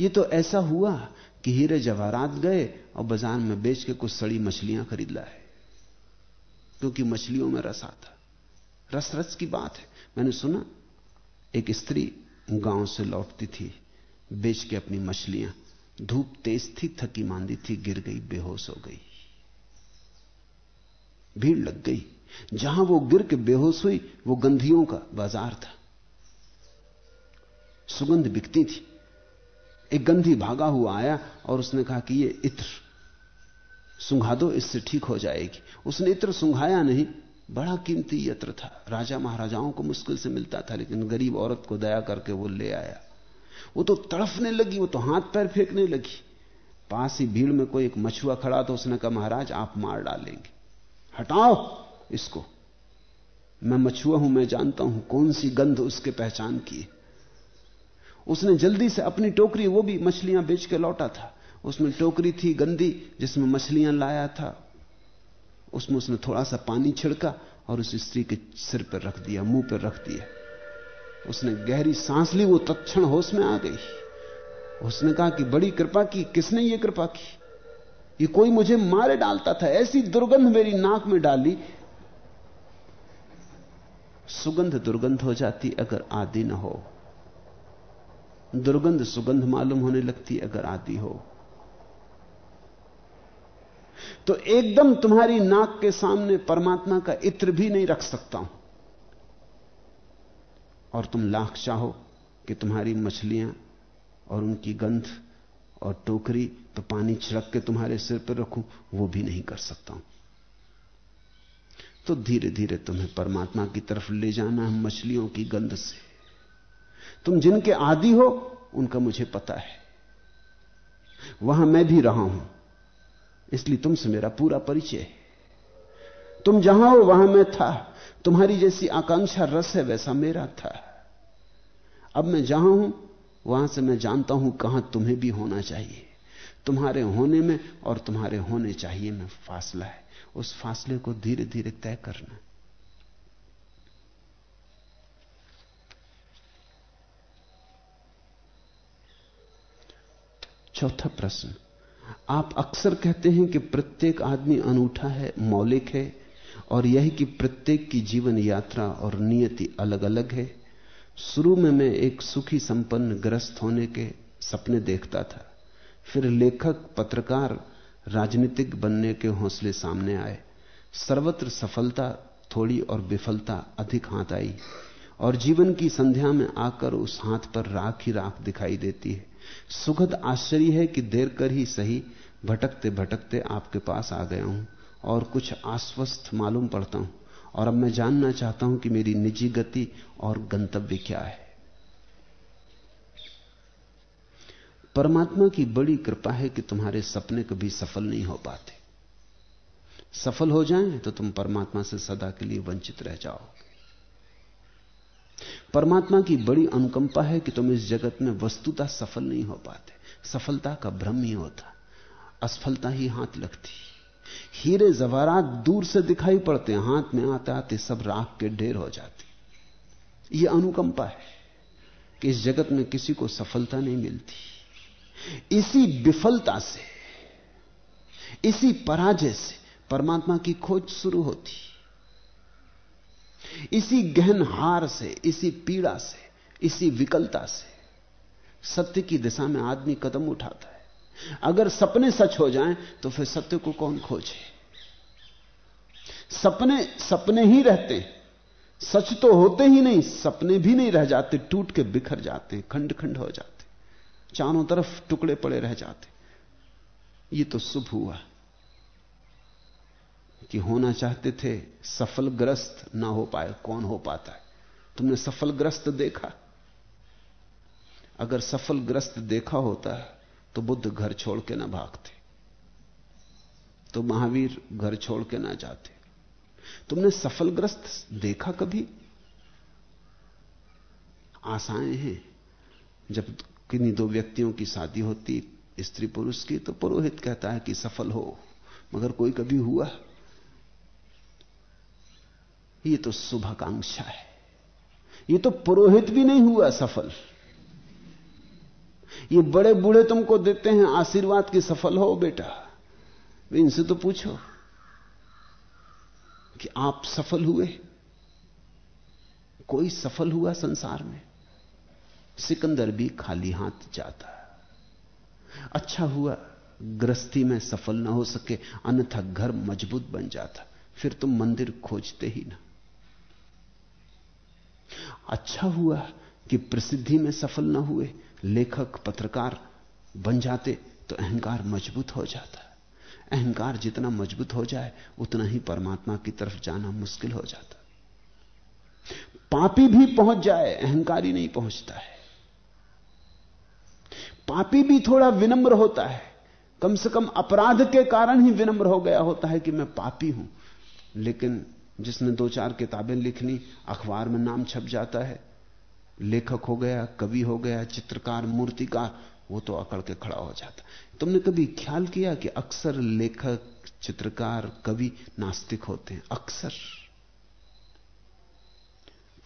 ये तो ऐसा हुआ कि हीरे जवाहरात गए और बाज़ार में बेच के कुछ सड़ी मछलियाँ खरीद लाए। क्योंकि मछलियों में रस आता। रस रस की बात है। मैंने सुना, एक स्त्री गाँव से लौटती थी, बेच के अपनी मछलियाँ। धूप तेज थी, थकी मांदी थी, गिर गई, बेहोश हो गई। भीड़ लग गई। जहाँ वो गिर के बेहोश हुई, वो गंधियों का बाज़ार था। सुगंध बिकती थी। एक गंधी भागा हुआ आया और उसने कहा कि ये इत्र, सुंघा दो, इससे ठीक हो जाएगी। उसने इत्र सुंघाया नहीं, बड़ा कीमती यत्र था। राजा महाराजाओं को मुश्किल से मिलता था, लेकिन गरीब औरत को दया करके वो ले आया। वो तो तड़फने लगी, वो तो हाथ पैर फेंकने लगी। पास ही भीड़ में कोई एक मछुआ खड़ा तो उसने कहा, महाराज, आप मार डालेंगे। हटाओ इसको। मैं मछुआ हूँ, मैं जानता हूँ कौन सी गंध उसके पहचान की उसने जल्दी से अपनी टोकरी, वो भी मछलियाँ बेच के लौटा था। उसमें टोकरी थी गंदी, जिसमें मछलियाँ लाया था। उसमें उसने थोड़ा सा पानी छिड़का और उस स्त्री के सिर पर रख दिया, मुँह पर रख दिया। उसने गहरी सांस ली, वो तत्ण होश में आ गई। उसने कहा कि बड़ी कृपा की, किसने ये कृपा की? ये कोई मुझे मारे डालता था, ऐसी दुर्गंध मेरी नाक में डाली। सुगंध दुर्गंध हो जाती अगर आदि ना हो। दुर्गंध सुगंध मालूम होने लगती अगर आती हो। तो एकदम तुम्हारी नाक के सामने परमात्मा का इत्र भी नहीं रख सकता हूँ। और तुम लाख चाहो कि तुम्हारी मछलियाँ और उनकी गंध और टोकरी तो पानी छिड़क के तुम्हारे सिर पर रखूँ, वो भी नहीं कर सकता हूँ। तो धीरे धीरे तुम्हें परमात्मा की तरफ़ ले जाना है मछलियों की गंध से। तुम जिनके आदि हो, उनका मुझे पता है। वहाँ मैं भी रहा हूँ, इसलिए तुमसे मेरा पूरा परिचय है। तुम जहाँ हो, वहाँ मैं था। तुम्हारी जैसी आकांक्षा रस है, वैसा मेरा था। अब मैं जहाँ हूँ, वहाँ से मैं जानता हूँ कहाँ तुम्हें भी होना चाहिए। तुम्हारे होने में और तुम्हारे होने चाहिए में फासला है। उस फासले को धीरे धीरे तय करना। चौथा प्रश्न। आप अक्सर कहते हैं कि प्रत्येक आदमी अनूठा है, मौलिक है, और यह कि प्रत्येक की जीवन यात्रा और नियति अलग अलग है। शुरू में मैं एक सुखी संपन्न ग्रस्त होने के सपने देखता था। फिर लेखक, पत्रकार, राजनीतिक बनने के हौसले सामने आए। सर्वत्र सफलता, थोड़ी और विफलता अधिक हाथ आई, और जीवन की संध्या में आकर उस हाथ पर राख ही राख दिखाई देती है। सुखद आश्चर्य है कि देर कर ही सही, भटकते भटकते आपके पास आ गया हूँ और कुछ आश्वस्त मालूम पड़ता हूँ। और अब मैं जानना चाहता हूँ कि मेरी निजी गति और गंतव्य क्या है। परमात्मा की बड़ी कृपा है कि तुम्हारे सपने कभी सफल नहीं हो पाते। सफल हो जाएँ तो तुम परमात्मा से सदा के लिए वंचित रह जाओगे। परमात्मा की बड़ी अनुकंपा है कि तुम इस जगत में वस्तुता सफल नहीं हो पाते। सफलता का भ्रम ही होता। असफलता ही हाथ लगती। हीरे जवारात दूर से दिखाई पड़ते, हाथ में आते आते सब राख के ढेर हो जाते। यह अनुकंपा है कि इस जगत में किसी को सफलता नहीं मिलती। इसी विफलता से, इसी पराजय से परमात्मा की खोज शुरू होती। इसी गहन हार से, इसी पीड़ा से, इसी विकलता से सत्य की दिशा में आदमी कदम उठाता है। अगर सपने सच हो जाएँ तो फिर सत्य को कौन खोजे? सपने सपने ही रहते हैं। सच तो होते ही नहीं, सपने भी नहीं रह जाते, टूट के बिखर जाते हैं खंड खंड हो जाते चारों तरफ़ टुकड़े पड़े रह जाते ये तो शुभ हुआ। कि होना चाहते थे, सफलग्रस्त ना हो पाए, कौन हो पाता है? तुमने सफलग्रस्त देखा? अगर सफलग्रस्त देखा होता तो बुद्ध घर छोड़ के ना भागते। तो महावीर घर छोड़ के ना जाते। तुमने सफलग्रस्त देखा कभी? आशाएँ हैं। जब किन्हीं दो व्यक्तियों की शादी होती, स्त्री पुरुष की तो पुरोहित कहता है कि सफल हो, मगर कोई कभी हुआ? ये तो शुभाकांक्षा है। ये तो पुरोहित भी नहीं हुआ सफल। ये बड़े बूढ़े तुमको देते हैं, आशीर्वाद की सफल हो बेटा। इनसे तो पूछो कि आप सफल हुए? कोई सफल हुआ संसार में? सिकंदर भी खाली हाथ जाता। अच्छा हुआ, गृहस्थी में सफल ना हो सके, अन्यथा घर मज़बूत बन जाता। फिर तुम मंदिर खोजते ही ना। अच्छा हुआ कि प्रसिद्धि में सफल ना हुए, लेखक, पत्रकार बन जाते तो अहंकार मज़बूत हो जाता। अहंकार जितना मज़बूत हो जाए, उतना ही परमात्मा की तरफ़ जाना मुश्किल हो जाता। पापी भी पहुँच जाए, अहंकारी नहीं पहुँचता है। पापी भी थोड़ा विनम्र होता है। कम से कम अपराध के कारण ही विनम्र हो गया होता है कि मैं पापी हूँ। लेकिन जिसने दो चार किताबें लिखनी, अखबार में नाम छप जाता है। लेखक हो गया, कवि हो गया, चित्रकार, मूर्तिकार, वो तो अकड़ के खड़ा हो जाता। तुमने कभी ख्याल किया कि अक्सर लेखक, चित्रकार, कवि नास्तिक होते हैं? अक्सर।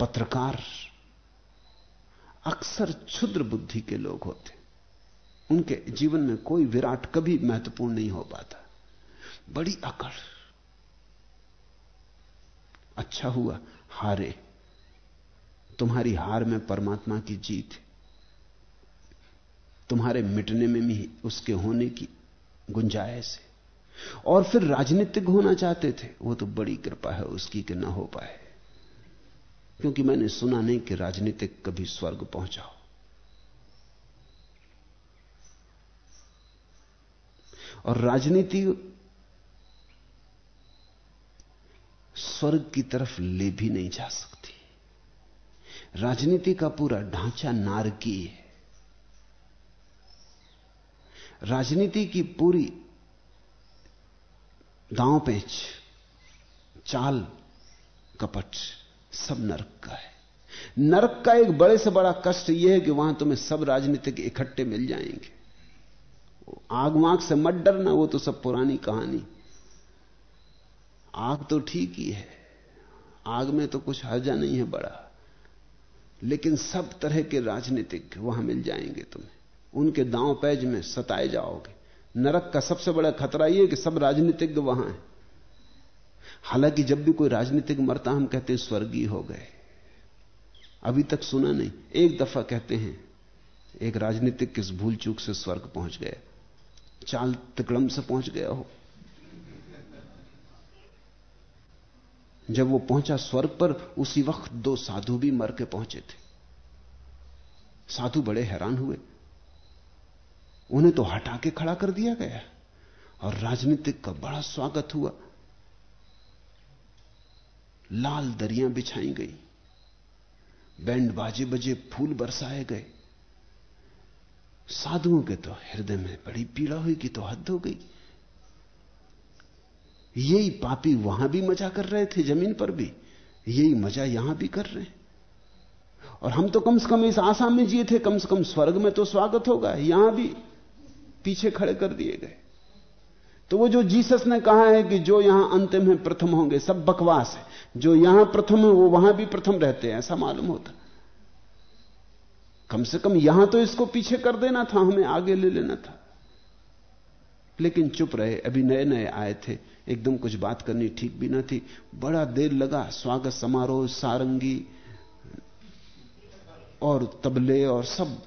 पत्रकार। अक्सर क्षुद्र बुद्धि के लोग होते उनके जीवन में कोई विराट कभी महत्वपूर्ण नहीं हो पाता। बड़ी अकड़। अच्छा हुआ, हारे। तुम्हारी हार में परमात्मा की जीत, तुम्हारे मिटने में भी उसके होने की गुंजाइश है। और फिर राजनीतिक होना चाहते थे, वो तो बड़ी कृपा है उसकी कि ना हो पाए। क्योंकि मैंने सुना नहीं कि राजनीतिक कभी स्वर्ग पहुंचाओ। और राजनीति स्वर्ग की तरफ़ ले भी नहीं जा सकती। राजनीति का पूरा ढांचा नारकीय है। राजनीति की पूरी दांव पेच, चाल, कपट, सब नरक का है। नरक का एक बड़े से बड़ा कष्ट यह है कि वहाँ तुम्हें सब राजनीतिक इकट्ठे मिल जाएँगे। आग वाग से मत डरना, वो तो सब पुरानी कहानी। आग तो ठीक ही है, आग में तो कुछ हर्जा नहीं है बड़ा, लेकिन सब तरह के राजनीतिक वहाँ मिल जाएँगे तुम्हें। उनके दांव पैज में सताए जाओगे। नरक का सबसे बड़ा खतरा यह कि सब राजनीतिज्ञ वहाँ है। हालाँकि जब भी कोई राजनीतिक मरता, हम कहते हैं स्वर्गीय हो गए। अभी तक सुना नहीं, एक दफ़ा कहते हैं, एक राजनीतिक किस भूल चूक से स्वर्ग पहुँच गया, चाल तिकड़म से पहुँच गया हो। जब वो पहुँचा स्वर्ग पर, उसी वक्त दो साधु भी मर के पहुँचे थे। साधु बड़े हैरान हुए। उन्हें तो हटा के खड़ा कर दिया गया और राजनीतिक का बड़ा स्वागत हुआ। लाल दरियाँ बिछाई गई। बैंड बाजे बजे फूल बरसाए गए। साधुओं के तो हृदय में बड़ी पीड़ा हुई कि तो हद हो गई। यही पापी वहाँ भी मज़ा कर रहे थे, ज़मीन पर भी। यही मज़ा यहाँ भी कर रहे हैं। और हम तो कम से कम इस आशा में जिए थे, कम से कम स्वर्ग में तो स्वागत होगा, यहाँ भी पीछे खड़े कर दिए गए। तो वो जो जीसस ने कहा है कि जो यहाँ अंतिम है, प्रथम होंगे, सब बकवास है। जो यहाँ प्रथम है, वो वहाँ भी प्रथम रहते हैं, ऐसा मालूम होता। कम से कम यहाँ तो इसको पीछे कर देना था, हमें आगे ले लेना था। लेकिन चुप रहे, अभी नए नए आए थे। एकदम कुछ बात करनी ठीक भी ना थी। बड़ा देर लगा, स्वागत समारोह, सारंगी और तबले और सब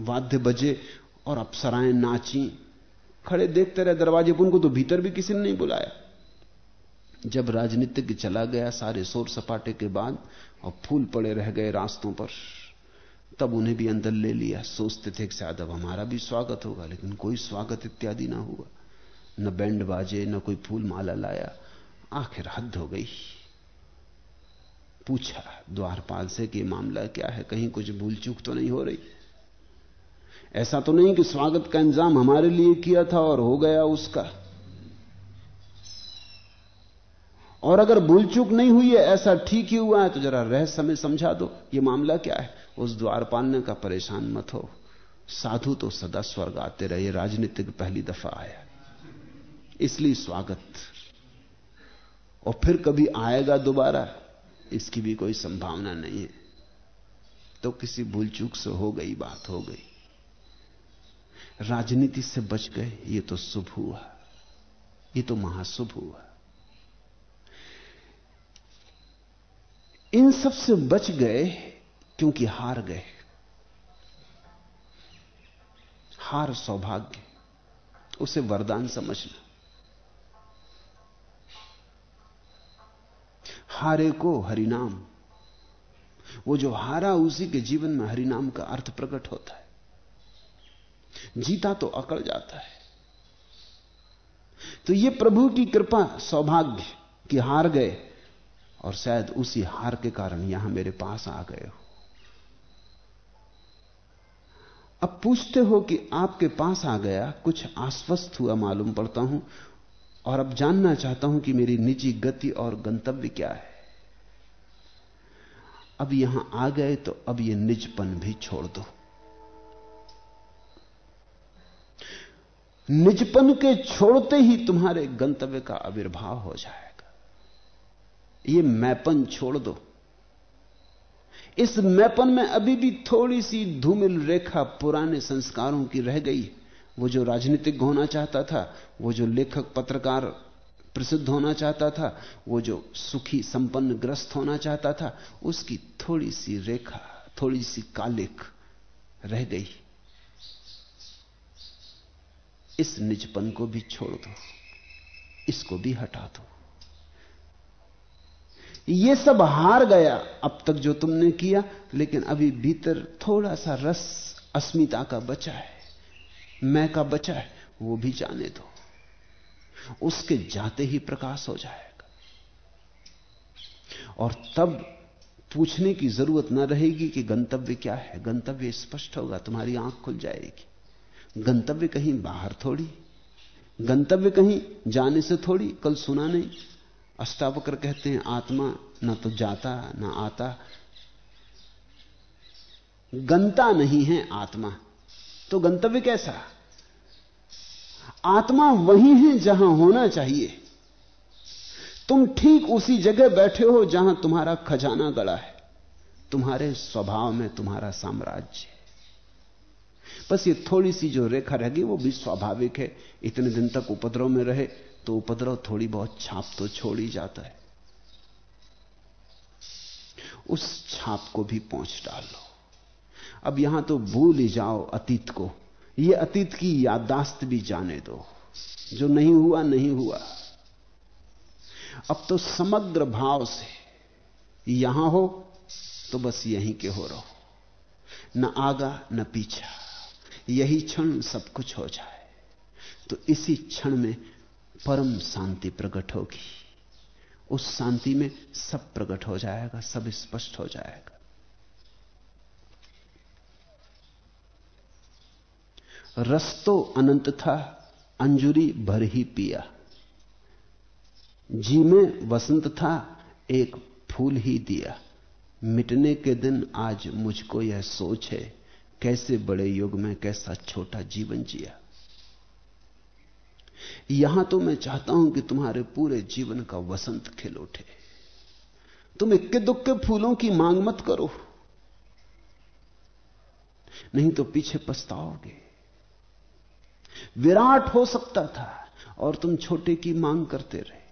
वाद्य बजे और अप्सराएँ नाची। खड़े देखते रहे दरवाजे पर उनको तो भीतर भी किसी ने नहीं बुलाया। जब राजनीतिक चला गया, सारे शोर सपाटे के बाद और फूल पड़े रह गए रास्तों पर। तब उन्हें भी अंदर ले लिया। सोचते थे कि शायद अब हमारा भी स्वागत होगा, लेकिन कोई स्वागत इत्यादि ना हुआ। न बैंड बाजे, न कोई फूल माला लाया। आखिर हद हो गई। पूछा द्वारपाल से कि मामला क्या है? कहीं कुछ भूल चूक तो नहीं हो रही? ऐसा तो नहीं कि स्वागत का इंतज़ाम हमारे लिए किया था और हो गया उसका। और अगर भूल चूक नहीं हुई है, ऐसा ठीक ही हुआ है तो जरा रहस्य में समझा दो, ये मामला क्या है? उस द्वारपाल ने का परेशान मत हो। साधु तो सदा स्वर्ग आते रहे राजनीतिक पहली दफ़ा आया। इसलिए स्वागत। और फिर कभी आएगा दोबारा, इसकी भी कोई संभावना नहीं है। तो किसी भूल चूक से हो गई बात हो गई। राजनीति से बच गए, ये तो शुभ हुआ। ये तो महाशुभ हुआ। इन सबसे बच गए क्योंकि हार गए। हार सौभाग्य, उसे वरदान समझना। हारे को हरिनाम, वो जो हारा उसी के जीवन में हरिनाम का अर्थ प्रकट होता है। जीता तो अकड़ जाता है। तो ये प्रभु की कृपा, सौभाग्य कि हार गए और शायद उसी हार के कारण यहाँ मेरे पास आ गए हो। अब पूछते हो कि आपके पास आ गया, कुछ आश्वस्त हुआ मालूम पड़ता हूँ, और अब जानना चाहता हूँ कि मेरी निजी गति और गंतव्य क्या है। अब यहाँ आ गए तो अब यह निजपन भी छोड़ दो। निजपन के छोड़ते ही तुम्हारे गंतव्य का आविर्भाव हो जाएगा। ये मैपन छोड़ दो। इस मैपन में अभी भी थोड़ी सी धूमिल रेखा पुराने संस्कारों की रह गई वो जो राजनीतिक होना चाहता था, वो जो लेखक पत्रकार प्रसिद्ध होना चाहता था, वो जो सुखी संपन्न ग्रस्त होना चाहता था, उसकी थोड़ी सी रेखा, थोड़ी सी कालिक रह गई। इस निजपन को भी छोड़ दो, इसको भी हटा दो। ये सब हार गया। अब तक जो तुमने किया, लेकिन अभी भीतर थोड़ा सा रस अस्मिता का बचा है। मैं का बचा है, वो भी जाने दो। उसके जाते ही प्रकाश हो जाएगा। और तब पूछने की ज़रूरत ना रहेगी कि गंतव्य क्या है। गंतव्य स्पष्ट होगा, तुम्हारी आँख खुल जाएगी। गंतव्य कहीं बाहर थोड़ी, गंतव्य कहीं जाने से थोड़ी, कल सुना नहीं। अष्टावक्र कहते हैं, आत्मा न तो जाता, न आता। गंता नहीं है आत्मा। तो गंतव्य कैसा? आत्मा वही है जहाँ होना चाहिए। तुम ठीक उसी जगह बैठे हो जहाँ तुम्हारा खजाना गड़ा है। तुम्हारे स्वभाव में तुम्हारा साम्राज्य। बस ये थोड़ी सी जो रेखा रहेगी वो भी स्वाभाविक है। इतने दिन तक उपद्रव में रहे तो उपद्रव थोड़ी बहुत छाप तो छोड़ ही जाता है। उस छाप को भी पहुँच डालो अब यहाँ तो भूल ही जाओ अतीत को। ये अतीत की याददाश्त भी जाने दो। जो नहीं हुआ नहीं हुआ। अब तो समग्र भाव से यहाँ हो तो बस यहीं के हो रहो। न आगा, न पीछा। यही क्षण सब कुछ हो जाए। तो इसी क्षण में परम शांति प्रकट होगी। उस शांति में सब प्रकट हो जाएगा, सब स्पष्ट हो जाएगा। रस तो अनंत था, अंजुरी भर ही पिया। जी में वसंत था, एक फूल ही दिया। मिटने के दिन आज मुझको यह सोच है, कैसे बड़े युग में कैसा छोटा जीवन जिया। यहाँ तो मैं चाहता हूँ कि तुम्हारे पूरे जीवन का वसंत खिल उठे। तुम इक्के दुक्के फूलों की मांग मत करो। नहीं तो पीछे पछताओगे। विराट हो सकता था और तुम छोटे की मांग करते रहे।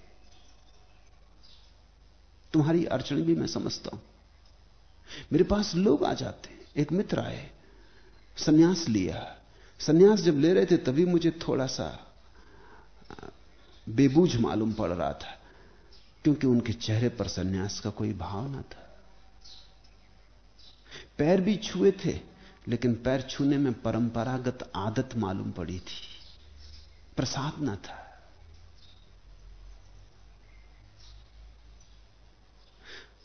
तुम्हारी अड़चन भी मैं समझता हूँ। मेरे पास लोग आ जाते एक मित्र आए, सन्यास लिया। सन्यास जब ले रहे थे तभी मुझे थोड़ा सा बेबूझ मालूम पड़ रहा था, क्योंकि उनके चेहरे पर सन्यास का कोई भाव ना था। पैर भी छुए थे, लेकिन पैर छूने में परंपरागत आदत मालूम पड़ी थी। प्रसाद ना था।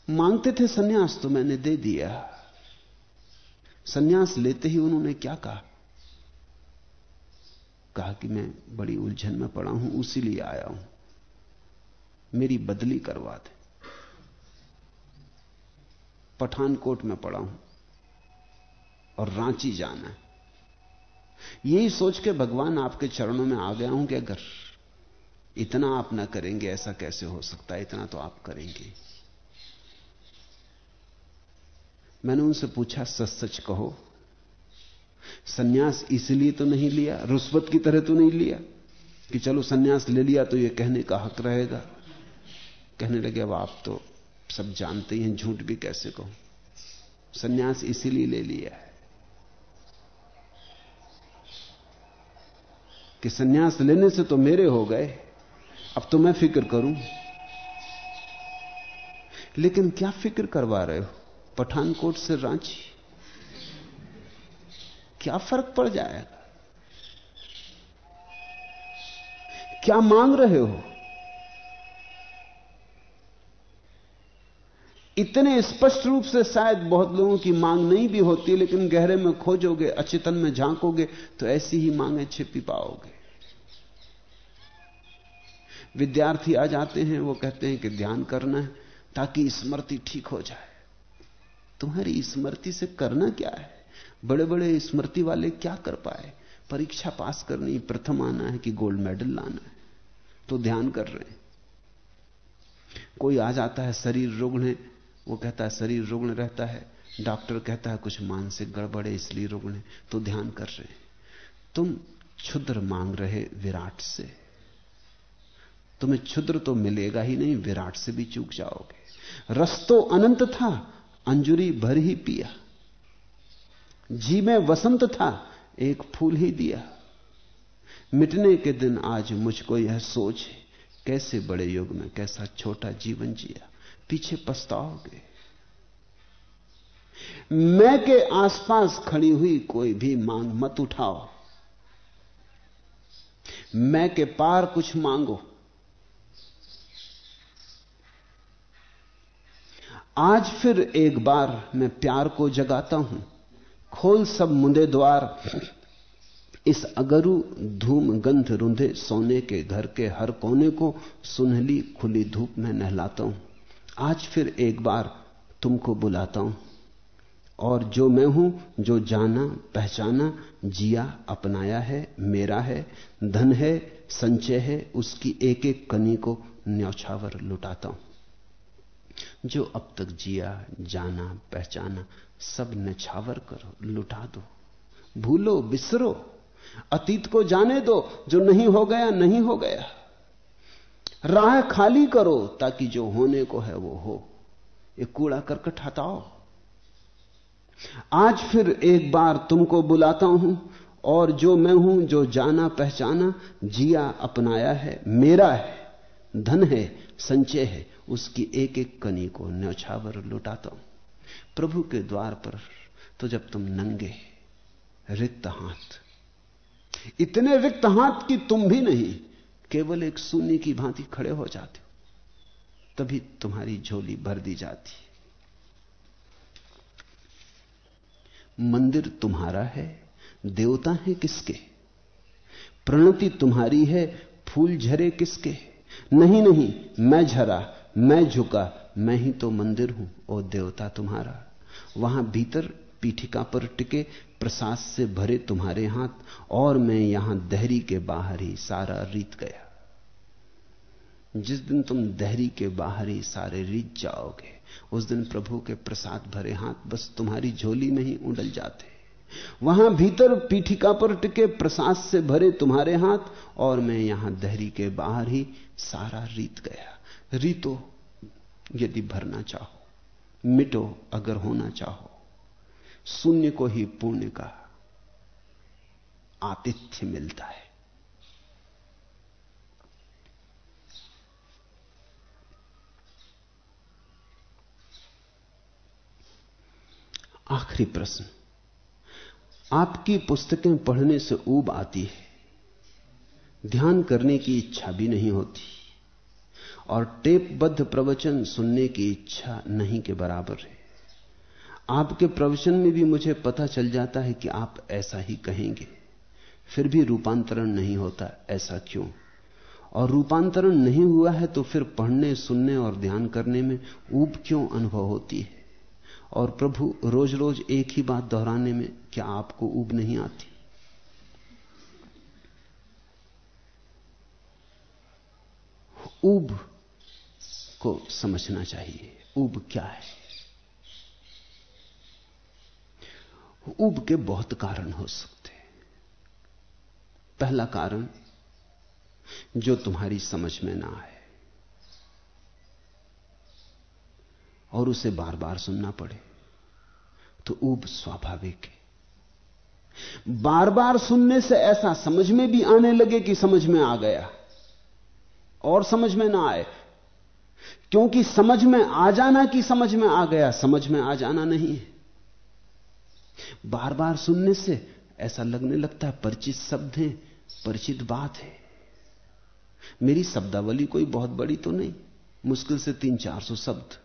मांगते थे सन्यास तो मैंने दे दिया। सन्यास लेते ही उन्होंने क्या कहा? कहा कि मैं बड़ी उलझन में पड़ा हूँ, उसी लिए आया हूँ। मेरी बदली करवा दे। पठानकोट में पड़ा हूँ और रांची जाना यही सोच के भगवान आपके चरणों में आ गया हूँ कि अगर इतना आप ना करेंगे, ऐसा कैसे हो सकता है? इतना तो आप करेंगे। मैंने उनसे पूछा, सच सच कहो सन्यास इसलिए तो नहीं लिया, रुस्वत की तरह तो नहीं लिया कि चलो सन्यास ले लिया तो ये कहने का हक रहेगा। कहने लगे, अब आप तो सब जानते ही हैं झूठ भी कैसे कहो? सन्यास इसीलिए ले लिया है कि सन्यास लेने से तो मेरे हो गए, अब तो मैं फ़िक्र करूँ। लेकिन क्या फ़िक्र करवा रहे हो? पठानकोट से रांची। क्या फ़र्क पड़ जाएगा? क्या मांग रहे हो? इतने स्पष्ट रूप से शायद बहुत लोगों की मांग नहीं भी होती, लेकिन गहरे में खोजोगे, अचेतन में झांकोगे तो ऐसी ही मांगे छिपी पाओगे। विद्यार्थी आ जाते हैं, वो कहते हैं कि ध्यान करना है, ताकि स्मृति ठीक हो जाए। तुम्हारी स्मृति से करना क्या है? बड़े बड़े स्मृति वाले क्या कर पाए? परीक्षा पास करनी, प्रथम आना है कि गोल्ड मेडल लाना है। तो ध्यान कर रहे हैं। कोई आ जाता है, शरीर रुग्ण है, वो कहता है, शरीर रुग्ण रहता है। डॉक्टर कहता है, कुछ मानसिक गड़बड़े इसलिए रुग्ण है। तो ध्यान कर रहे हैं। तुम क्षुद्र मांग रहे विराट से। तुम्हें क्षुद्र तो मिलेगा ही नहीं, विराट से भी चूक जाओगे। रस तो अनंत था, अंजुरी भर ही पिया। जी में वसंत था, एक फूल ही दिया। मिटने के दिन आज मुझको यह सोच है, कैसे बड़े युग में कैसा छोटा जीवन जिया, पीछे पछताओगे। मैं के आसपास खड़ी हुई कोई भी मांग मत उठाओ। मैं के पार कुछ मांगो। आज फिर एक बार मैं प्यार को जगाता हूँ। खोल सब मुंदे द्वार। इस अगरु धूम गंध रुंधे सोने के घर के हर कोने को सुनहली खुली धूप में नहलाता हूँ। आज फिर एक बार तुमको बुलाता हूँ। और जो मैं हूँ, जो जाना, पहचाना, जिया, अपनाया है, मेरा है, धन है, संचय है, उसकी एक एक कनी को न्यौछावर लुटाता हूँ। जो अब तक जिया, जाना, पहचाना सब नछावर करो, लुटा दो। भूलो, बिसरो। अतीत को जाने दो, जो नहीं हो गया, नहीं हो गया। राह खाली करो, ताकि जो होने को है, वो हो। ये कूड़ा करकट हटाओ। आज फिर एक बार तुमको बुलाता हूँ, और जो मैं हूँ, जो जाना पहचाना, जिया अपनाया है, मेरा है, धन है, संचय है, उसकी एक एक कनी को न्यौछावर लुटाता हूँ। प्रभु के द्वार पर तो जब तुम नंगे, रिक्त हाथ। इतने रिक्त हाथ कि तुम भी नहीं, केवल एक शून्य की भांति खड़े हो जाते हो। तभी तुम्हारी झोली भर दी जाती मंदिर तुम्हारा है, देवता है किसके? प्रणति तुम्हारी है, फूल झरे किसके? नहीं नहीं, मैं झरा, मैं झुका, मैं ही तो मंदिर हूँ, ओ देवता तुम्हारा। वहाँ भीतर पीठिका पर टिके, प्रसाद से भरे तुम्हारे हाथ, और मैं यहाँ दहरी के बाहर ही सारा रीत गया। जिस दिन तुम दहरी के बाहर ही सारे रीत जाओगे, उस दिन प्रभु के प्रसाद भरे हाथ बस तुम्हारी झोली में ही उड़ल जाते। वहाँ भीतर पीठिका पर टिके, प्रसाद से भरे तुम्हारे हाथ, और मैं यहाँ दहरी के बाहर ही सारा रीत गया। रीतो यदि भरना चाहो। मिटो अगर होना चाहो। शून्य को ही पुण्य का आतिथ्य मिलता है। आखिरी प्रश्न। आपकी पुस्तकें पढ़ने से ऊब आती है। ध्यान करने की इच्छा भी नहीं होती। और टेपबद्ध प्रवचन सुनने की इच्छा नहीं के बराबर है। आपके प्रवचन में भी मुझे पता चल जाता है कि आप ऐसा ही कहेंगे। फिर भी रूपांतरण नहीं होता, ऐसा क्यों? और रूपांतरण नहीं हुआ है तो फिर पढ़ने, सुनने और ध्यान करने में ऊब क्यों अनुभव होती है? और प्रभु रोज रोज एक ही बात दोहराने में क्या आपको ऊब नहीं आती? ऊब को समझना चाहिए, ऊब क्या है? ऊब के बहुत कारण हो सकते हैं। पहला कारण, जो तुम्हारी समझ में ना आए, और उसे बार बार सुनना पड़े तो ऊब स्वाभाविक है। बार बार सुनने से ऐसा समझ में भी आने लगे कि समझ में आ गया, और समझ में ना आए क्योंकि समझ में आ जाना कि समझ में आ गया, समझ में आ जाना नहीं है। बार बार सुनने से ऐसा लगने लगता है, परिचित शब्द है, परिचित बात है। मेरी शब्दावली कोई बहुत बड़ी तो नहीं, मुश्किल से तीन चार सौ शब्द।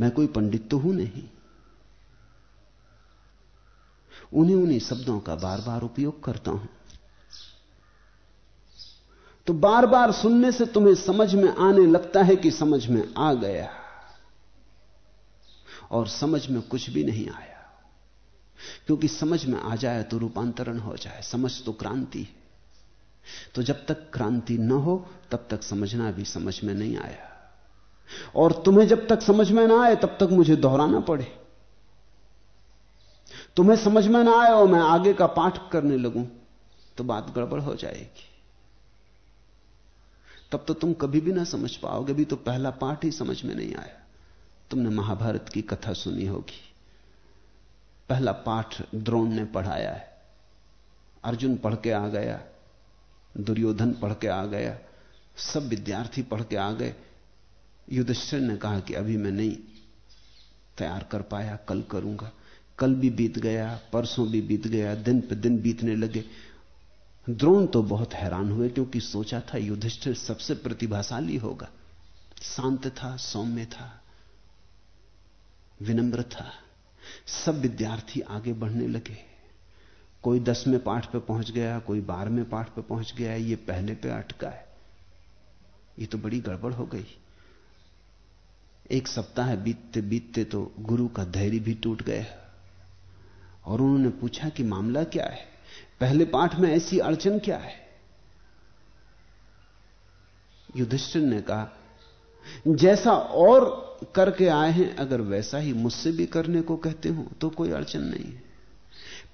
मैं कोई पंडित तो हूँ नहीं। उन्हीं उन्हीं शब्दों का बार बार उपयोग करता हूँ। तो बार बार सुनने से तुम्हें समझ में आने लगता है कि समझ में आ गया। और समझ में कुछ भी नहीं आया। क्योंकि समझ में आ जाए तो रूपांतरण हो जाए। समझ तो क्रांति है। तो जब तक क्रांति न हो, तब तक समझना भी समझ में नहीं आया। और तुम्हें जब तक समझ में ना आए, तब तक मुझे दोहराना पड़े। तुम्हें समझ में ना आए और मैं आगे का पाठ करने लगूं तो बात गड़बड़ हो जाएगी। तब तो तुम कभी भी ना समझ पाओगे भी तो पहला पाठ ही समझ में नहीं आया। तुमने महाभारत की कथा सुनी होगी। पहला पाठ द्रोण ने पढ़ाया है। अर्जुन पढ़ के आ गया, दुर्योधन पढ़ के आ गया, सब विद्यार्थी पढ़ के आ गए। युधिष्ठिर ने कहा कि अभी मैं नहीं तैयार कर पाया, कल करूँगा। कल भी बीत गया, परसों भी बीत गया, दिन पे दिन बीतने लगे। द्रोण तो बहुत हैरान हुए क्योंकि सोचा था युधिष्ठिर सबसे प्रतिभाशाली होगा। शांत था, सौम्य था, विनम्र था। सब विद्यार्थी आगे बढ़ने लगे। कोई दसवें पाठ पे पहुँच गया, कोई बारहवें पाठ पे पहुँच गया, ये पहले पे अटका है। ये तो बड़ी गड़बड़ हो गई। एक सप्ताह बीतते बीतते तो गुरु का धैर्य भी टूट गया। और उन्होंने पूछा कि मामला क्या है? पहले पाठ में ऐसी अड़चन क्या है? युधिष्ठिर ने कहा, जैसा और करके आए हैं, अगर वैसा ही मुझसे भी करने को कहते हो तो कोई अड़चन नहीं है।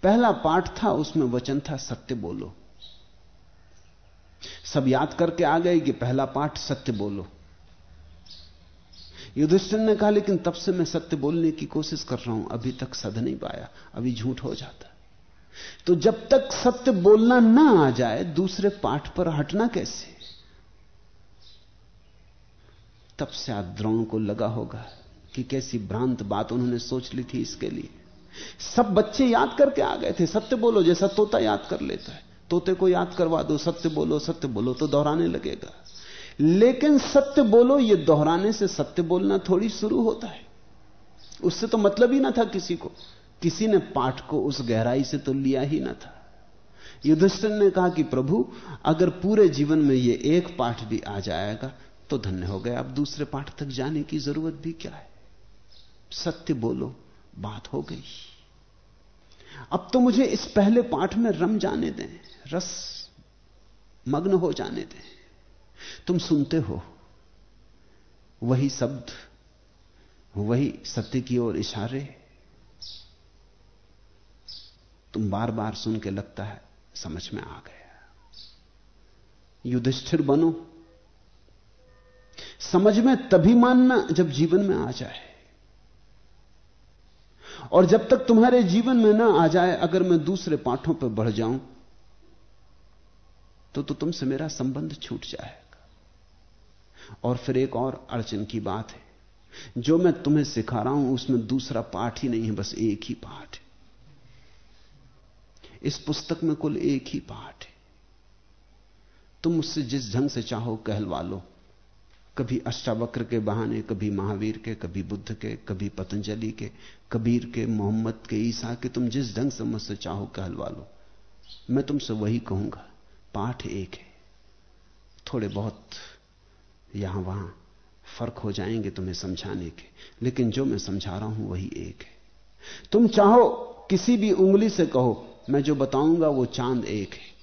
पहला पाठ था, उसमें वचन था, सत्य बोलो। सब याद करके आ गए कि पहला पाठ सत्य बोलो। युधिष्ठिर ने कहा, लेकिन तब से मैं सत्य बोलने की कोशिश कर रहा हूँ, अभी तक सद नहीं पाया, अभी झूठ हो जाता। तो जब तक सत्य बोलना ना आ जाए, दूसरे पाठ पर हटना कैसे? तब से आप द्रोण को लगा होगा कि कैसी भ्रांत बात उन्होंने सोच ली थी इसके लिए। सब बच्चे याद करके आ गए थे। सत्य बोलो, जैसा तोता याद कर लेता है। तोते को याद करवा दो, सत्य बोलो सत्य बोलो तो दोहराने लगेगा। लेकिन सत्य बोलो, ये दोहराने से सत्य बोलना थोड़ी शुरू होता है। उससे तो मतलब ही ना था किसी को। किसी ने पाठ को उस गहराई से तो लिया ही ना था। युधिष्ठिर ने कहा कि प्रभु, अगर पूरे जीवन में यह एक पाठ भी आ जाएगा तो धन्य हो गया अब दूसरे पाठ तक जाने की ज़रूरत भी क्या है? सत्य बोलो, बात हो गई। अब तो मुझे इस पहले पाठ में रम जाने दें, रस मग्न हो जाने दें। तुम सुनते हो, वही शब्द, वही सत्य की ओर इशारे तुम बार बार सुन के लगता है, समझ में आ गया। युधिष्ठिर बनो। समझ में तभी मानना जब जीवन में आ जाए। और जब तक तुम्हारे जीवन में ना आ जाए, अगर मैं दूसरे पाठों पर बढ़ जाऊँ तो तो तुमसे मेरा संबंध छूट जाएगा। और फिर एक और अड़चन की बात है। जो मैं तुम्हें सिखा रहा हूँ, उसमें दूसरा पाठ ही नहीं है, बस एक ही पाठ है। इस पुस्तक में कुल एक ही पाठ है। तुम मुझसे जिस ढंग से चाहो कहलवा लो। कभी अष्टावक्र के बहाने, कभी महावीर के, कभी बुद्ध के, कभी पतंजलि के, कबीर के, मोहम्मद के, ईसा के, तुम जिस ढंग से मुझसे चाहो कहलवा लो। मैं तुमसे वही कहूँगा, पाठ एक है। थोड़े बहुत यहाँ वहाँ फ़र्क हो जाएँगे तुम्हें समझाने के, लेकिन जो मैं समझा रहा हूँ वही एक है। तुम चाहो किसी भी उंगली से कहो मैं जो बताऊँगा वो चाँद एक है।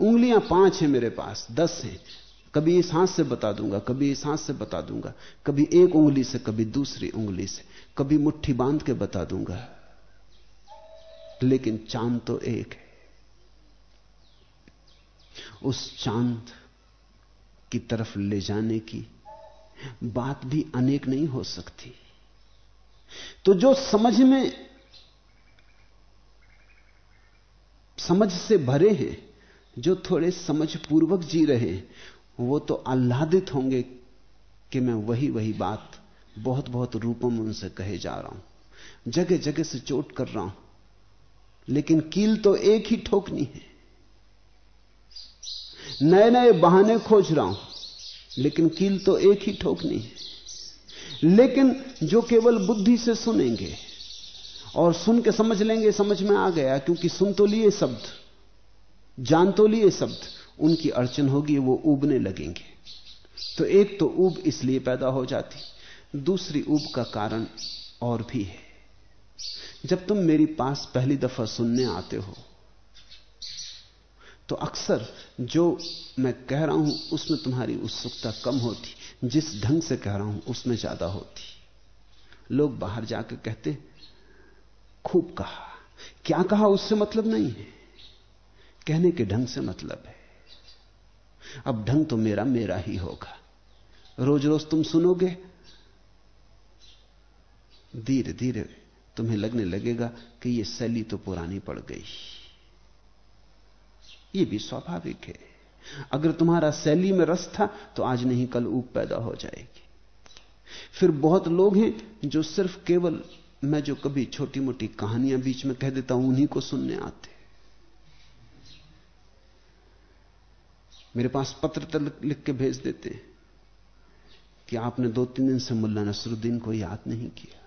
उंगलियाँ पाँच हैं मेरे पास, दस हैं। कभी इस हाथ से बता दूँगा, कभी इस हाथ से बता दूँगा, कभी एक उंगली से, कभी दूसरी उंगली से, कभी मुट्ठी बाँध के बता दूँगा। लेकिन चाँद तो एक है। उस चाँद की तरफ़ ले जाने की बात भी अनेक नहीं हो सकती। तो जो समझ में समझ से भरे हैं, जो थोड़े समझ पूर्वक जी रहे हैं, वो तो आह्लादित होंगे कि मैं वही वही बात बहुत बहुत रूपों में उनसे कहे जा रहा हूँ। जगह जगह से चोट कर रहा हूँ, लेकिन कील तो एक ही ठोकनी है। नए नए बहाने खोज रहा हूँ, लेकिन कील तो एक ही ठोकनी है। लेकिन जो केवल बुद्धि से सुनेंगे और सुन के समझ लेंगे, समझ में आ गया, क्योंकि सुन तो लिए शब्द, जान तो लिए शब्द, उनकी अड़चन होगी, वो उबने लगेंगे। तो एक तो ऊब इसलिए पैदा हो जाती, दूसरी ऊब का कारण और भी है। जब तुम मेरी पास पहली दफ़ा सुनने आते हो तो अक्सर जो मैं कह रहा हूँ, उसमें तुम्हारी उत्सुकता कम होती, जिस ढंग से कह रहा हूँ, उसमें ज़्यादा होती। लोग बाहर जाकर कहते खूब कहा। क्या कहा उससे मतलब नहीं है। कहने के ढंग से मतलब है। अब ढंग तो मेरा मेरा ही होगा। रोज रोज तुम सुनोगे। धीरे धीरे तुम्हें लगने लगेगा कि यह शैली तो पुरानी पड़ गई। यह भी स्वाभाविक है। अगर तुम्हारा शैली में रस था तो आज नहीं कल ऊप पैदा हो जाएगी। फिर बहुत लोग हैं जो सिर्फ़ केवल मैं जो कभी छोटी मोटी कहानियाँ बीच में कह देता हूँ, उन्हीं को सुनने आते मेरे पास पत्र तक लिख के भेज देते हैं कि आपने दो तीन दिन से मुल्ला नसरुद्दीन को याद नहीं किया।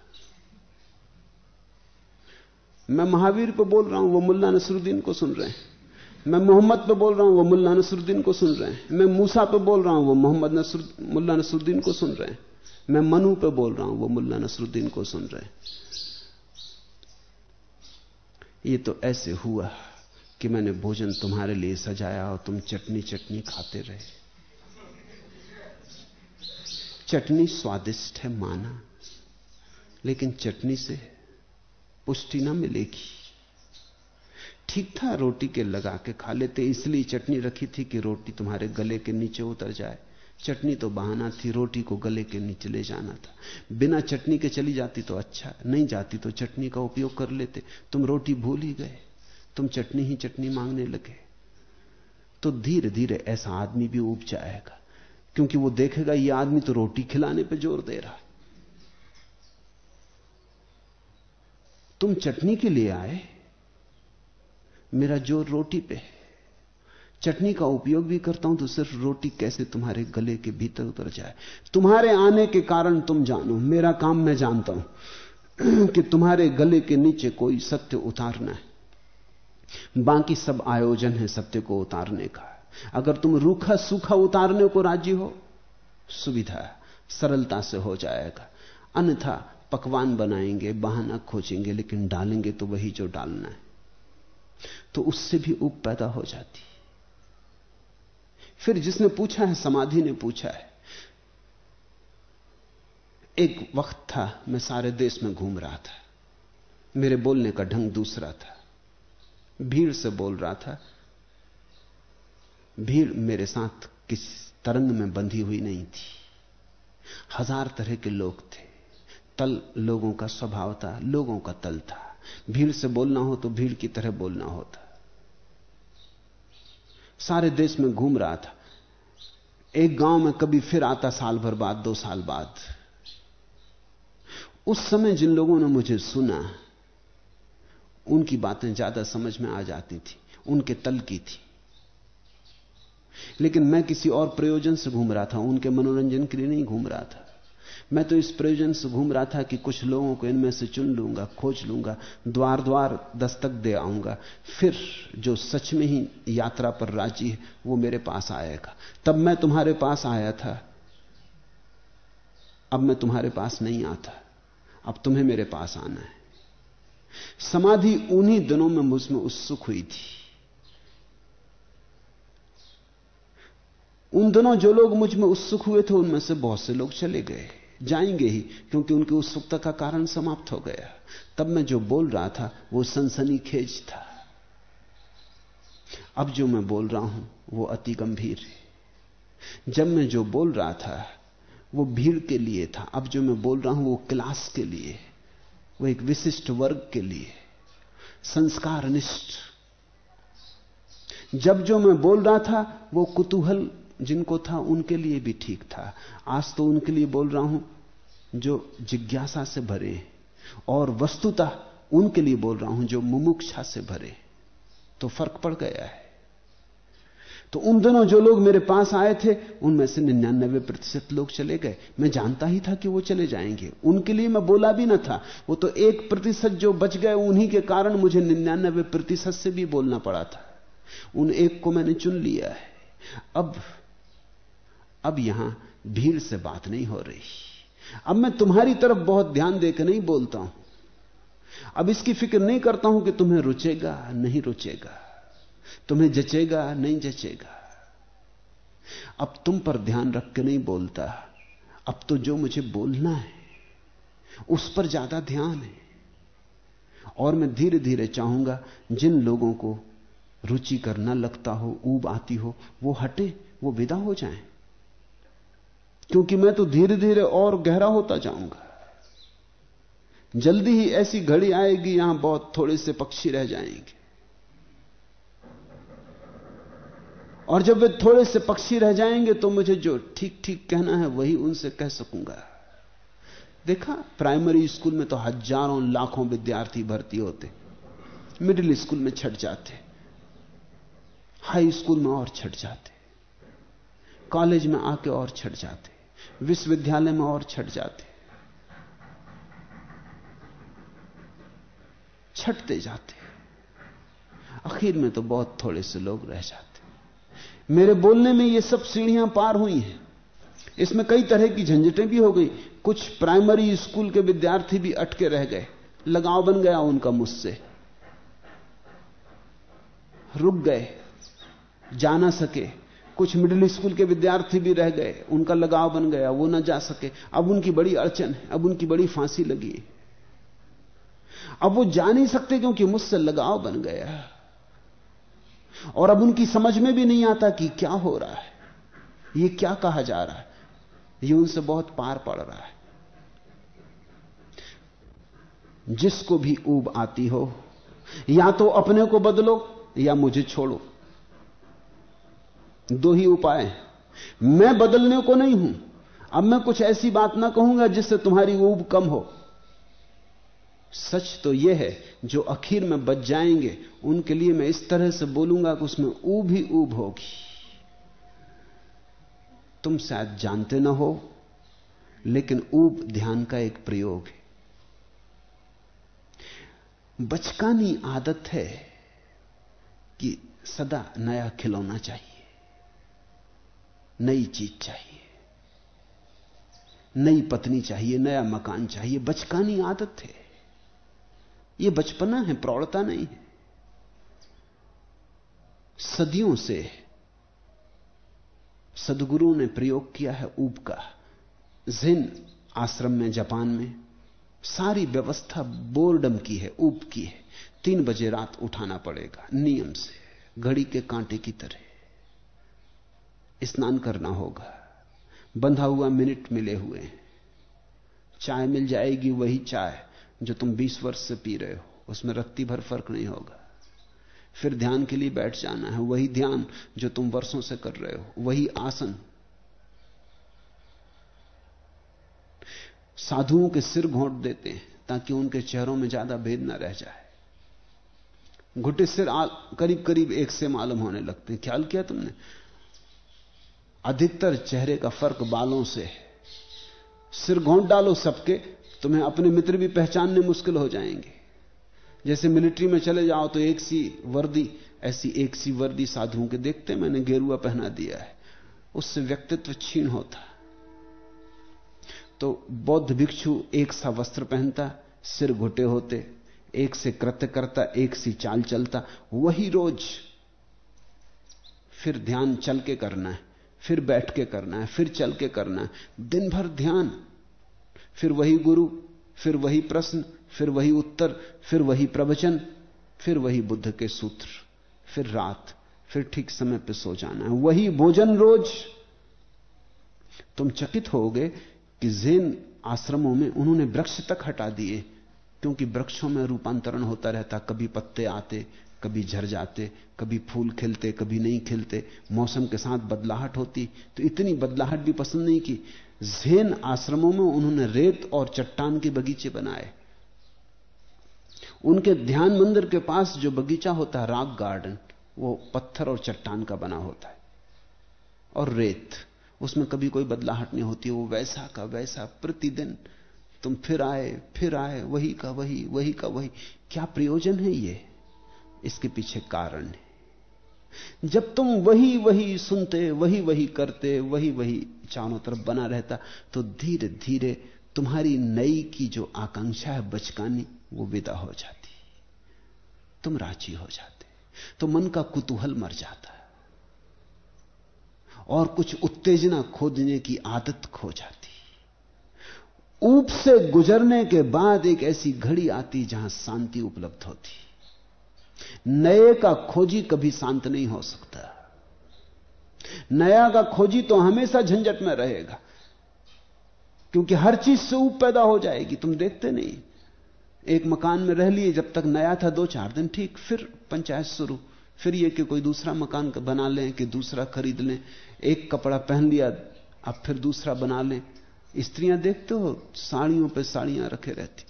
मैं महावीर पे बोल रहा हूँ, वो मुल्ला नसरुद्दीन को सुन रहे हैं। मैं मोहम्मद पे बोल रहा हूँ, वो मुल्ला नसरुद्दीन को सुन रहे हैं। मैं मूसा पे बोल रहा हूँ, वो मोहम्मद नसर मुल्ला नसरुद्दीन को सुन रहे हैं। मैं मनु पे बोल रहा हूँ, वो मुल्ला नसरुद्दीन को सुन रहे हैं। ये तो ऐसे हुआ कि मैंने भोजन तुम्हारे लिए सजाया और तुम चटनी चटनी खाते रहे। चटनी स्वादिष्ट है माना, लेकिन चटनी से पुष्टि ना मिलेगी। ठीक था रोटी के लगा के खा लेते, इसलिए चटनी रखी थी कि रोटी तुम्हारे गले के नीचे उतर जाए। चटनी तो बहाना थी, रोटी को गले के नीचे ले जाना था। बिना चटनी के चली जाती तो अच्छा नहीं जाती तो चटनी का उपयोग कर लेते। तुम रोटी भूल ही गए, तुम चटनी ही चटनी मांगने लगे। तो धीरे धीरे ऐसा आदमी भी उब जाएगा क्योंकि वो देखेगा, ये आदमी तो रोटी खिलाने पे ज़ोर दे रहा है। तुम चटनी के लिए आए, मेरा ज़ोर रोटी पे है। चटनी का उपयोग भी करता हूँ तो सिर्फ़ रोटी कैसे तुम्हारे गले के भीतर उतर जाए? तुम्हारे आने के कारण तुम जानो, मेरा काम मैं जानता हूँ कि तुम्हारे गले के नीचे कोई सत्य उतारना है। बाकी सब आयोजन है सत्य को उतारने का। अगर तुम रूखा सूखा उतारने को राज़ी हो, सुविधा सरलता से हो जाएगा। अन्यथा पकवान बनाएँगे, बहाना खोजेंगे, लेकिन डालेंगे तो वही जो डालना है तो उससे भी उप पैदा हो जाती फिर जिसने पूछा है, समाधि ने पूछा है। एक वक्त था, मैं सारे देश में घूम रहा था। मेरे बोलने का ढंग दूसरा था। भीड़ से बोल रहा था। भीड़ मेरे साथ किस तरंग में बंधी हुई नहीं थी। हज़ार तरह के लोग थे। तल लोगों का स्वभाव था, लोगों का तल था। भीड़ से बोलना हो तो भीड़ की तरह बोलना होता। सारे देश में घूम रहा था। एक गाँव में कभी फिर आता साल भर बाद, दो साल बाद। उस समय जिन लोगों ने मुझे सुना, उनकी बातें ज़्यादा समझ में आ जाती थी, उनके तल की थी। लेकिन मैं किसी और प्रयोजन से घूम रहा था, उनके मनोरंजन के लिए नहीं घूम रहा था। मैं तो इस प्रयोजन से घूम रहा था कि कुछ लोगों को इनमें से चुन लूँगा, खोज लूँगा, द्वार द्वार दस्तक दे आऊँगा। फिर जो सच में ही यात्रा पर राज़ी है, वो मेरे पास आएगा। तब मैं तुम्हारे पास आया था। अब मैं तुम्हारे पास नहीं आता। अब तुम्हें मेरे पास आना है। समाधि उन्हीं दिनों में मुझमें उत्सुक हुई थी। उन दिनों जो लोग मुझमें उत्सुक हुए थे, उनमें से बहुत से लोग चले गए। जाएँगे ही, क्योंकि उनकी उत्सुकता का कारण समाप्त हो गया। तब मैं जो बोल रहा था, वो सनसनी खेज था। अब जो मैं बोल रहा हूँ, वो अति गंभीर है। जब मैं जो बोल रहा था, वो भीड़ के लिए था। अब जो मैं बोल रहा हूँ, वो क्लास के लिए वो एक विशिष्ट वर्ग के लिए संस्कार निष्ठ जब जो मैं बोल रहा था, वो कुतूहल जिनको था, उनके लिए भी ठीक था। आज तो उनके लिए बोल रहा हूँ जो जिज्ञासा से भरे और वस्तुतः उनके लिए बोल रहा हूँ, जो मुमुक्षा से भरे तो फ़र्क पड़ गया है। तो उन दिनों जो लोग मेरे पास आए थे, उनमें से निन्यानबे प्रतिशत लोग चले गए। मैं जानता ही था कि वो चले जाएँगे। उनके लिए मैं बोला भी ना था। वो तो एक प्रतिशत जो बच गए, उन्हीं के कारण मुझे निन्यानबे प्रतिशत से भी बोलना पड़ा था। उन एक को मैंने चुन लिया है। अब अब यहाँ भीड़ से बात नहीं हो रही। अब मैं तुम्हारी तरफ़ बहुत ध्यान देकर नहीं बोलता हूँ। अब इसकी फ़िक्र नहीं करता हूँ कि तुम्हें रुचेगा, नहीं रुचेगा। तुम्हें जचेगा, नहीं जचेगा। अब तुम पर ध्यान रख के नहीं बोलता। अब तो जो मुझे बोलना है, उस पर ज़्यादा ध्यान है। और मैं धीरे धीरे चाहूँगा, जिन लोगों को रुचि करना लगता हो, ऊब आती हो, वो हटे, वो विदा हो जाएँ। क्योंकि मैं तो धीरे धीरे और गहरा होता जाऊँगा। जल्दी ही ऐसी घड़ी आएगी, यहाँ बहुत थोड़े से पक्षी रह जाएँगे। और जब वे थोड़े से पक्षी रह जाएँगे तो मुझे जो ठीक ठीक कहना है, वही उनसे कह सकूँगा। देखा, प्राइमरी स्कूल में तो हज़ारों लाखों विद्यार्थी भर्ती होते। मिडिल स्कूल में छट जाते। हाई स्कूल में और छट जाते। कॉलेज में आके और छट जाते। विश्वविद्यालय में और छट जाते छटते जाते आखिर में तो बहुत थोड़े से लोग रह जाते मेरे बोलने में ये सब सीढ़ियाँ पार हुई हैं। इसमें कई तरह की झंझटें भी हो गई। कुछ प्राइमरी स्कूल के विद्यार्थी भी अटके रह गए। लगाव बन गया उनका मुझसे। रुक गए। जा ना सके। कुछ मिडिल स्कूल के विद्यार्थी भी रह गए, उनका लगाव बन गया, वो ना जा सके। अब उनकी बड़ी अड़चन है, अब उनकी बड़ी फांसी लगी है। अब वो जा नहीं सकते क्योंकि मुझसे लगाव बन गया और अब उनकी समझ में भी नहीं आता कि क्या हो रहा है। ये क्या कहा जा रहा है? ये उनसे बहुत पार पड़ रहा है। जिसको भी ऊब आती हो, या तो अपने को बदलो, या मुझे छोड़ो। दो ही उपाय हैं। मैं बदलने को नहीं हूँ। अब मैं कुछ ऐसी बात ना कहूँगा जिससे तुम्हारी ऊब कम हो। सच तो यह है, जो आखिर में बच जाएँगे, उनके लिए मैं इस तरह से बोलूँगा कि उसमें ऊब ही ऊब होगी। तुम शायद जानते ना हो, लेकिन ऊब ध्यान का एक प्रयोग है। बचकानी आदत है कि सदा नया खिलौना चाहिए। नई चीज़ चाहिए। नई पत्नी चाहिए, नया मकान चाहिए। बचकानी आदत है। यह बचपना है, प्रौढ़ता नहीं है। सदियों से सदगुरु ने प्रयोग किया है ऊब का। जिन आश्रम में, जापान में सारी व्यवस्था बोर्डम की है, ऊब की है। तीन बजे रात उठाना पड़ेगा, नियम से। घड़ी के कांटे की तरह। स्नान करना होगा। बंधा हुआ मिनट मिले हुए हैं। चाय मिल जाएगी वही चाय जो तुम 20 वर्ष से पी रहे हो। उसमें रत्ती भर फ़र्क नहीं होगा। फिर ध्यान के लिए बैठ जाना है। वही ध्यान जो तुम वर्षों से कर रहे हो। वही आसन। साधुओं के सिर घोंट देते हैं ताकि उनके चेहरों में ज़्यादा भेद ना रह जाए। घुटे सिर करीब करीब एक से मालूम होने लगते हैं। ख्याल किया तुमने? अधिकतर चेहरे का फ़र्क बालों से है। सिर घोंट डालो सबके, तुम्हें अपने मित्र भी पहचानने मुश्किल हो जाएँगे। जैसे मिलिट्री में चले जाओ तो एक सी वर्दी, ऐसी एक सी वर्दी साधुओं के देखते मैंने गेरुआ पहना दिया है। उससे व्यक्तित्व छीन होता। तो बौद्ध भिक्षु एक सा वस्त्र पहनता, सिर घुटे होते, एक से कृत्य करता, एक सी चाल चलता, वही रोज फिर ध्यान चल के करना है। फिर बैठ के करना है, फिर चल के करना है। दिन भर ध्यान, फिर वही गुरु, फिर वही प्रश्न, फिर वही उत्तर, फिर वही प्रवचन, फिर वही बुद्ध के सूत्र, फिर रात, फिर ठीक समय पर सो जाना है। वही भोजन रोज। तुम चकित होगे कि जैन आश्रमों में उन्होंने वृक्ष तक हटा दिए, क्योंकि वृक्षों में रूपांतरण होता रहता, कभी पत्ते आते कभी झर जाते, कभी फूल खिलते, कभी नहीं खिलते, मौसम के साथ बदलाहट होती तो इतनी बदलाहट भी पसंद नहीं की। जैन आश्रमों में उन्होंने रेत और चट्टान के बगीचे बनाए। उनके ध्यान मंदिर के पास जो बगीचा होता है, राग गार्डन, वो पत्थर और चट्टान का बना होता है। और रेत, उसमें कभी कोई बदलाहट नहीं होती, वो वैसा का वैसा, प्रतिदिन तुम फिर आए फिर आए, वही का वही वही का वही। क्या प्रयोजन है ये? इसके पीछे कारण है। जब तुम वही वही सुनते, वही वही करते, वही वही चारों तरफ़ बना रहता तो धीरे धीरे तुम्हारी नई की जो आकांक्षा है बचकानी, वो विदा हो जाती। तुम राज़ी हो जाते। तो मन का कुतूहल मर जाता है। और कुछ उत्तेजना खोजने की आदत खो जाती। ऊप से गुजरने के बाद एक ऐसी घड़ी आती जहाँ शांति उपलब्ध होती। नए का खोजी कभी शांत नहीं हो सकता। नया का खोजी तो हमेशा झंझट में रहेगा, क्योंकि हर चीज़ से ऊप पैदा हो जाएगी, तुम देखते नहीं। एक मकान में रह लिए, जब तक नया था दो चार दिन ठीक, फिर पंचायत शुरू, फिर यह कि कोई दूसरा मकान बना लें, कि दूसरा खरीद लें, एक कपड़ा पहन लिया, अब फिर दूसरा बना लें। स्त्रियाँ देखते हो, साड़ियों पे साड़ियाँ रखे रहती।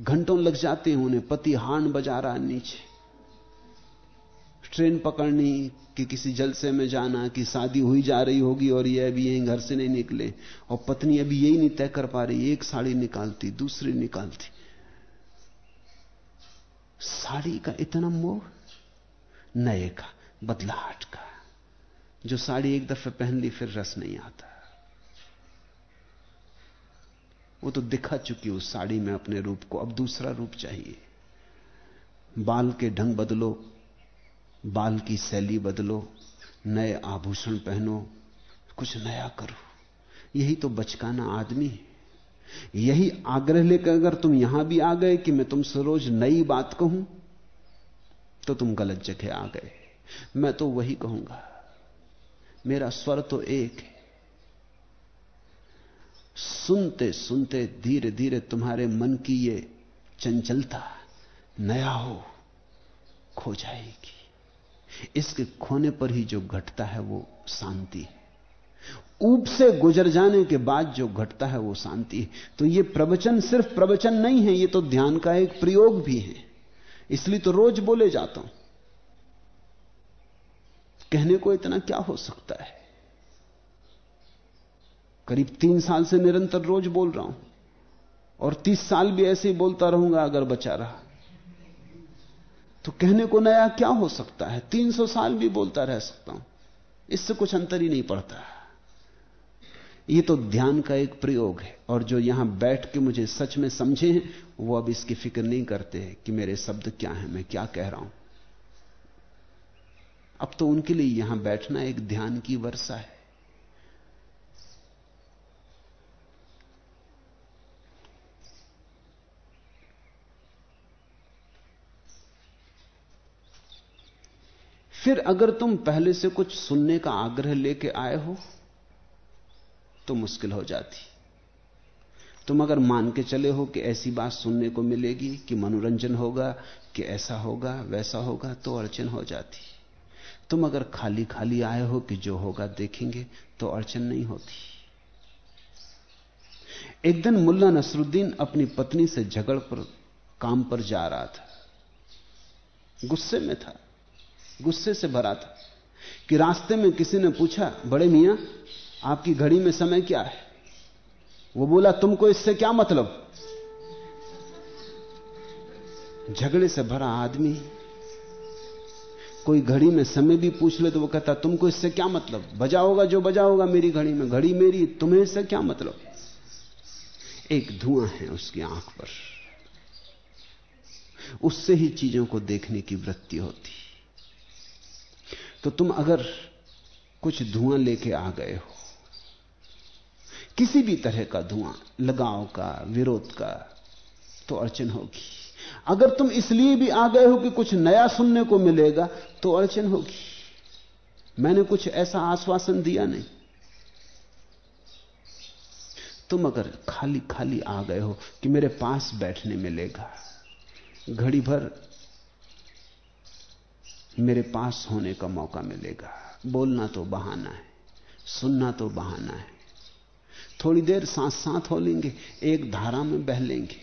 घंटों लग जाते हैं उन्हें पति हान बजा रहा नीचे। ट्रेन पकड़नी कि किसी जलसे में जाना, कि शादी हुई जा रही होगी और ये अभी यहीं घर से नहीं निकले। और पत्नी अभी यही नहीं तय कर पा रही, एक साड़ी निकालती, दूसरी निकालती। साड़ी का इतना मोह? नए का, बदलाहट का। जो साड़ी एक दफे पहन ली, फिर रस नहीं आता। वो तो दिखा चुकी उस साड़ी में अपने रूप को, अब दूसरा रूप चाहिए। बाल के ढंग बदलो, बाल की शैली बदलो, नए आभूषण पहनो, कुछ नया करो। यही तो बचकाना आदमी है। यही आग्रह लेकर अगर तुम यहाँ भी आ गए कि मैं तुमसे रोज नई बात कहूँ तो तुम गलत जगह आ गए। मैं तो वही कहूँगा। मेरा स्वर तो एक है। सुनते सुनते धीरे धीरे तुम्हारे मन की ये चंचलता नया हो, खो जाएगी। इसके खोने पर ही जो घटता है वो शांति है। ऊप से गुजर जाने के बाद जो घटता है वो शांति है। तो ये प्रवचन सिर्फ़ प्रवचन नहीं है, ये तो ध्यान का एक प्रयोग भी है। इसलिए तो रोज बोले जाता हूँ। कहने को इतना क्या हो सकता है? करीब तीन साल से निरंतर रोज बोल रहा हूँ। और तीस साल भी ऐसे ही बोलता रहूँगा, अगर बचा रहा। तो कहने को नया क्या हो सकता है? तीन सौ साल भी बोलता रह सकता हूँ। इससे कुछ अंतर ही नहीं पड़ता। ये तो ध्यान का एक प्रयोग है। और जो यहाँ बैठ के मुझे सच में समझे हैं, वो अब इसकी फ़िक्र नहीं करते कि मेरे शब्द क्या हैं, मैं क्या कह रहा हूँ। अब तो उनके लिए यहाँ बैठना एक ध्यान की वर्षा है। फिर अगर तुम पहले से कुछ सुनने का आग्रह लेके आए हो तो मुश्किल हो जाती। तुम अगर मान के चले हो कि ऐसी बात सुनने को मिलेगी, कि मनोरंजन होगा, कि ऐसा होगा, वैसा होगा तो अड़चन हो जाती। तुम अगर खाली खाली आए हो कि जो होगा देखेंगे तो अड़चन नहीं होती। एक दिन मुल्ला नसरुद्दीन अपनी पत्नी से झगड़ पर, काम पर जा रहा था। गुस्से में था। गुस्से से भरा था कि रास्ते में किसी ने पूछा, बड़े मियाँ, आपकी घड़ी में समय क्या है? वो बोला, तुमको इससे क्या मतलब? झगड़े से भरा आदमी, कोई घड़ी में समय भी पूछ ले तो वो कहता, तुमको इससे क्या मतलब? बजा होगा जो बजा होगा मेरी घड़ी में, घड़ी मेरी, तुम्हें इससे क्या मतलब? एक धुआँ है उसकी आँख पर। उससे ही चीज़ों को देखने की वृत्ति होती। तो तुम अगर कुछ धुआँ लेके आ गए हो, किसी भी तरह का धुआँ, लगाव का, विरोध का तो अड़चन होगी। अगर तुम इसलिए भी आ गए हो कि कुछ नया सुनने को मिलेगा तो अड़चन होगी। मैंने कुछ ऐसा आश्वासन दिया नहीं। तुम अगर खाली खाली आ गए हो कि मेरे पास बैठने मिलेगा, घड़ी भर मेरे पास होने का मौका मिलेगा। बोलना तो बहाना है, सुनना तो बहाना है। थोड़ी देर साथ साथ हो लेंगे, एक धारा में बह लेंगे।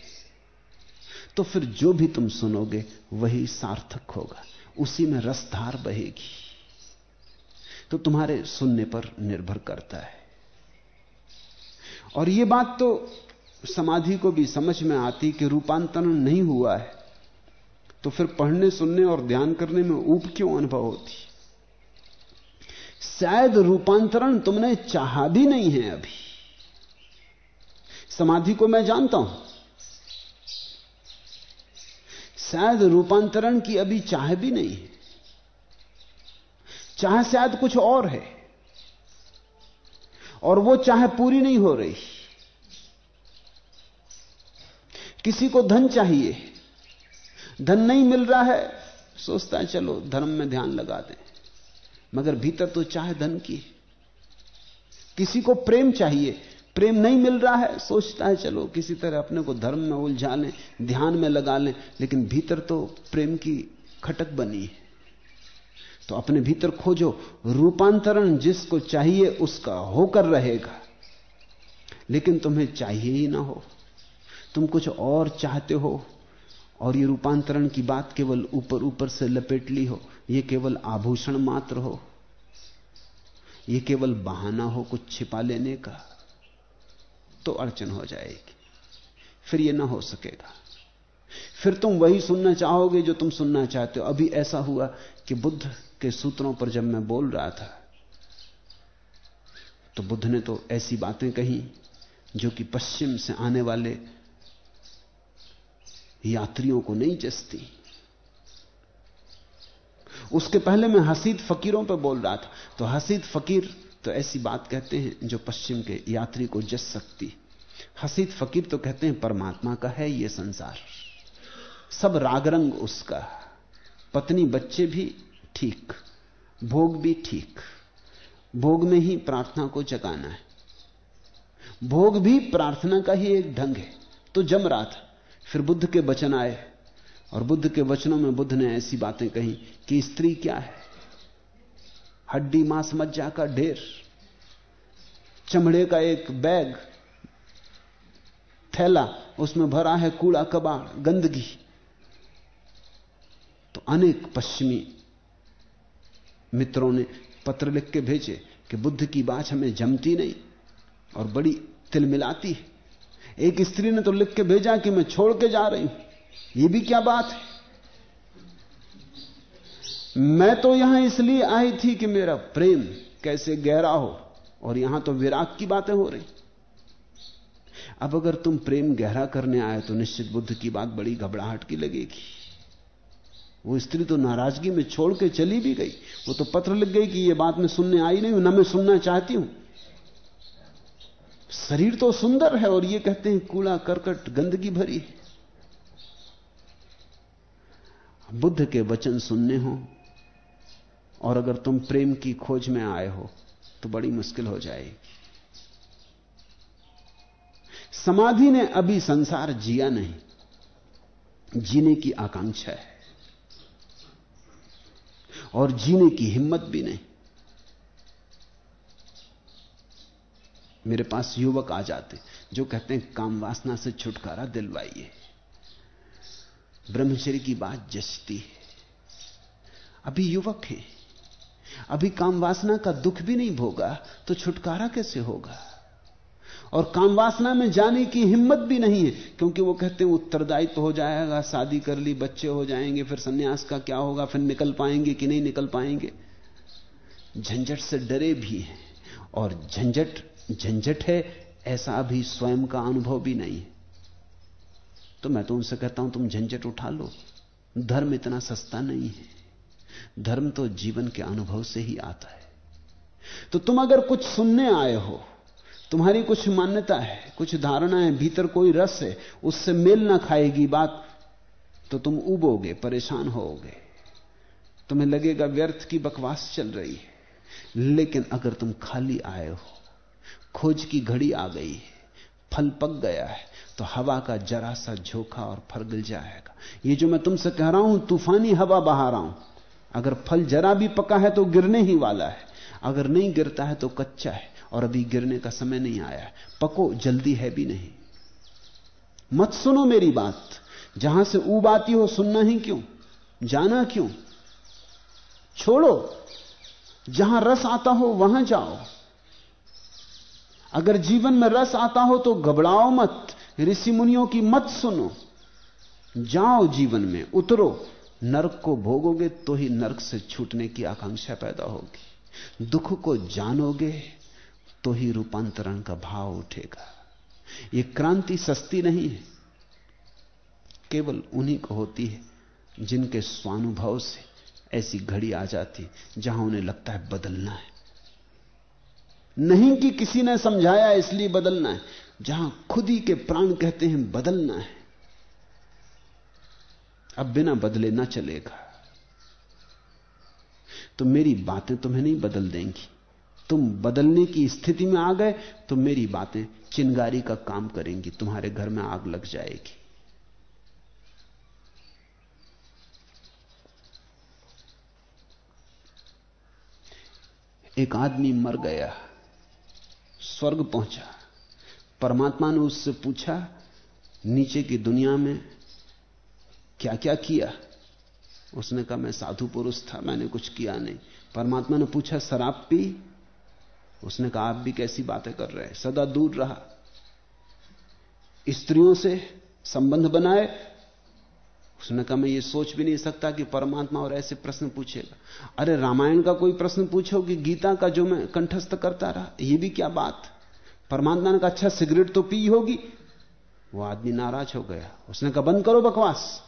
तो फिर जो भी तुम सुनोगे, वही सार्थक होगा, उसी में रसधार बहेगी। तो तुम्हारे सुनने पर निर्भर करता है। और यह बात तो समाधि को भी समझ में आती कि रूपांतरण नहीं हुआ है। तो फिर पढ़ने, सुनने और ध्यान करने में ऊप क्यों अनुभव होती? शायद रूपांतरण तुमने चाहा भी नहीं है अभी। समाधि को मैं जानता हूँ। शायद रूपांतरण की अभी चाह भी नहीं है। चाह शायद कुछ और है। और वो चाह पूरी नहीं हो रही। किसी को धन चाहिए। धन नहीं मिल रहा है। सोचता है, चलो, धर्म में ध्यान लगा दें। मगर भीतर तो चाहे धन की। किसी को प्रेम चाहिए। प्रेम नहीं मिल रहा है। सोचता है, चलो, किसी तरह अपने को धर्म में उलझा लें, ध्यान में लगा लें। लेकिन भीतर तो प्रेम की खटक बनी है। तो अपने भीतर खोजो। रूपांतरण जिसको चाहिए, उसका होकर रहेगा। लेकिन तुम्हें चाहिए ही ना हो। तुम कुछ और चाहते हो। और ये रूपांतरण की बात केवल ऊपर ऊपर से लपेट ली हो, ये केवल आभूषण मात्र हो, ये केवल बहाना हो कुछ छिपा लेने का तो अड़चन हो जाएगी। फिर ये ना हो सकेगा। फिर तुम वही सुनना चाहोगे जो तुम सुनना चाहते हो। अभी ऐसा हुआ कि बुद्ध के सूत्रों पर जब मैं बोल रहा था तो बुद्ध ने तो ऐसी बातें कही जो कि पश्चिम से आने वाले यात्रियों को नहीं जसती। उसके पहले मैं हसीद फकीरों पर बोल रहा था। तो हसीद फकीर तो ऐसी बात कहते हैं जो पश्चिम के यात्री को जस सकती। हसीद फकीर तो कहते हैं परमात्मा का है यह संसार। सब रागरंग उसका। पत्नी बच्चे भी ठीक। भोग भी ठीक। भोग में ही प्रार्थना को जगाना है। भोग भी प्रार्थना का ही एक ढंग है। तो जम रहा था। फिर बुद्ध के वचन आए। और बुद्ध के वचनों में बुद्ध ने ऐसी बातें कही कि स्त्री क्या है? हड्डी मांस मज्जा का ढेर। चमड़े का एक बैग, थैला, उसमें भरा है कूड़ा कबाड़, गंदगी। तो अनेक पश्चिमी मित्रों ने पत्र लिख के भेजे कि बुद्ध की बात हमें जमती नहीं और बड़ी तिलमिलाती है। एक स्त्री ने तो लिख के भेजा कि मैं छोड़ के जा रही हूँ। यह भी क्या बात है? मैं तो यहाँ इसलिए आई थी कि मेरा प्रेम कैसे गहरा हो और यहाँ तो विराग की बातें हो रही। अब अगर तुम प्रेम गहरा करने आए तो निश्चित बुद्ध की बात बड़ी घबराहट की लगेगी। वो स्त्री तो नाराज़गी में छोड़ के चली भी गई। वो तो पत्र लिख गई कि ये बात मैं सुनने आई नहीं हूँ, ना मैं सुनना चाहती हूँ। शरीर तो सुंदर है और ये कहते हैं कूड़ा, करकट, गंदगी भरी बुद्ध के वचन सुनने हो और अगर तुम प्रेम की खोज में आए हो तो बड़ी मुश्किल हो जाएगी। समाधि ने अभी संसार जिया नहीं, जीने की आकांक्षा है और जीने की हिम्मत भी नहीं। मेरे पास युवक आ जाते, जो कहते हैं, काम वासना से छुटकारा दिलवाइए। ब्रह्मचर्य की बात जचती है। अभी युवक है। अभी काम वासना का दुख भी नहीं भोगा तो छुटकारा कैसे होगा? और काम वासना में जाने की हिम्मत भी नहीं है, क्योंकि वो कहते हैं, उत्तरदायित्व तो हो जाएगा, शादी कर ली, बच्चे हो जाएँगे, फिर सन्यास का क्या होगा, फिर निकल पाएँगे कि नहीं निकल पाएँगे? झंझट से डरे भी हैं, और झंझट झंझट है, ऐसा अभी स्वयं का अनुभव भी नहीं है। तो मैं तो उनसे कहता हूँ, तुम झंझट उठा लो। धर्म इतना सस्ता नहीं है। धर्म तो जीवन के अनुभव से ही आता है। तो तुम अगर कुछ सुनने आए हो, तुम्हारी कुछ मान्यता है, कुछ धारणा है, भीतर कोई रस है, उससे मेल ना खाएगी बात तो तुम उबोगे, परेशान होोगे तुम्हें लगेगा व्यर्थ की बकवास चल रही है। लेकिन अगर तुम खाली आए हो खोज की घड़ी आ गई है। फल पक गया है। तो हवा का जरा सा झोंका और फल गिर जाएगा। ये जो मैं तुमसे कह रहा हूँ, तूफानी हवा बहा रहा हूँ। अगर फल जरा भी पका है तो गिरने ही वाला है। अगर नहीं गिरता है तो कच्चा है। और अभी गिरने का समय नहीं आया पको, जल्दी है भी नहीं। मत सुनो मेरी बात। जहाँ से ऊब आती हो, सुनना ही क्यों? जाना क्यों? छोड़ो। जहाँ रस आता हो, वहाँ जाओ। अगर जीवन में रस आता हो तो घबराओ मत ऋषि मुनियों की मत सुनो। जाओ जीवन में, उतरो। नरक को भोगोगे तो ही नरक से छूटने की आकांक्षा पैदा होगी। दुख को जानोगे तो ही रूपांतरण का भाव उठेगा। यह क्रांति सस्ती नहीं है, केवल उन्हीं को होती है जिनके स्वानुभव से ऐसी घड़ी आ जाती जहाँ उन्हें लगता है बदलना है। नहीं कि किसी ने समझाया, इसलिए बदलना है। जहाँ खुद ही के प्राण कहते हैं, बदलना है। अब बिना बदले ना चलेगा। तो मेरी बातें तुम्हें नहीं बदल देंगी। तुम बदलने की स्थिति में आ गए तो मेरी बातें चिंगारी का काम करेंगी, तुम्हारे घर में आग लग जाएगी। एक आदमी मर गया। स्वर्ग पहुँचा। परमात्मा ने उससे पूछा, नीचे की दुनिया में क्या क्या? किया उसने कहा, मैं साधु पुरुष था, मैंने कुछ किया नहीं। परमात्मा ने पूछा शराब पी उसने कहा, आप भी कैसी बातें कर रहे हैं? सदा दूर रहा। स्त्रियों से संबंध बनाए उसने कहा मैं ये सोच भी नहीं सकता कि परमात्मा और ऐसे प्रश्न पूछेगा। अरे रामायण का कोई प्रश्न पूछो कि गीता का जो मैं कंठस्थ करता रहा, ये भी क्या बात? परमात्मा ने कहा अच्छा सिगरेट तो पी होगी। वो आदमी नाराज़ हो गया। उसने कहा, बंद करो बकवास।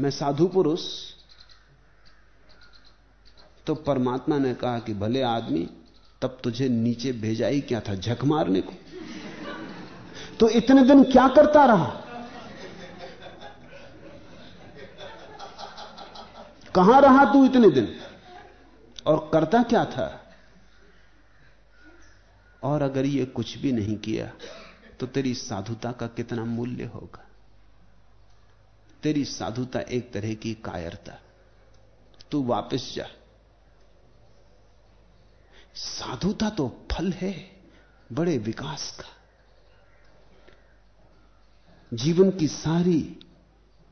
मैं साधु पुरुष। तो परमात्मा ने कहा कि, भले आदमी, तब तुझे नीचे भेजा ही क्या था, झक मारने को? तो इतने दिन क्या करता रहा? कहाँ रहा तू इतने दिन? और करता क्या था? और अगर ये कुछ भी नहीं किया तो तेरी साधुता का कितना मूल्य होगा? तेरी साधुता एक तरह की कायरता। तू वापस जा। साधुता तो फल है, बड़े विकास का। जीवन की सारी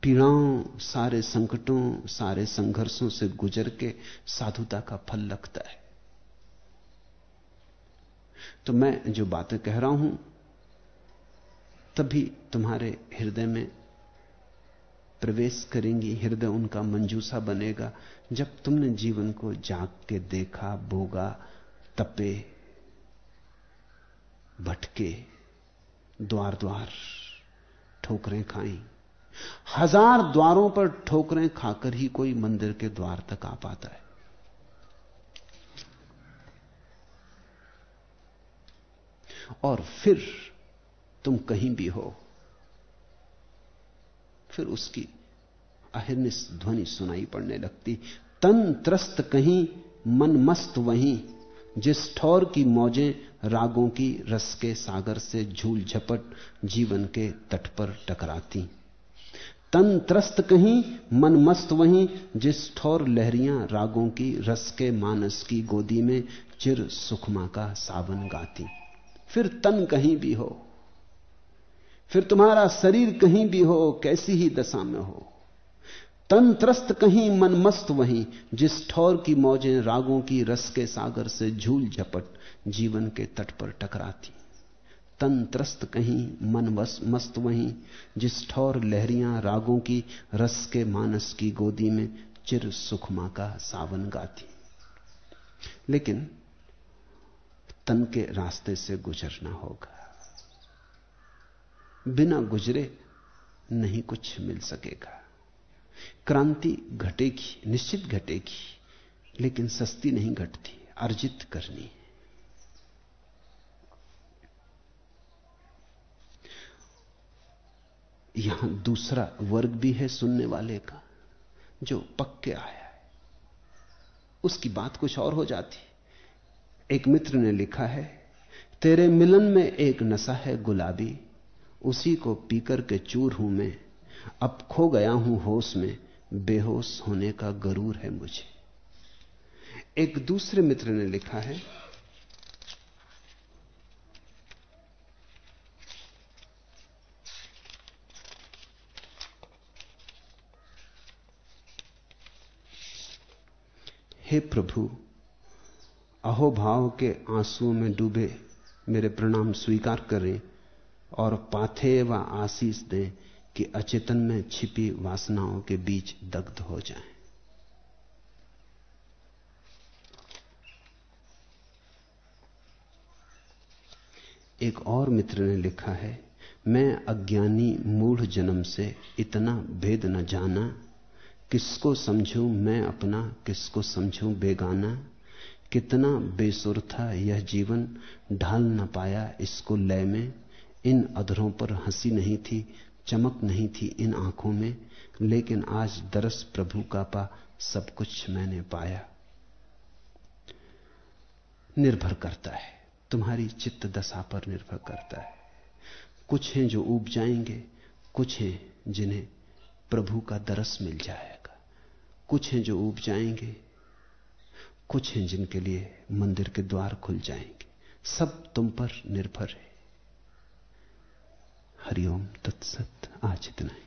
पीड़ाओं, सारे संकटों, सारे संघर्षों से गुजर के साधुता का फल लगता है। तो मैं जो बातें कह रहा हूँ, तभी तुम्हारे हृदय में प्रवेश करेंगी, हृदय उनका मंजूसा बनेगा। जब तुमने जीवन को जाग के देखा, भोगा, तपे, भटके द्वार द्वार ठोकरें खाई हज़ार द्वारों पर ठोकरें खाकर ही कोई मंदिर के द्वार तक आ पाता है। और फिर तुम कहीं भी हो, फिर उसकी अहिर्निश ध्वनि सुनाई पड़ने लगती। तन त्रस्त कहीं मन मस्त वहीं, जिस ठौर की मौजें रागों की रस के सागर से झूल झपट जीवन के तट पर टकराती। तन त्रस्त कहीं मन मस्त वहीं, जिस ठौर लहरियाँ रागों की, रस के मानस की गोदी में चिर सुखमा का सावन गाती। फिर तन कहीं भी हो, फिर तुम्हारा शरीर कहीं भी हो, कैसी ही दशा में हो। तन त्रस्त कहीं मन मस्त वहीं, जिस ठौर की मौजें रागों की, रस के सागर से झूल झपट, जीवन के तट पर टकराती। तन त्रस्त कहीं, मन बस मस्त वहीं, जिस ठौर लहरियाँ रागों की, रस के मानस की गोदी में चिर सुखमा का सावन गाती। लेकिन तन के रास्ते से गुजरना होगा। बिना गुजरे नहीं कुछ मिल सकेगा। क्रांति घटेगी, निश्चित घटेगी, लेकिन सस्ती नहीं घटती, अर्जित करनी यहाँ दूसरा वर्ग भी है सुनने वाले का, जो पक्के आया है। उसकी बात कुछ और हो जाती। एक मित्र ने लिखा है, तेरे मिलन में एक नशा है गुलाबी, उसी को पीकर के चूर हूँ मैं। अब खो गया हूँ होश में, बेहोश होने का गरूर है मुझे। एक दूसरे मित्र ने लिखा है हे प्रभु अहोभाव के आंसुओं में डूबे मेरे प्रणाम स्वीकार करें और पाथे व आशीष दें कि अचेतन में छिपी वासनाओं के बीच दग्ध हो जाएँ। एक और मित्र ने लिखा है, मैं अज्ञानी मूढ़ जन्म से इतना भेद न जाना किसको समझूं मैं अपना, किसको समझूं बेगाना? कितना बेसुर था यह जीवन, ढाल न पाया इसको लय में। इन अधरों पर हँसी नहीं थी, चमक नहीं थी इन आँखों में, लेकिन आज दरस प्रभु का पा सब कुछ मैंने पाया। निर्भर करता है, तुम्हारी चित्त दशा पर निर्भर करता है। कुछ हैं जो उब जाएँगे, कुछ हैं जिन्हें प्रभु का दरस मिल जाएगा कुछ हैं जो उब जाएँगे, कुछ हैं जिनके लिए मंदिर के द्वार खुल जाएँगे। सब तुम पर निर्भर है। हरिओम तत्सत। आज इतना ही।